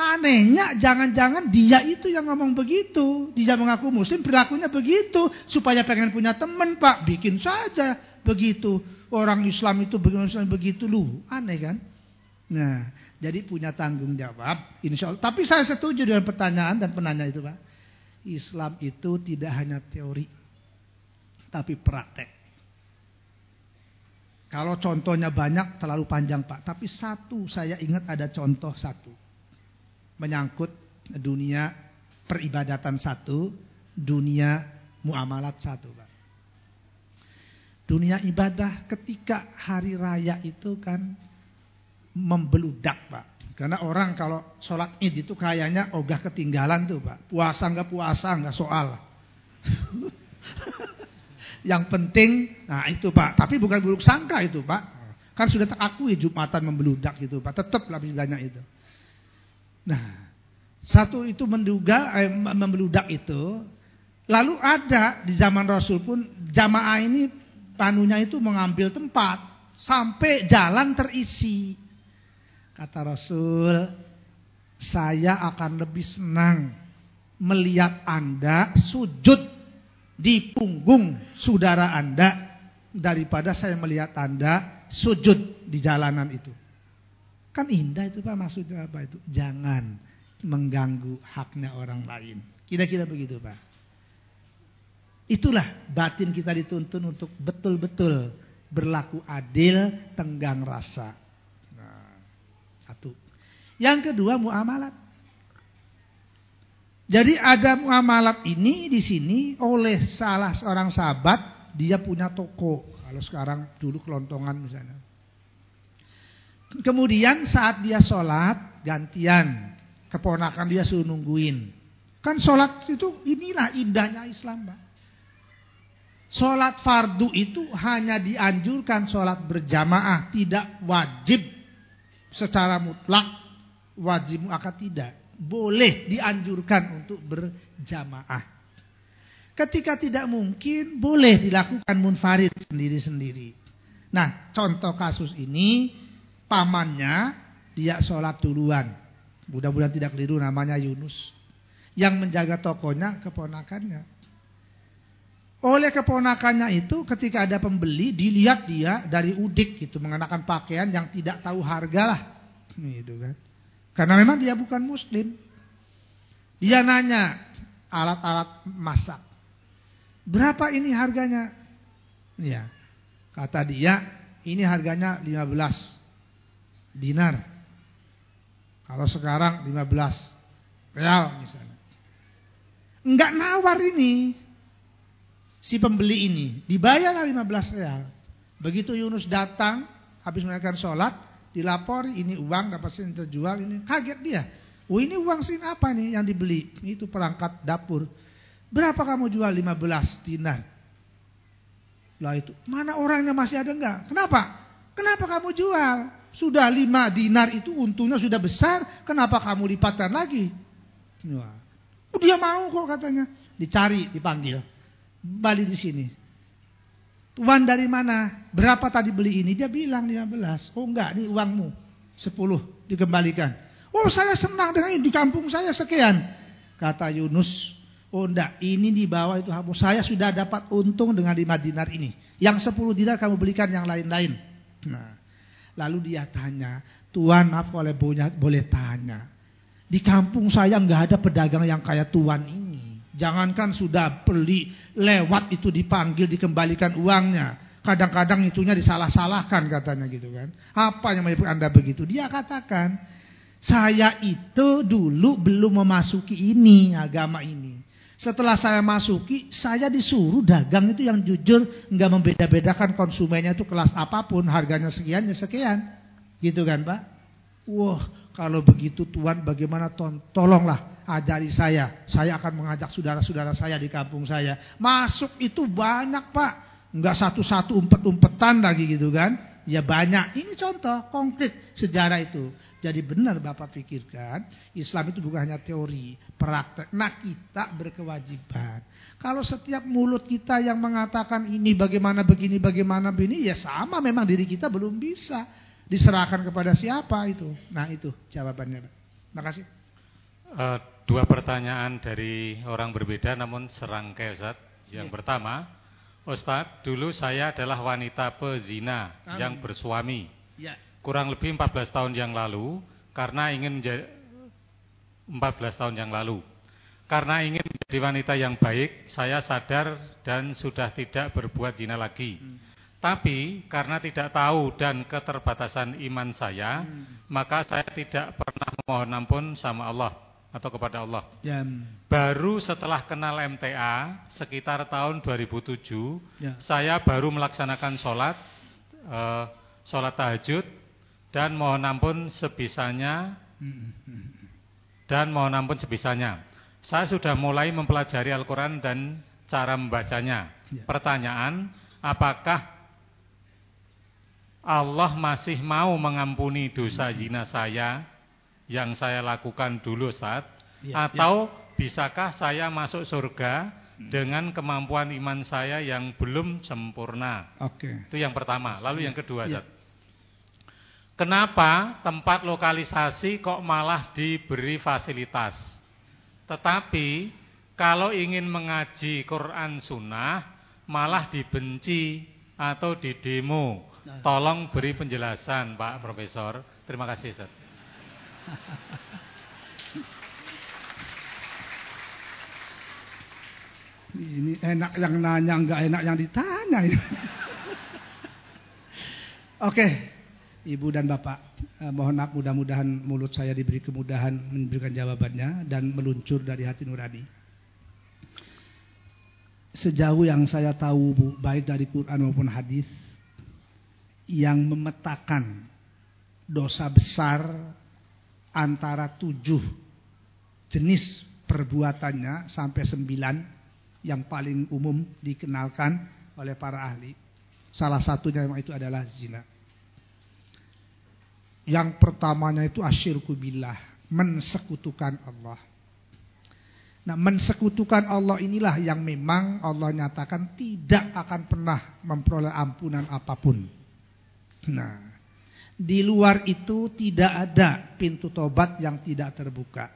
Anehnya jangan-jangan dia itu yang ngomong begitu. Dia mengaku muslim perilakunya begitu. Supaya pengen punya teman Pak. Bikin saja begitu. Orang Islam itu begitu lu. Aneh kan? Nah, jadi punya tanggung jawab. Insya Allah. Tapi saya setuju dengan pertanyaan dan penanya itu Pak. Islam itu tidak hanya teori, tapi praktek. Kalau contohnya banyak terlalu panjang Pak, tapi satu saya ingat ada contoh satu. Menyangkut dunia peribadatan satu, dunia muamalat satu Pak. Dunia ibadah ketika hari raya itu kan membeludak Pak. Karena orang kalau sholat id itu kayaknya ogah ketinggalan tuh pak. Puasa nggak puasa nggak soal. Yang penting, nah itu pak. Tapi bukan buruk sangka itu pak. Kan sudah terakui Jumatan membeludak itu pak. Tetap lebih banyak itu. Nah, satu itu menduga eh, membeludak itu. Lalu ada di zaman Rasul pun jamaah ini panunya itu mengambil tempat sampai jalan terisi. Kata Rasul, saya akan lebih senang melihat Anda sujud di punggung saudara Anda daripada saya melihat Anda sujud di jalanan itu. Kan indah itu Pak maksudnya apa itu? Jangan mengganggu haknya orang lain. Kira-kira begitu Pak. Itulah batin kita dituntun untuk betul-betul berlaku adil, tenggang rasa. Satu. Yang kedua muamalat. Jadi ada muamalat ini di sini oleh salah seorang sahabat dia punya toko. Kalau sekarang dulu kelontongan misalnya. Kemudian saat dia sholat gantian keponakan dia suruh nungguin. Kan sholat itu inilah indahnya Islam, Pak. Sholat fardu itu hanya dianjurkan sholat berjamaah, tidak wajib secara mutlak wajib akad tidak. Boleh dianjurkan untuk berjamaah. Ketika tidak mungkin boleh dilakukan munfarid sendiri-sendiri. Nah contoh kasus ini pamannya dia sholat duluan. Mudah-mudahan tidak keliru namanya Yunus. Yang menjaga tokonya keponakannya. Oleh keponakannya itu ketika ada pembeli dilihat dia dari udik gitu mengenakan pakaian yang tidak tahu harga lah. Gitu kan. Karena memang dia bukan muslim. Dia nanya alat-alat masak. Berapa ini harganya? Ya. Kata dia, ini harganya 15 dinar. Kalau sekarang 15 real misalnya. Enggak nawar ini si pembeli ini. Dibayar 15 real. Begitu Yunus datang, habis menaikkan sholat, dilapor ini uang dapat sini terjual ini. Kaget dia. Oh ini uang sin apa nih yang dibeli? Itu perangkat dapur. Berapa kamu jual 15 dinar? Lah itu, mana orangnya masih ada enggak? Kenapa? Kenapa kamu jual? Sudah 5 dinar itu untungnya sudah besar, kenapa kamu lipatkan lagi? Wah. Oh, dia mau kok katanya. Dicari, dipanggil. Balik di sini. Tuan dari mana? Berapa tadi beli ini? Dia bilang 15. Oh enggak, ini uangmu. 10 dikembalikan. Oh saya senang dengan ini di kampung saya sekian. Kata Yunus, oh enggak, ini di bawah itu kamu. Saya sudah dapat untung dengan 5 dinar ini. Yang 10 dinar kamu belikan yang lain-lain. Nah, lalu dia tanya, Tuan maaf boleh, boleh tanya. Di kampung saya enggak ada pedagang yang kayak Tuan ini. Jangankan sudah beli lewat itu dipanggil dikembalikan uangnya. Kadang-kadang itunya disalah-salahkan katanya gitu kan. Apa yang menyebut Anda begitu? Dia katakan, saya itu dulu belum memasuki ini agama ini. Setelah saya masuki, saya disuruh dagang itu yang jujur, nggak membeda-bedakan konsumennya itu kelas apa pun, harganya sekian ya sekian. Gitu kan, Pak? Wah, kalau begitu Tuhan bagaimana tolonglah ajari saya. Saya akan mengajak saudara-saudara saya di kampung saya. Masuk itu banyak pak. Enggak satu-satu umpet-umpetan lagi gitu kan. Ya banyak. Ini contoh konkret sejarah itu. Jadi benar Bapak pikirkan. Islam itu bukan hanya teori. Praktek. Nah kita berkewajiban. Kalau setiap mulut kita yang mengatakan ini bagaimana begini, bagaimana begini. Ya sama memang diri kita belum bisa. Diserahkan kepada siapa itu. Nah itu jawabannya. Terima kasih. Uh, dua pertanyaan dari orang berbeda namun serangkai Ustaz. Yang ya. pertama, Ustaz, dulu saya adalah wanita pezina Amin. yang bersuami. Ya. Kurang lebih 14 tahun yang lalu karena ingin menjadi 14 tahun yang lalu. Karena ingin menjadi wanita yang baik, saya sadar dan sudah tidak berbuat zina lagi. Hmm. Tapi karena tidak tahu dan keterbatasan iman saya, hmm. maka saya tidak pernah mohon ampun sama Allah atau kepada Allah. Ya. Baru setelah kenal MTA sekitar tahun 2007, ya. saya baru melaksanakan sholat, uh, sholat tahajud dan mohon ampun sebisanya dan mohon ampun sebisanya. Saya sudah mulai mempelajari Al-Quran dan cara membacanya. Ya. Pertanyaan, apakah Allah masih mau mengampuni dosa zina saya yang saya lakukan dulu saat ya, atau ya. bisakah saya masuk surga hmm. dengan kemampuan iman saya yang belum sempurna? Oke. Itu yang pertama. Lalu ya. yang kedua, ya. Kenapa tempat lokalisasi kok malah diberi fasilitas? Tetapi kalau ingin mengaji Quran Sunnah malah dibenci atau didemo. Nah. Tolong beri penjelasan Pak Profesor. Terima kasih Ustaz. Ini enak yang nanya, enggak enak yang ditanya. Oke, Ibu dan Bapak, eh, mohon maaf mudah-mudahan mulut saya diberi kemudahan memberikan jawabannya dan meluncur dari hati nurani. Sejauh yang saya tahu Bu, baik dari Quran maupun hadis yang memetakan dosa besar antara tujuh jenis perbuatannya sampai sembilan yang paling umum dikenalkan oleh para ahli. Salah satunya memang itu adalah zina. Yang pertamanya itu asyirku billah, mensekutukan Allah. Nah, mensekutukan Allah inilah yang memang Allah nyatakan tidak akan pernah memperoleh ampunan apa pun. Nah, Di luar itu tidak ada pintu tobat yang tidak terbuka.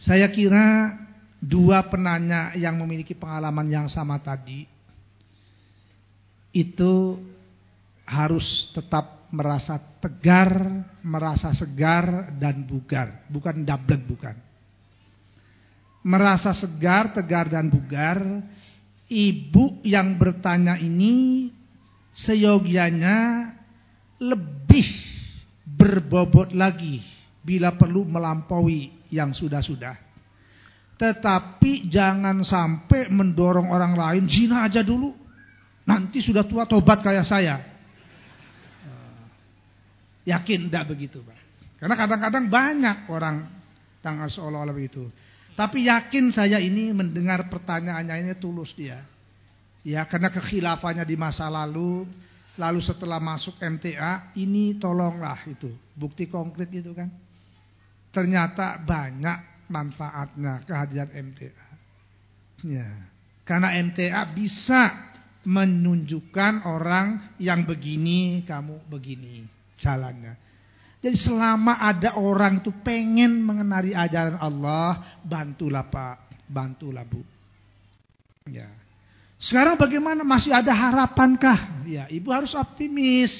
Saya kira dua penanya yang memiliki pengalaman yang sama tadi itu harus tetap merasa tegar, merasa segar dan bugar, bukan dablek bukan. Merasa segar, tegar dan bugar, ibu yang bertanya ini seyogianya lebih berbobot lagi bila perlu melampaui yang sudah-sudah. Tetapi jangan sampai mendorong orang lain zina aja dulu. Nanti sudah tua tobat kayak saya. Yakin tidak begitu, Pak? Karena kadang-kadang banyak orang tanggal seolah-olah begitu. Tapi yakin saya ini mendengar pertanyaannya ini tulus dia. Ya, karena kekhilafannya di masa lalu, lalu setelah masuk MTA, ini tolonglah itu, bukti konkret itu kan. Ternyata banyak manfaatnya kehadiran MTA. Ya. Karena MTA bisa menunjukkan orang yang begini, kamu begini jalannya. Jadi selama ada orang itu pengen mengenali ajaran Allah, bantulah Pak, bantulah Bu. Ya. Sekarang bagaimana? Masih ada harapankah? Ya, ibu harus optimis.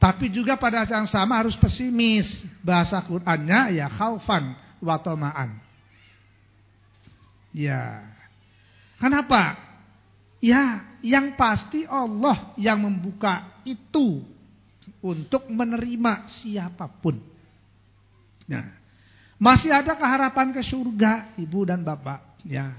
Tapi juga pada saat yang sama harus pesimis. Bahasa Qur'annya ya khaufan wa tama'an. Ya. Kenapa? Ya, yang pasti Allah yang membuka itu untuk menerima siapa pun. Nah, masih ada keharapan ke surga, Ibu dan Bapak, ya.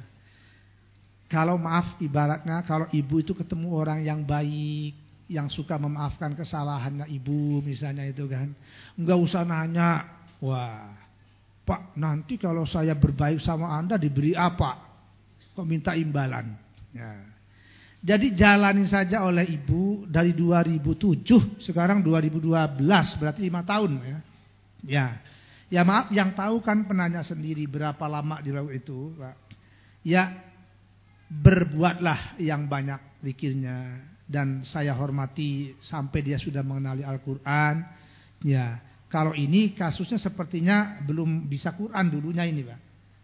Kalau maaf ibaratnya kalau ibu itu ketemu orang yang baik, yang suka memaafkan kesalahannya ibu misalnya itu kan. Enggak usah nanya, wah Pak nanti kalau saya berbaik sama anda diberi apa? Kok minta imbalan? Ya. Jadi jalani saja oleh ibu dari 2007 sekarang 2012 berarti lima tahun ya. Ya. Ya maaf yang tahu kan penanya sendiri berapa lama di laut itu, Pak. Ya berbuatlah yang banyak zikirnya dan saya hormati sampai dia sudah mengenali Al-Qur'an. Ya, kalau ini kasusnya sepertinya belum bisa Quran dulunya ini, Pak.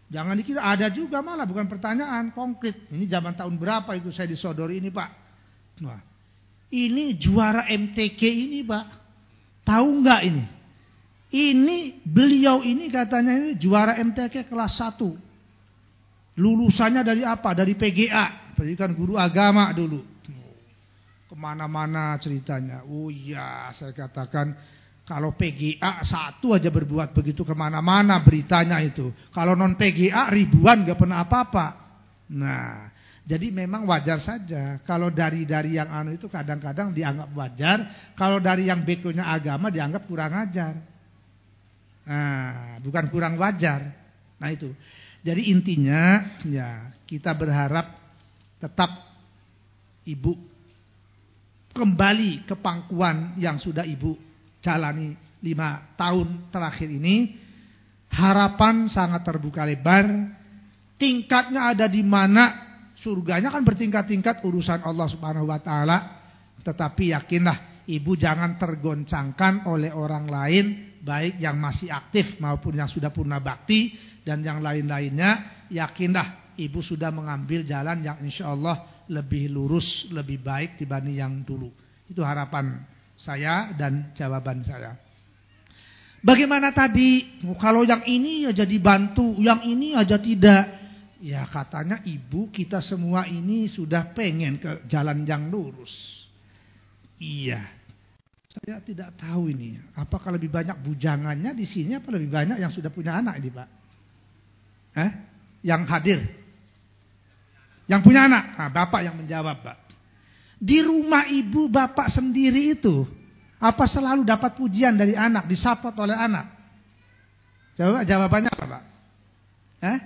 Jangan dikira ada juga malah bukan pertanyaan konkret. Ini zaman tahun berapa itu saya disodori ini, Pak? Wah. Ini juara MTK ini, Pak. Tahu nggak ini? Ini beliau ini katanya ini juara MTK kelas 1. Lulusannya dari apa? Dari PGA, pendidikan guru agama dulu. Ke mana-mana ceritanya. Oh iya, saya katakan kalau PGA satu aja berbuat begitu ke mana-mana beritanya itu. Kalau non PGA ribuan gak pernah apa-apa. Nah, jadi memang wajar saja. Kalau dari dari yang anu itu kadang-kadang dianggap wajar. Kalau dari yang bekonya agama dianggap kurang ajar. Nah, bukan kurang wajar. Nah itu. Jadi intinya ya kita berharap tetap ibu kembali ke pangkuan yang sudah ibu jalani lima tahun terakhir ini. Harapan sangat terbuka lebar. Tingkatnya ada di mana? Surganya kan bertingkat-tingkat urusan Allah Subhanahu wa taala. Tetapi yakinlah ibu jangan tergoncangkan oleh orang lain baik yang masih aktif maupun yang sudah purna bakti dan yang lain-lainnya, yakinlah ibu sudah mengambil jalan yang insya Allah lebih lurus, lebih baik dibanding yang dulu. Itu harapan saya dan jawaban saya. Bagaimana tadi? Kalau yang ini aja dibantu, yang ini aja tidak. Ya katanya ibu kita semua ini sudah pengen ke jalan yang lurus. Iya. Saya tidak tahu ini. Apakah lebih banyak bujangannya di sini apa lebih banyak yang sudah punya anak ini, Pak? Eh? Yang hadir. Yang punya anak. Nah, bapak yang menjawab, Pak. Di rumah ibu bapak sendiri itu, apa selalu dapat pujian dari anak, disapot oleh anak? Jawab, jawabannya apa, Pak? Eh?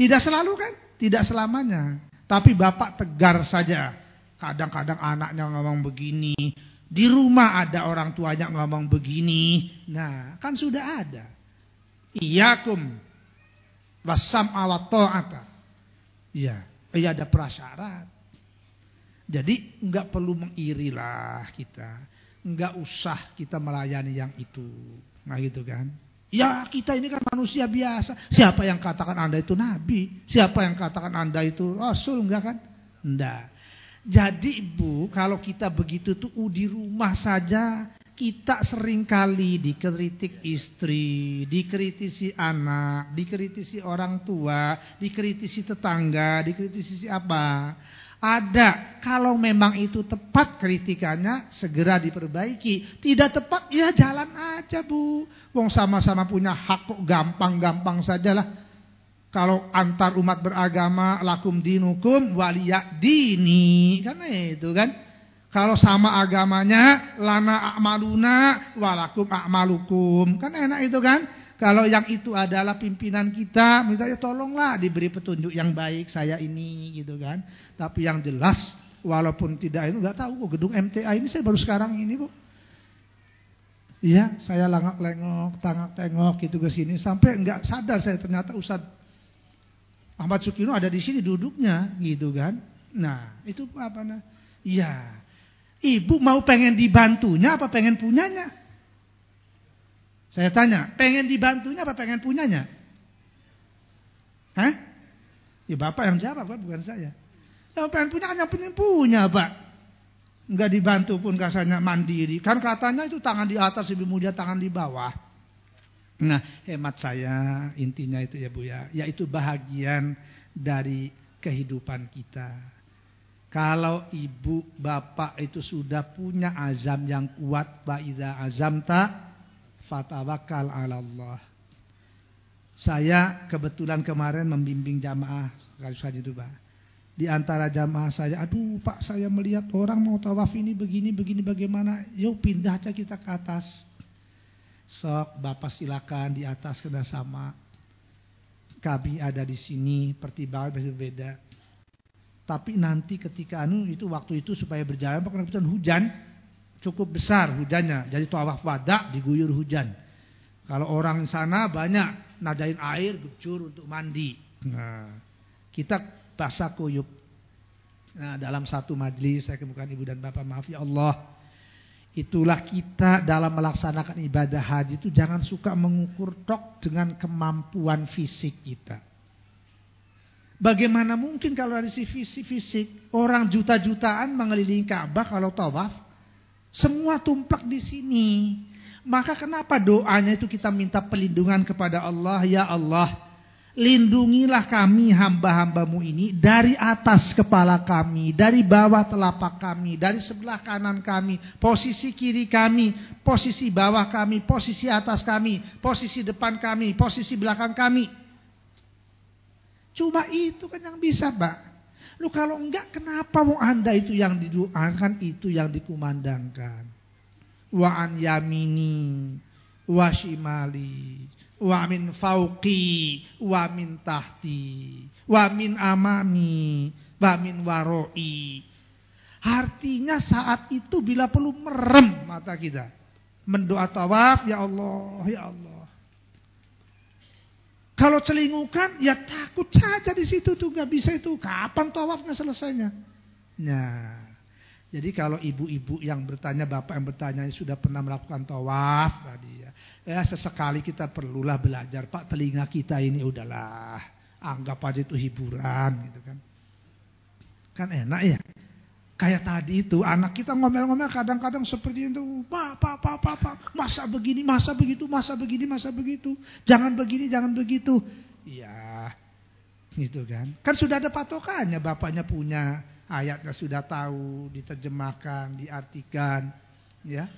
Tidak selalu kan? Tidak selamanya. Tapi bapak tegar saja. Kadang-kadang anaknya ngomong begini. Di rumah ada orang tuanya ngomong begini. Nah, kan sudah ada. Iyakum wasam awat ta'ata. Iya, iya ada prasyarat. Jadi nggak perlu mengirilah kita. Nggak usah kita melayani yang itu. Nah gitu kan. Ya kita ini kan manusia biasa. Siapa yang katakan anda itu nabi? Siapa yang katakan anda itu rasul? Enggak kan? Enggak. Jadi ibu kalau kita begitu tuh di rumah saja kita sering kali dikritik istri, dikritisi anak, dikritisi orang tua, dikritisi tetangga, dikritisi apa. Ada, kalau memang itu tepat kritikannya segera diperbaiki. Tidak tepat ya jalan aja bu. Wong sama-sama punya hak kok gampang-gampang sajalah. Kalau antar umat beragama lakum dinukum waliyak dini. Kan itu kan. Kalau sama agamanya, lana akmaluna walakum akmalukum. Kan enak itu kan? Kalau yang itu adalah pimpinan kita, misalnya tolonglah diberi petunjuk yang baik saya ini gitu kan. Tapi yang jelas walaupun tidak itu nggak tahu kok gedung MTA ini saya baru sekarang ini, Bu. Iya, saya langak-lengok, tangak-tengok gitu ke sini sampai nggak sadar saya ternyata Ustaz Ahmad Sukino ada di sini duduknya gitu kan. Nah, itu apa nah? Iya. Ibu mau pengen dibantunya apa pengen punyanya? Saya tanya, pengen dibantunya apa pengen punyanya? Hah? Ya bapak yang jawab, Pak, bukan saya. Yang pengen punya yang pengen punya, Pak. Enggak dibantu pun kasarnya mandiri. Kan katanya itu tangan di atas lebih mulia tangan di bawah. Nah, hemat saya intinya itu ya Bu ya, yaitu bahagian dari kehidupan kita. Kalau ibu bapak itu sudah punya azam yang kuat, baiza azam tak fatawakal ala Allah. Saya kebetulan kemarin membimbing jamaah saja itu pak. Di antara jamaah saya, aduh pak saya melihat orang mau tawaf ini begini begini bagaimana? Yuk pindah aja kita ke atas. Sok bapak silakan di atas kena sama. Kami ada di sini pertimbangan berbeda. Tapi nanti ketika anu itu waktu itu supaya berjalan karena kebetulan hujan cukup besar hujannya. Jadi tawaf wada diguyur hujan. Kalau orang sana banyak nadain air gucur untuk mandi. Nah, kita basah kuyup. Nah, dalam satu majlis saya kemukakan ibu dan bapak maaf ya Allah. Itulah kita dalam melaksanakan ibadah haji itu jangan suka mengukur tok dengan kemampuan fisik kita. Bagaimana mungkin kalau dari sisi fisik orang juta-jutaan mengelilingi Ka'bah kalau tawaf semua tumplak di sini. Maka kenapa doanya itu kita minta pelindungan kepada Allah, ya Allah, lindungilah kami hamba-hambamu ini dari atas kepala kami, dari bawah telapak kami, dari sebelah kanan kami, posisi kiri kami, posisi bawah kami, posisi atas kami, posisi depan kami, posisi belakang kami. Cuma itu kan yang bisa, Pak. Lu kalau enggak kenapa mau Anda itu yang didoakan, itu yang dikumandangkan. Wa an yamini, wa shimali, wa min fauqi, wa min tahti, wa min amami, wa min waroi. Artinya saat itu bila perlu merem mata kita. Mendoa tawaf, ya Allah, ya Allah. Kalau celingukan, ya takut saja di situ tuh nggak bisa itu. Kapan tawafnya selesainya? Nah, jadi kalau ibu-ibu yang bertanya, bapak yang bertanya sudah pernah melakukan tawaf tadi ya, ya sesekali kita perlulah belajar. Pak telinga kita ini udahlah, anggap aja itu hiburan gitu kan. Kan enak ya. Kayak tadi itu anak kita ngomel-ngomel kadang-kadang seperti itu. Pak, pak, pak. Masa begini, masa begitu, masa begini, masa begitu. Jangan begini, jangan begitu. Iya. Gitu kan. Kan sudah ada patokannya. Bapaknya punya. Ayatnya sudah tahu. Diterjemahkan, diartikan. Ya.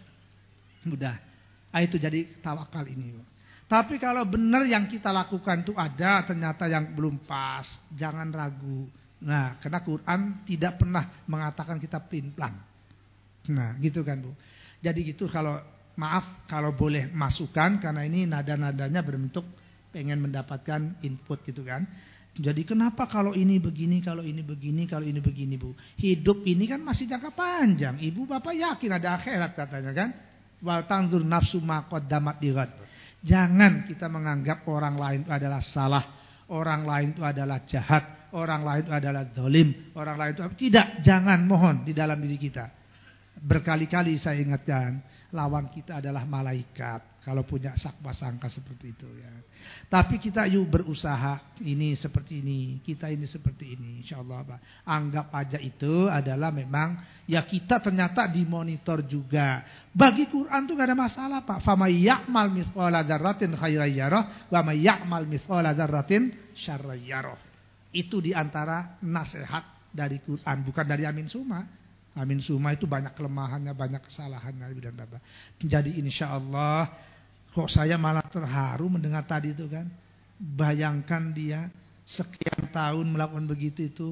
Mudah. Ah, itu jadi tawakal ini. Tapi kalau benar yang kita lakukan itu ada ternyata yang belum pas. Jangan ragu. Nah, karena Quran tidak pernah mengatakan kita pelin-pelan. Nah, gitu kan Bu. Jadi gitu kalau maaf kalau boleh masukan karena ini nada-nadanya berbentuk pengen mendapatkan input gitu kan. Jadi kenapa kalau ini begini, kalau ini begini, kalau ini begini Bu. Hidup ini kan masih jangka panjang. Ibu Bapak yakin ada akhirat katanya kan. Wal tanzur nafsu damat dirat. Jangan kita menganggap orang lain itu adalah salah, orang lain itu adalah jahat, orang lain itu adalah zalim, orang lain itu tidak, jangan mohon di dalam diri kita. Berkali-kali saya ingatkan, lawan kita adalah malaikat. Kalau punya sakwa sangka seperti itu ya. Tapi kita yuk berusaha ini seperti ini, kita ini seperti ini, insyaallah Pak. Anggap aja itu adalah memang ya kita ternyata dimonitor juga. Bagi Quran tuh gak ada masalah Pak. Fama ya'mal mithqala dzarratin khairan yarah wa may ya'mal mithqala dzarratin syarran yarah. Itu di antara nasihat dari Quran, bukan dari Amin Suma. Amin Suma itu banyak kelemahannya, banyak kesalahannya. Jadi insya Allah kok saya malah terharu mendengar tadi itu kan. Bayangkan dia sekian tahun melakukan begitu itu.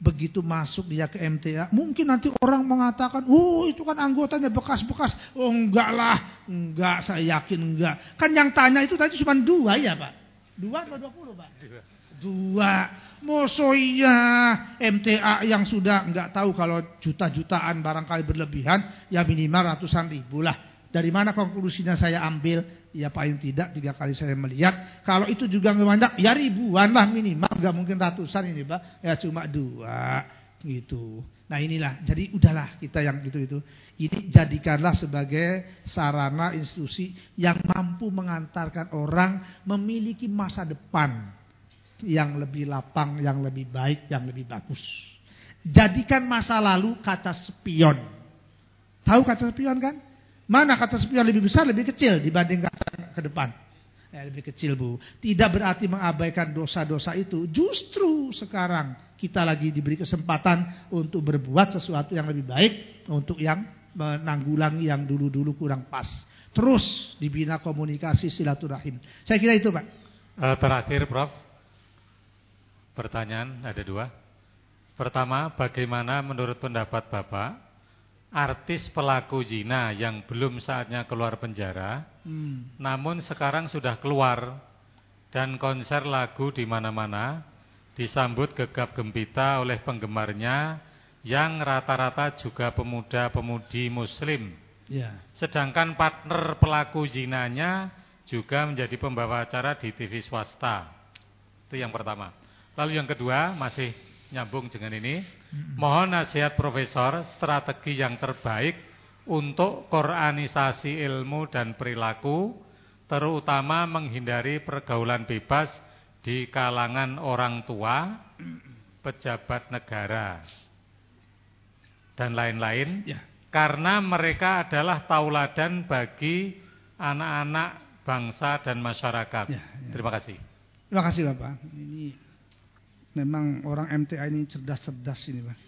Begitu masuk dia ke MTA, mungkin nanti orang mengatakan, oh itu kan anggotanya bekas-bekas. Oh enggak lah, enggak saya yakin enggak. Kan yang tanya itu tadi cuma dua ya Pak. Dua atau dua puluh Pak? Dua. Dua. Moso iya MTA yang sudah nggak tahu kalau juta-jutaan barangkali berlebihan ya minimal ratusan ribu lah. Dari mana konklusinya saya ambil? Ya paling tidak tiga kali saya melihat. Kalau itu juga banyak, ya ribuan lah minimal. Nggak mungkin ratusan ini pak. Ya cuma dua gitu. Nah inilah. Jadi udahlah kita yang itu itu. Ini jadikanlah sebagai sarana institusi yang mampu mengantarkan orang memiliki masa depan yang lebih lapang, yang lebih baik, yang lebih bagus. Jadikan masa lalu kata spion. Tahu kata spion kan? Mana kata spion lebih besar, lebih kecil dibanding kata ke depan. Ya, lebih kecil bu. Tidak berarti mengabaikan dosa-dosa itu. Justru sekarang kita lagi diberi kesempatan untuk berbuat sesuatu yang lebih baik. Untuk yang menanggulangi yang dulu-dulu kurang pas. Terus dibina komunikasi silaturahim. Saya kira itu Pak. Uh, terakhir Prof. Pertanyaan ada dua. Pertama, bagaimana menurut pendapat Bapak artis pelaku zina yang belum saatnya keluar penjara, hmm. namun sekarang sudah keluar dan konser lagu di mana-mana disambut gegap gempita oleh penggemarnya yang rata-rata juga pemuda-pemudi Muslim. Yeah. Sedangkan partner pelaku zinanya juga menjadi pembawa acara di TV swasta. Itu yang pertama. Lalu yang kedua masih nyambung dengan ini. Mohon nasihat Profesor strategi yang terbaik untuk koranisasi ilmu dan perilaku terutama menghindari pergaulan bebas di kalangan orang tua, pejabat negara dan lain-lain ya. karena mereka adalah tauladan bagi anak-anak bangsa dan masyarakat. Ya, ya. Terima kasih. Terima kasih Bapak. Ini Memang orang MTA ini cerdas-cerdas ini, Pak.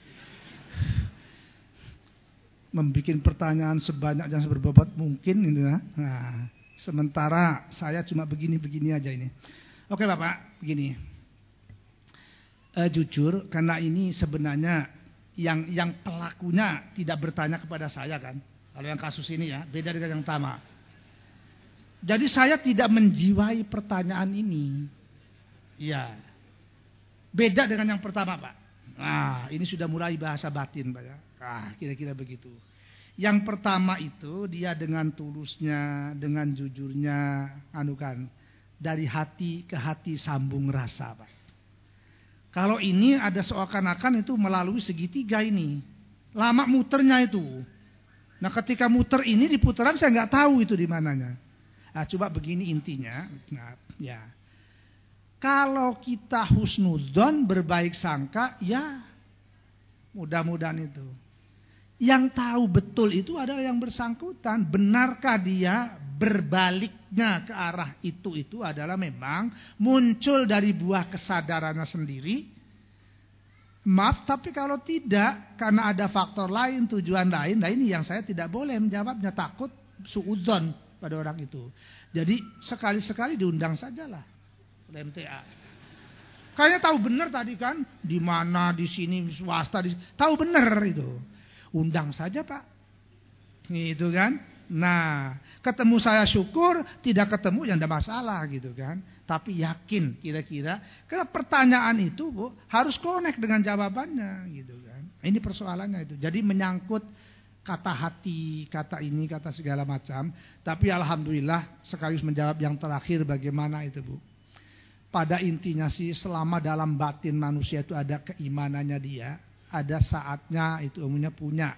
Membikin pertanyaan sebanyak dan seberbobot mungkin ini, ya. Nah, sementara saya cuma begini-begini aja ini. Oke, Bapak, begini. Uh, jujur, karena ini sebenarnya yang yang pelakunya tidak bertanya kepada saya kan. Kalau yang kasus ini ya, beda dengan yang pertama. Jadi saya tidak menjiwai pertanyaan ini. Ya, Beda dengan yang pertama Pak. Nah ini sudah mulai bahasa batin Pak ya. Nah kira-kira begitu. Yang pertama itu dia dengan tulusnya, dengan jujurnya, anu kan, dari hati ke hati sambung rasa Pak. Kalau ini ada seakan-akan itu melalui segitiga ini. Lama muternya itu. Nah ketika muter ini di putaran saya nggak tahu itu di mananya. Nah, coba begini intinya. Nah, ya. Kalau kita husnudon berbaik sangka, ya mudah-mudahan itu. Yang tahu betul itu adalah yang bersangkutan. Benarkah dia berbaliknya ke arah itu itu adalah memang muncul dari buah kesadarannya sendiri. Maaf, tapi kalau tidak karena ada faktor lain, tujuan lain, nah ini yang saya tidak boleh menjawabnya takut suudon pada orang itu. Jadi sekali-sekali diundang sajalah. MTA. Kayaknya tahu benar tadi kan, di mana, di sini, swasta, di tahu benar itu. Undang saja Pak. Gitu kan. Nah, ketemu saya syukur, tidak ketemu yang ada masalah gitu kan. Tapi yakin kira-kira, karena pertanyaan itu Bu harus connect dengan jawabannya gitu kan. Ini persoalannya itu. Jadi menyangkut kata hati, kata ini, kata segala macam. Tapi alhamdulillah sekaligus menjawab yang terakhir bagaimana itu Bu. Pada intinya sih selama dalam batin manusia itu ada keimanannya dia, ada saatnya itu umumnya punya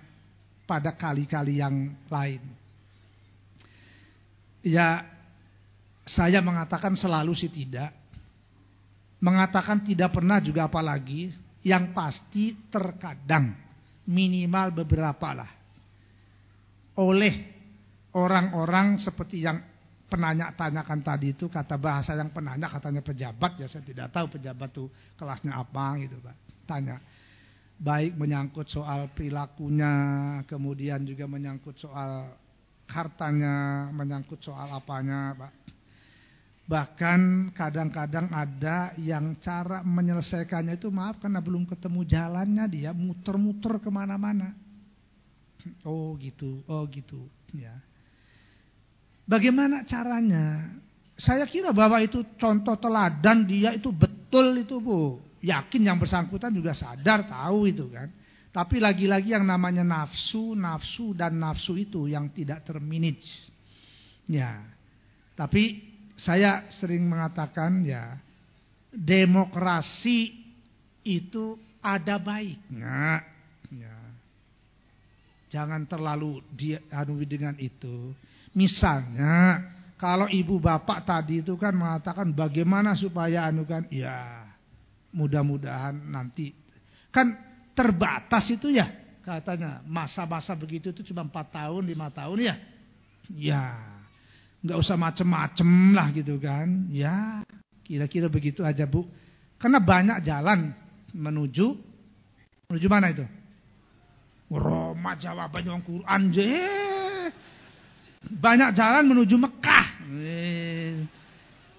pada kali-kali yang lain. Ya, saya mengatakan selalu sih tidak. Mengatakan tidak pernah juga apalagi. Yang pasti terkadang minimal beberapa lah. Oleh orang-orang seperti yang penanya tanyakan tadi itu kata bahasa yang penanya katanya pejabat ya saya tidak tahu pejabat itu kelasnya apa gitu Pak. Tanya. Baik menyangkut soal perilakunya, kemudian juga menyangkut soal hartanya, menyangkut soal apanya, Pak. Bahkan kadang-kadang ada yang cara menyelesaikannya itu maaf karena belum ketemu jalannya dia muter-muter ke mana-mana. Oh gitu, oh gitu, ya. Bagaimana caranya? Saya kira bahwa itu contoh teladan dia itu betul itu bu. Yakin yang bersangkutan juga sadar tahu itu kan. Tapi lagi-lagi yang namanya nafsu, nafsu dan nafsu itu yang tidak termanage. Ya. Tapi saya sering mengatakan ya demokrasi itu ada baiknya. Ya. Jangan terlalu dia dengan itu. Misalnya kalau ibu bapak tadi itu kan mengatakan bagaimana supaya anu kan ya mudah-mudahan nanti. Kan terbatas itu ya katanya. Masa-masa begitu itu cuma empat tahun lima tahun ya? Ya nggak usah macem-macem lah gitu kan. Ya kira-kira begitu aja bu. Karena banyak jalan menuju menuju mana itu? Roma jawabannya Quran je banyak jalan menuju Mekah. Eh,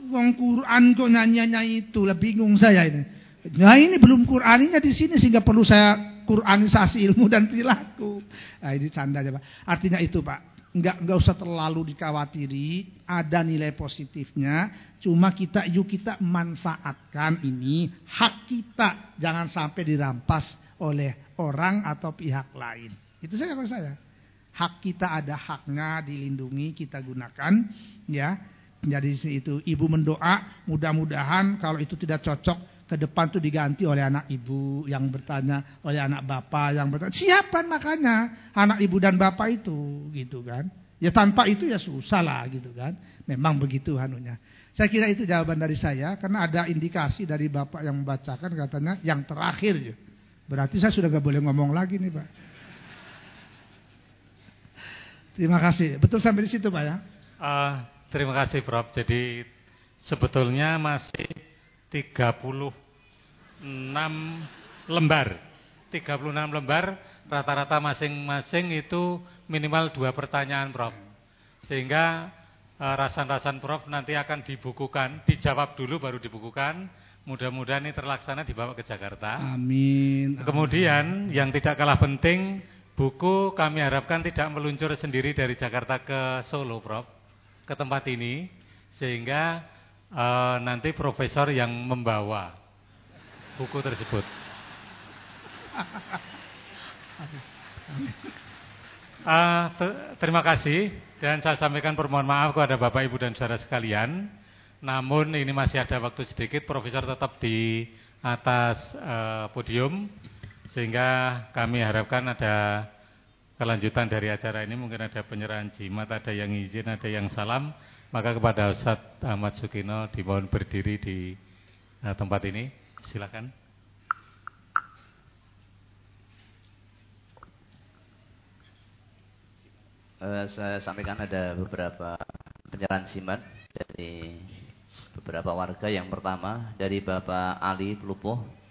wong Quran kok nyanyi-nyanyi itu, lah bingung saya ini. Nah ini belum Quraninya di sini sehingga perlu saya Quranisasi ilmu dan perilaku. Nah, ini canda aja Pak. Artinya itu Pak. Enggak enggak usah terlalu dikhawatiri, ada nilai positifnya. Cuma kita yuk kita manfaatkan ini hak kita, jangan sampai dirampas oleh orang atau pihak lain. Itu saja kalau saya hak kita ada haknya dilindungi kita gunakan ya. Jadi itu ibu mendoa mudah-mudahan kalau itu tidak cocok ke depan tuh diganti oleh anak ibu yang bertanya oleh anak bapak yang bertanya siapa makanya anak ibu dan bapak itu? Gitu kan. Ya tanpa itu ya susah lah gitu kan. Memang begitu hanunya. Saya kira itu jawaban dari saya karena ada indikasi dari bapak yang membacakan katanya yang terakhir berarti saya sudah gak boleh ngomong lagi nih pak Terima kasih. Betul sampai di situ Pak ya? Uh, terima kasih Prof. Jadi sebetulnya masih 36 lembar. 36 lembar rata-rata masing-masing itu minimal dua pertanyaan Prof. Sehingga uh, rasan-rasan Prof nanti akan dibukukan, dijawab dulu baru dibukukan. Mudah-mudahan ini terlaksana dibawa ke Jakarta. Amin. Kemudian yang tidak kalah penting Buku kami harapkan tidak meluncur sendiri dari Jakarta ke Solo, Prof. Ke tempat ini sehingga uh, nanti profesor yang membawa buku tersebut. Uh, terima kasih dan saya sampaikan permohon maaf kepada Bapak Ibu dan saudara sekalian. Namun ini masih ada waktu sedikit, profesor tetap di atas uh, podium. Sehingga kami harapkan ada kelanjutan dari acara ini mungkin ada penyerahan jimat, ada yang izin, ada yang salam. Maka kepada Ustaz Ahmad Sukino dimohon berdiri di uh, tempat ini. Silakan. Uh, saya sampaikan ada beberapa penyerahan jimat dari beberapa warga. Yang pertama dari Bapak Ali Pelupuh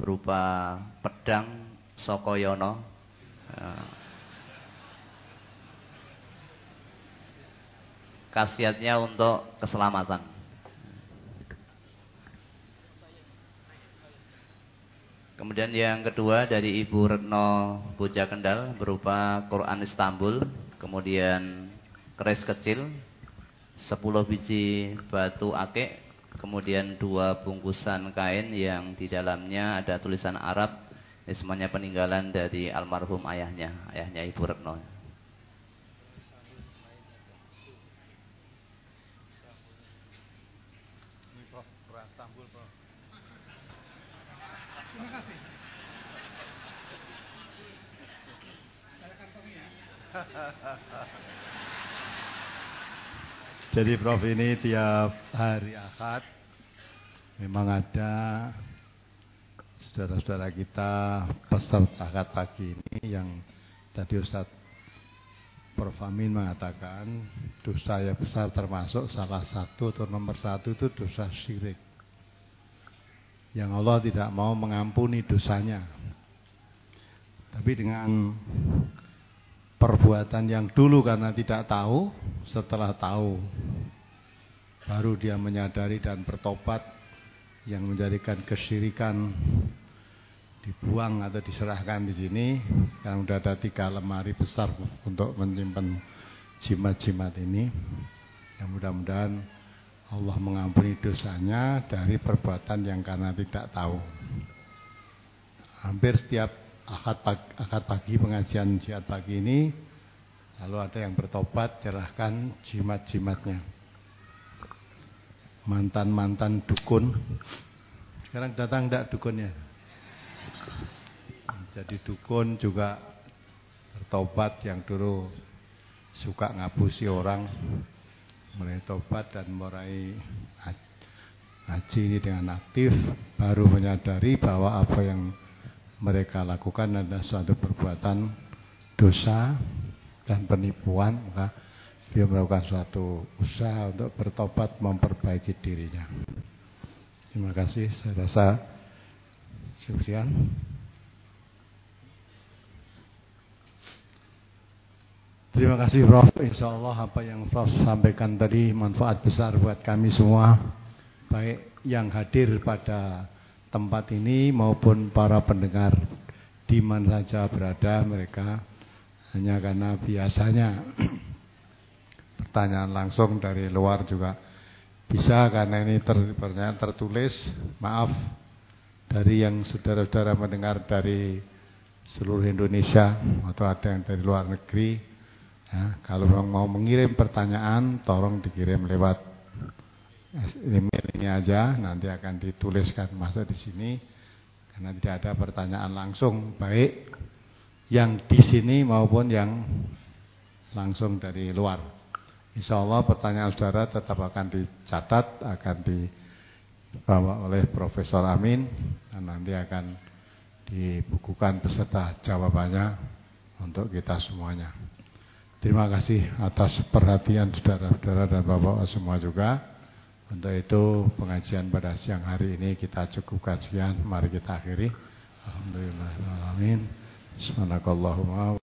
berupa pedang Sokoyono uh, khasiatnya untuk keselamatan. Kemudian yang kedua dari Ibu Retno Boja Kendal berupa Quran Istanbul, kemudian keris kecil, 10 biji batu akik, kemudian dua bungkusan kain yang di dalamnya ada tulisan Arab ini semuanya peninggalan dari almarhum ayahnya ayahnya Ibu Retno. Ha ha ha ha. Jadi Prof ini tiap hari akad memang ada saudara-saudara kita peserta akad pagi ini yang tadi Ustadz Prof Amin mengatakan dosa yang besar termasuk salah satu atau nomor satu itu dosa syirik. Yang Allah tidak mau mengampuni dosanya. Tapi dengan perbuatan yang dulu karena tidak tahu, setelah tahu baru dia menyadari dan bertobat yang menjadikan kesyirikan dibuang atau diserahkan di sini karena sudah ada tiga lemari besar untuk menyimpan jimat-jimat ini. Yang mudah-mudahan Allah mengampuni dosanya dari perbuatan yang karena tidak tahu. Hampir setiap akad pagi, akad pagi pengajian jihad pagi ini. Lalu ada yang bertobat cerahkan jimat-jimatnya. Mantan-mantan dukun. Sekarang datang tidak dukunnya? Jadi dukun juga bertobat yang dulu suka ngabusi orang. Mulai tobat dan mulai ngaji ini dengan aktif. Baru menyadari bahwa apa yang mereka lakukan adalah suatu perbuatan dosa dan penipuan maka dia melakukan suatu usaha untuk bertobat memperbaiki dirinya terima kasih saya rasa sekian Terima kasih Prof. Insya Allah apa yang Prof sampaikan tadi manfaat besar buat kami semua. Baik yang hadir pada tempat ini maupun para pendengar di mana saja berada mereka. Hanya karena biasanya pertanyaan langsung dari luar juga bisa karena ini ter, pertanyaan tertulis. Maaf dari yang saudara-saudara mendengar dari seluruh Indonesia atau ada yang dari luar negeri Ya, kalau mau mengirim pertanyaan, tolong dikirim lewat ini aja, nanti akan dituliskan masuk di sini. Karena tidak ada pertanyaan langsung, baik yang di sini maupun yang langsung dari luar. Insya Allah pertanyaan saudara tetap akan dicatat, akan dibawa oleh Profesor Amin, dan nanti akan dibukukan beserta jawabannya untuk kita semuanya. Terima kasih atas perhatian saudara-saudara dan bapak semua juga. Untuk itu pengajian pada siang hari ini kita cukupkan sekian. Mari kita akhiri. Alhamdulillah. Amin. Subhanakallahumma